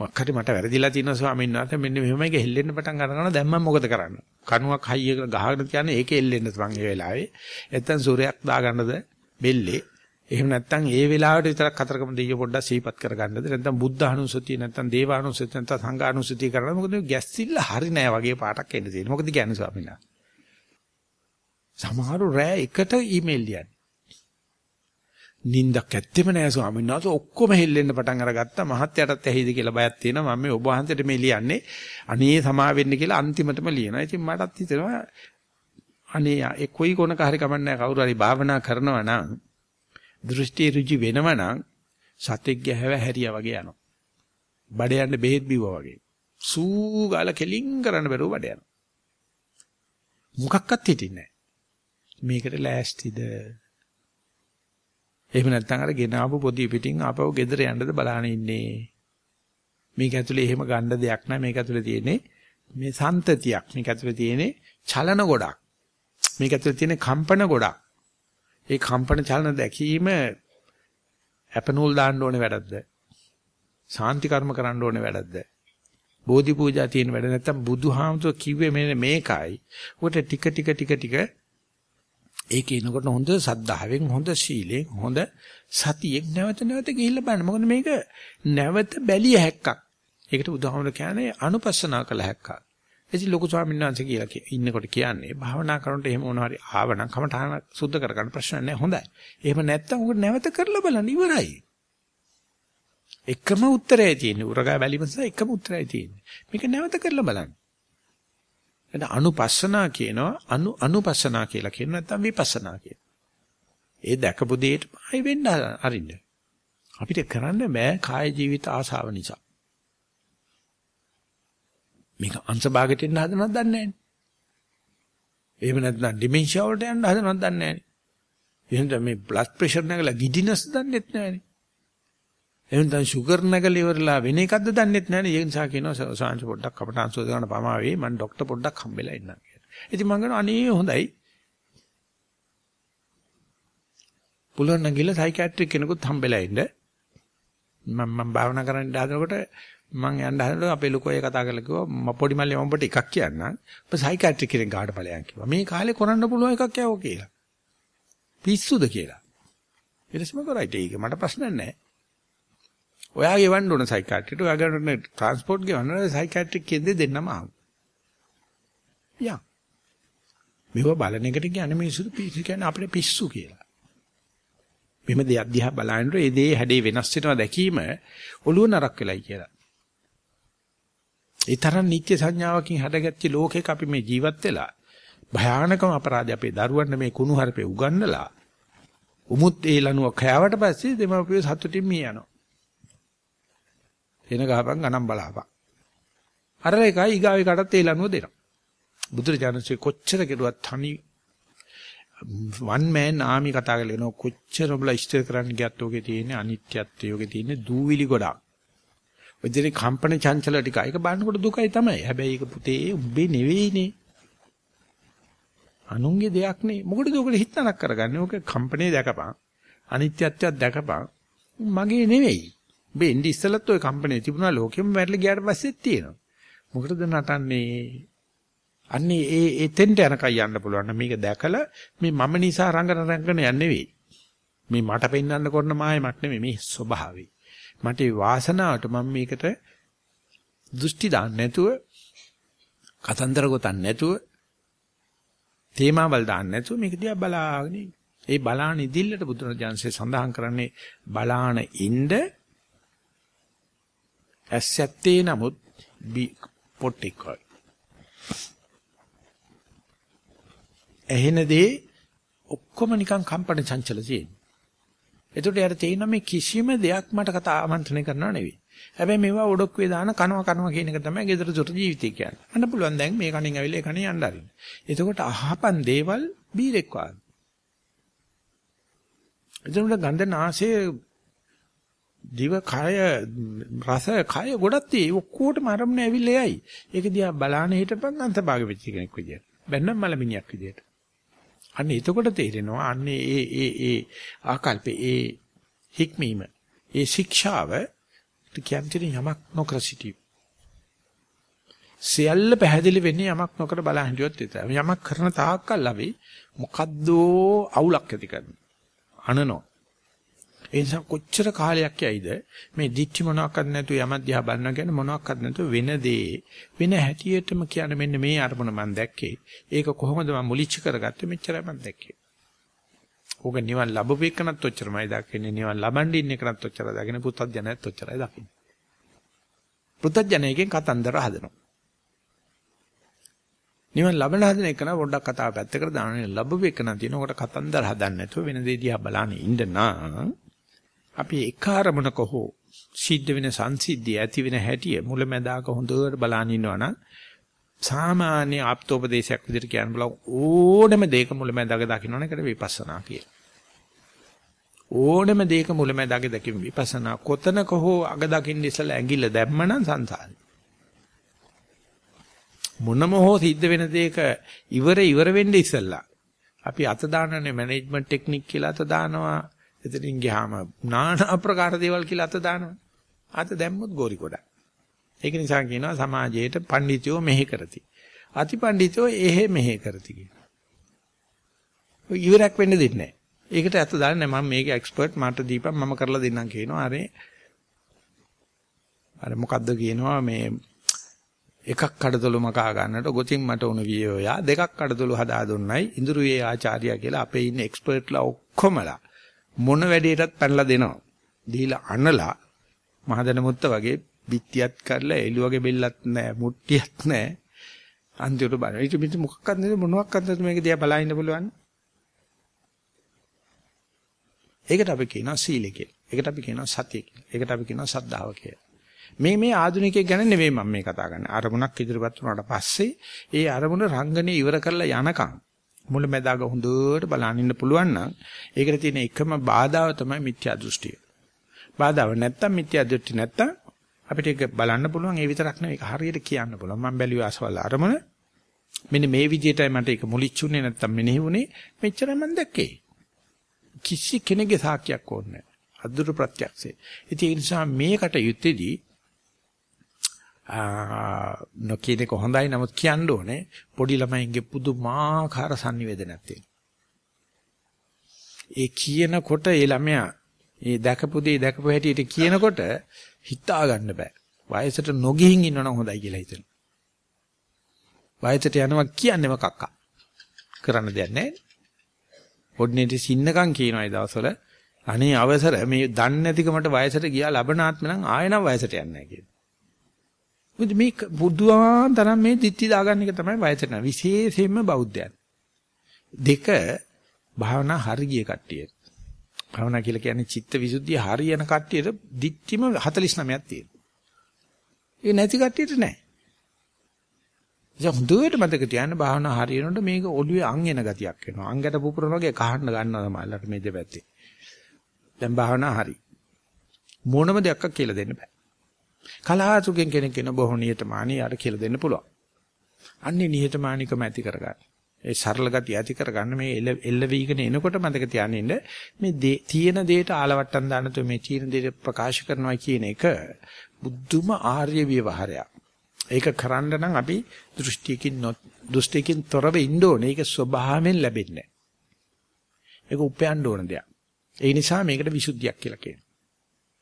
මොකක්ද මට වැරදිලා තියෙනවා ස්වාමීන් වහන්සේ මෙන්න මෙහෙමයි ගෙහෙල්ලෙන්න පටන් ගන්නවා දැන් මම මොකද කරන්නේ? කණුවක් හයිය ගහගෙන කියන්නේ ඒකේ එල්ලෙන්න තමන් ඒ වෙලාවේ. නැත්තම් සූර්යයක් දාගන්නද බෙල්ලේ. එහෙම නැත්තම් ඒ වෙලාවට විතරක් කතරගම දෙයිය පොඩ්ඩක් සිහිපත් කරගන්නද නැත්තම් බුද්ධ අනුසතිය නැත්තම් දේවානුසතිය නැත්තම් සංඝ අනුසතිය කරනවා මොකද ගැස්සිල්ල හරි නෑ වගේ පාටක් එන්න තියෙනවා. මොකද කියන්නේ ස්වාමීන් වහන්සේ? සමහරු රෑ එකට ඊමේල් ලියන්නේ. නින්දක් ඇත්තෙම නෑ ස්වාමීන් වහන්සේ. ඔක්කොම හෙල්ලෙන්න පටන් අරගත්තා. මහත්යටත් ඇහිද කියලා බයක් තියෙනවා. මම මේ ඔබ වහන්සේට මේ ලියන්නේ. අනේ සමා වෙන්න කියලා අන්තිමටම ලියනවා. ඉතින් මටත් හිතෙනවා අනේ ඒ කොයි කොනක හරි කමන්නේ කවුරු හරි භාවනා කරනවා නම් දෘෂ්ටි ඍජු වෙනවා නම් සතෙක් ගැහැව හැරියා වගේ යනවා. බඩ යන්න බෙහෙත් බිව්වා වගේ. සූ ගාලා කෙලින් කරන්න බැරුව බඩ යනවා. මොකක්වත් හිටින්නේ මේකට ලෑස්තිද එහෙම නැත්නම් අර ගෙන ආපු පොඩි පිටින් ආපහු ගෙදර යන්නද බලාන ඉන්නේ. මේක ඇතුලේ එහෙම ගන්න දෙයක් නැහැ. මේක ඇතුලේ තියෙන්නේ මේ සන්තතියක්. මේක ඇතුලේ තියෙන්නේ චලන ගොඩක්. මේක ඇතුලේ තියෙන්නේ කම්පන ගොඩක්. ඒ කම්පන චලන දැකීම අපනූල් දාන්න ඕනේ වැඩක්ද? සාන්ති කර්ම කරන්න ඕනේ වැඩක්ද? බෝධි පූජා තියෙන වැඩ නැත්තම් බුදුහාමුදුර කිව්වේ මෙන්න මේකයි. උකට ටික ටික ටික ටික ඒක එනකොට හොඳ සද්ධාවෙන් හොඳ සීලෙන් හොඳ සතියෙන් නැවත නැවත ගිහිල්ලා බලන්න. මොකද මේක නැවත බැලිය හැක්කක්. ඒකට උදාහරණ කියන්නේ අනුපස්සනා කළ හැක්කක්. එදි ලොකු ස්වාමීන් වහන්සේ කියලා ඉන්නකොට කියන්නේ භාවනා කරනකොට එහෙම මොනවා හරි ආවනම් කමඨාන සුද්ධ කරගන්න ප්‍රශ්න නැහැ හොඳයි. එහෙම නැත්තම් උකට නැවත කරලා බලන්න ඉවරයි. එකම උත්තරයයි තියෙන්නේ. උරගා බැලිමස එකම උත්තරයයි තියෙන්නේ. මේක නැවත කරලා බලන්න. එතන අනුපස්සනා කියනවා අනු අනුපස්සනා කියලා කියනවා නැත්නම් විපස්සනා කියනවා. ඒ දැකපු දෙයට ආයි වෙන්න අරින්න. අපිට කරන්න බෑ කාය ජීවිත ආසාව නිසා. මේක අංශභාගයට එන්න හදනවද දන්නේ නැහැ. එහෙම නැත්නම් ඩිමෙන්ෂියා වලට යන්න හදනවද දන්නේ නැහැ. එහෙනම් මේ බ්ලඩ් ප්‍රෙෂර් නැගලා ගිඩිනස් දන්නෙත් නැහනේ. එහෙනම් දැන් ෂුගර් නැගලා ඉවරලා වෙන එකක්ද දන්නෙත් නැහනේ. ඒ නිසා කියනවා සාංශ පොඩ්ඩක් අපට අංශෝධ ගන්න පමා වෙයි. මම ડોක්ටර් පොඩ්ඩක් හම්බෙලා ඉන්නම් කියලා. ඉතින් මම කියනවා අනේ හොඳයි. පුළුවන් නම් ගිහලා සයිකියාට්‍රික් කෙනෙකුත් හම්බෙලා ඉන්න. මම මම භාවනා කරන්න හදනකොට මම යන්න හදනකොට අපේ ලොකෝ ඒ කතා කරලා කිව්වා මම පොඩි මල්ලේ මම ඔබට එකක් කියන්නම්. ඔබ සයිකියාට්‍රික් කෙනෙක් ගාඩ ඵලයන් කිව්වා. මේ කාලේ කරන්න පුළුවන් එකක් යවෝ කියලා. පිස්සුද කියලා. ඊට පස්සේ මම කරා ඒක මට ප්‍රශ්නයක් නැහැ. ඔයා ගෙවන්න ඕන සයිකියාට්‍රික්ට ඔයා ගන්න ට්‍රාන්ස්පෝර්ට් ගෙවන්න සයිකියාට්‍රික් කෙන්දේ දෙන්නම ආව. යා. මේව බලන එකට කියන්නේ මිනිස්සු පිස්සු කියන්නේ අපිට පිස්සු කියලා. මෙහෙම දෙයක් දිහා බලනකොට ඒ දේ හැඩේ වෙනස් වෙනවා දැකීම ඔළුව නරක් වෙලයි කියලා. ඒ තරම් නිත්‍ය සංඥාවකින් හටගත්ත ලෝකයක අපි මේ ජීවත් වෙලා භයානකම අපරාධය අපේ දරුවන්ට මේ කුණු හarpේ උගන්නලා උමුත් ඒ ලනුව කෑවට පස්සේ දෙමව්පියෝ සතුටින් මිය යනවා. එන ගහපන් ගණන් බලාපන්. අර එකයි ඊගාවේ කටත් ඒ ලනුව දෙනවා. බුදුරජාණන්සේ කොච්චර කෙරුවත් තනි වන් මෑන් ආමි කතා කරගෙන කොච්චර ඔබලා ඉෂ්ට කරන්න ගියත් ඔගේ තියෙන අනිත්‍යත්වය ඔගේ තියෙන දූවිලි ගොඩක්. ඔය දෙනේ කම්පන චංචල ටික ඒක බලනකොට දුකයි තමයි. හැබැයි ඒක පුතේ උඹේ නෙවෙයිනේ. අනුන්ගේ දෙයක් නේ. මොකටද ඔකට හිතනක් කරගන්නේ? ඔක කම්පණේ දැකපන්. අනිත්‍යත්වයක් දැකපන්. මගේ නෙවෙයි. උඹ එන්නේ ඉස්සලත් ඔය කම්පණේ තිබුණා ලෝකෙම වැරලා ගියාට පස්සෙත් තියෙනවා. මොකටද නටන්නේ? අන්නේ ඒ එතෙන්ට යනකම් යන්න පුළුවන්. මේක දැකලා මේ මම නිසා රංගන රංගන යන්නේ නෙවෙයි. මේ මට පෙන්වන්න කරන මායමක් නෙවෙයි මේ ස්වභාවය. මට ඒ වාසනාවට මම මේකට දෘෂ්ටි දාන්න නැතුව කතන්දර ගොතන්න නැතුව තේමාවල් දාන්න නැතුව මේක දිහා බලාගෙන ඒ බලාන ඉදිල්ලට බුදුරජාන්සේ සඳහන් කරන්නේ බලාන ඉන්න ඇස්සැත්තේ නමුත් පොට්ටෙක් වගේ. ඇහෙන දේ ඔක්කොම නිකන් කම්පන චංචල තියෙන. එතකොට යාර තේිනවා මේ කිසිම දෙයක් මට කතා ආමන්ත්‍රණය කරනව නෙවෙයි. හැබැයි මේවා ඔඩොක්කුවේ දාන කනවා කනවා කියන එක තමයි ගෙදර දොර ජීවිතය කියන්නේ. අන්න පුළුවන් දැන් මේ කණින් ඇවිල්ලා ඒ කණින් යන්න ආරින්න. එතකොට අහපන් දේවල් බීරෙක් වාගේ. එතකොට ගන්ධ නාසයේ දිව කය රස කය ගොඩක් tie ඔක්කොටම අරමුණ ඇවිල්ලා යයි. ඒක දිහා බලාන හිටපන් අන්තභාග වෙච්ච කෙනෙක් විදියට. බැන්නම් මලමිනියක් විදියට. අන්න එතකොට තේරෙනවා අන්නේ ඒ ඒ ඒ ආකල්පේ ඒ හික්මීම ඒ ශික්ෂාව කියන්නේ යමක් නොකර සිටීම. සියල්ල පැහැදිලි වෙන්නේ යමක් නොකර බලා හිටියොත් විතරයි. යමක් කරන තාක්කල් අපි මොකද්දෝ අවුලක් ඇති කරනවා. අනනෝ. ඒ නිසා කොච්චර කාලයක් යයිද මේ දිච්චි මොනවාක්වත් නැතුව යමක් දිහා බලනවා කියන්නේ මොනවාක්වත් නැතුව වෙන දේ වෙන හැටියටම කියන්නේ මෙන්න මේ අරමුණ මම දැක්කේ. ඒක කොහොමද මම මුලිච්ච කරගත්තේ මෙච්චරයි මම දැක්කේ. ඕක නිවන් ලැබුව එකනත් ඔච්චරමයි දකින්නේ. නිවන් ලබන්න ඉන්න එකනත් ඔච්චරයි දකින්නේ. පුතත් ජනයත් ඔච්චරයි දකින්නේ. පුතත් ජනයකින් කතන්දර හදනවා. නිවන් ලබන හදන එක නා පොඩ්ඩක් කතාව පැත්තකට දාන්න ලැබුව එකන තියෙන. ඔකට කතන්දර හදන්න නැතුව වෙන දේ දිහා බලන්න ඉන්න නම් අපි එක අරමුණක හෝ සිද්ධ වෙන සංසිද්ධිය ඇති වෙන හැටිය මුලැමැදාක හොඳට බලන් ඉන්නවනම් සාමාන්‍ය ආප්තෝපදේශයක් විදිහට කියන්න බල ඕනම දෙයක මුලැමැදාක දකින්නවනේ ඒකට විපස්සනා කියලා. ඕනම දෙයක මුලැමැදාක දකින්න විපස්සනා කොතනක හෝ අග දකින්න ඉස්සලා ඇඟිල්ල දැම්මනම් සංසාරේ. මොනම හෝ සිද්ධ වෙන දෙයක ඉවර ඉවර වෙන්න ඉස්සලා අපි අත දානනේ මැනේජ්මන්ට් ටෙක්නික් කියලා අත දානවා එතනින් ගියාම নানা ආකාර දේවල් කියලා අත දානවා. අත දැම්මොත් ගෝරි කොටයි. ඒක නිසා කියනවා සමාජයේට පඬිතුයෝ මෙහෙ කරති. අතිපඬිතුයෝ එහෙ මෙහෙ කරති කියනවා. ඉවරක් වෙන්න දෙන්නේ නැහැ. ඒකට අත දාන්නේ මම මේක එක්ස්පර්ට් මට දීපන් මම කරලා දෙන්නම් කියනවා. අර අර මොකද්ද කියනවා මේ එකක් කඩතොළු මකා ගන්නට ගොතින් මට උණු වියෝයා දෙකක් කඩතොළු හදා දුන්නයි ඉඳුරුවේ ආචාර්යා කියලා අපේ ඉන්න එක්ස්පර්ට්ලා ඔක්කොමලා මොන වැඩේටත් පැනලා දෙනවා. දීලා අනලා මහදන මුත්ත වගේ බිත්තියත් කරලා එළුවගේ බෙල්ලත් නැහැ, මුට්ටියත් නැහැ. අන්තිමට බලන. ඊට පිට මොකක්වත් නෙවෙයි මොනවාක්වත් නැතුව මේක දිහා බලා ඉන්න පුළුවන්. ඒකට අපි කියනවා සීලය කියලා. ඒකට අපි කියනවා සතිය කියලා. ඒකට අපි කියනවා සද්ධාව කියලා. මේ මේ ආධුනිකයෙක් ගැන නෙවෙයි මම මේ කතා කරන්නේ. අරමුණක් ඉදිරිපත් වුණාට පස්සේ ඒ අරමුණ රංගනේ ඉවර කරලා යනකම් මුලැමැදාග හොඳට බලන්න ඉන්න පුළුවන් නම් ඒකට තියෙන එකම බාධාව තමයි මිත්‍යා දෘෂ්ටිය. බාධාව නැත්තම් මිත්‍යා දෘෂ්ටි නැත්තම් අපිට ඒක බලන්න පුළුවන් ඒ විතරක් නෙවෙයි ඒක හරියට කියන්න පුළුවන්. මම බැලුවේ අසවල් අරමුණ මෙන්න මේ විදිහටයි මට ඒක මුලිච්චුනේ නැත්තම් මෙනෙහි වුනේ මෙච්චරයි මම දැක්කේ. කිසි කෙනෙකුගේ සාක්ෂියක් ඕනේ නැහැ. අදුරු ප්‍රත්‍යක්ෂේ. ඉතින් ඒ නිසා මේකට යුත්තේදී නොකියන එක හොඳයි නමුත් කියන්න ඕනේ පොඩි ළමයින්ගේ පුදුමාකාර sannivedanayak තියෙනවා. ඒ කියනකොට ඒ ළමයා ඒ දැකපු දේ දැකපු හැටියට කියනකොට හිතා ගන්න බෑ. වයසට නොගිහින් ඉන්නවනම් හොඳයි කියලා හිතෙනවා. වයසට යනවා කියන්නේ මොකක්ක? කරන්න දෙයක් නැහැ. පොඩ්නේටි සින්නකම් කියනවා ඒ දවස්වල අනේ අවසර මේ දන්නේ නැතිකමට වයසට ගියා ලබනාත්ම නම් ආයෙනම් වයසට යන්නේ නැහැ කියන. මොකද මේ බුදුආන්තරම් මේ දිත්‍ති දාගන්න එක තමයි වයසට යන විශේෂයෙන්ම බෞද්ධයන්. දෙක භාවනා හරි ගිය කට්ටිය. භාවනා කියලා කියන්නේ චිත්ත විසුද්ධිය හරියන කට්ටියට දිත්‍තිම 49ක් තියෙනවා. ඒ නැති කට්ටියට නැහැ. ඉතින් හොඳට මතක තියාගන්න භාවනා හරියනකොට මේක ඔළුවේ අං එන ගතියක් එනවා. අංගට පුපුරන වගේ කහන්න ගන්නවා තමයි මේ දෙපැත්තේ. දැන් භාවනා හරි. මොනම දෙයක් කියලා දෙන්න බෑ. කලහසුකෙන් කෙනෙක් කියන බොහෝ නියතමානී අර කියලා දෙන්න පුළුවන්. අන්නේ නියතමානිකම ඇති කරගන්න. ඒ සරල ගතිය ඇති කරගන්න මේ එල්ල වීගෙන එනකොට මතක තියාගෙන ඉන්න මේ තියෙන දෙයට ආලවට්ටම් දාන තු මේ චීන දෙයට ප්‍රකාශ කරනවා කියන එක බුද්ධම ආර්ය ව්‍යවහාරයක්. ඒක කරන්න නම් අපි දෘෂ්ටියකින් දෘෂ්ටියකින් තොරව ඉන්න ඕනේ. ඒක ස්වභාවයෙන් ලැබෙන්නේ නැහැ. ඒක උපයන්න ඕන දෙයක්. ඒ නිසා මේකට විසුද්ධියක් කියලා කියනවා.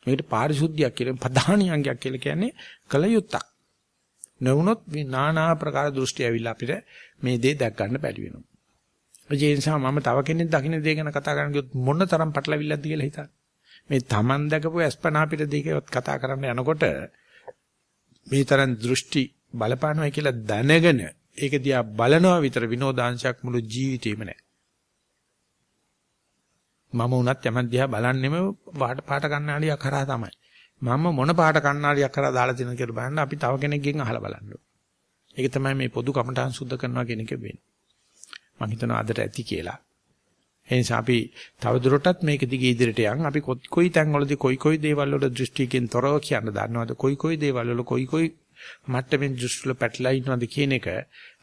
මේකට පාරිශුද්ධියක් කියලා ප්‍රධාන අංගයක් කියලා කියන්නේ කලයුත්තක්. නොවුනොත් নানা ආකාර දෘෂ්ටි ඇවිල්ලා අපිට මේ දේ දැක් ගන්න බැරි වෙනවා. ඒ නිසා මම තව කෙනෙක් දකින්න දේ ගැන කතා කරන්න ගියොත් මොන තරම් පටලවිල්ලක්ද කියලා හිතන්න. මේ Taman දැකපු අස්පනා පිට දෙකවත් කතා කරන්න යනකොට මේ තරම් දෘෂ්ටි බලපානවා කියලා දැනගෙන ඒක දිහා බලනවා විතර විනෝදාංශයක් මුළු ජීවිතේම නැහැ. මම උනත් යමන් දිහා බලන්නෙම පාට පාට කණ්ණාඩියක් කරා තමයි. මම මොන පාට කණ්ණාඩියක් කරා දාලා තියෙනවද කියලා බලන්න අපි තව කෙනෙක්ගෙන් අහලා බලන්න ඒක තමයි මේ පොදු කමඨාන් සුද්ධ කරනවා කියන එක වෙන්නේ. මම හිතනවා අදට ඇති කියලා. ඒ නිසා අපි තව දුරටත් මේක දිගේ ඉදිරියට යන් අපි කොයි තැන්වලදී කොයි කොයි දේවල් වල දෘෂ්ටිකින් තොරව කියන්න දන්නවද කොයි කොයි දේවල් වල කොයි කොයි මට්ටමින් දෘෂ්ටිවල පැටලලා ඉන්නවද කියන එක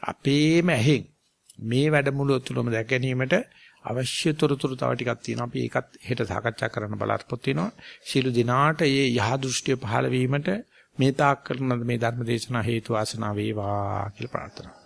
අපේම ඇහෙන් මේ වැඩමුළුව තුළම දැක ගැනීමට අවශ්‍ය තොරතුරු තව ටිකක් තියෙනවා. අපි ඒකත් හෙට සාකච්ඡා කරන්න බලාපොරොත්තු වෙනවා. ශීල දිනාට මේ යහ දෘෂ්ටිය පහළ වීමට මේ තාක් කරන මේ ධර්ම දේශනා හේතු වාසනා වේවා කියලා ප්‍රාර්ථනා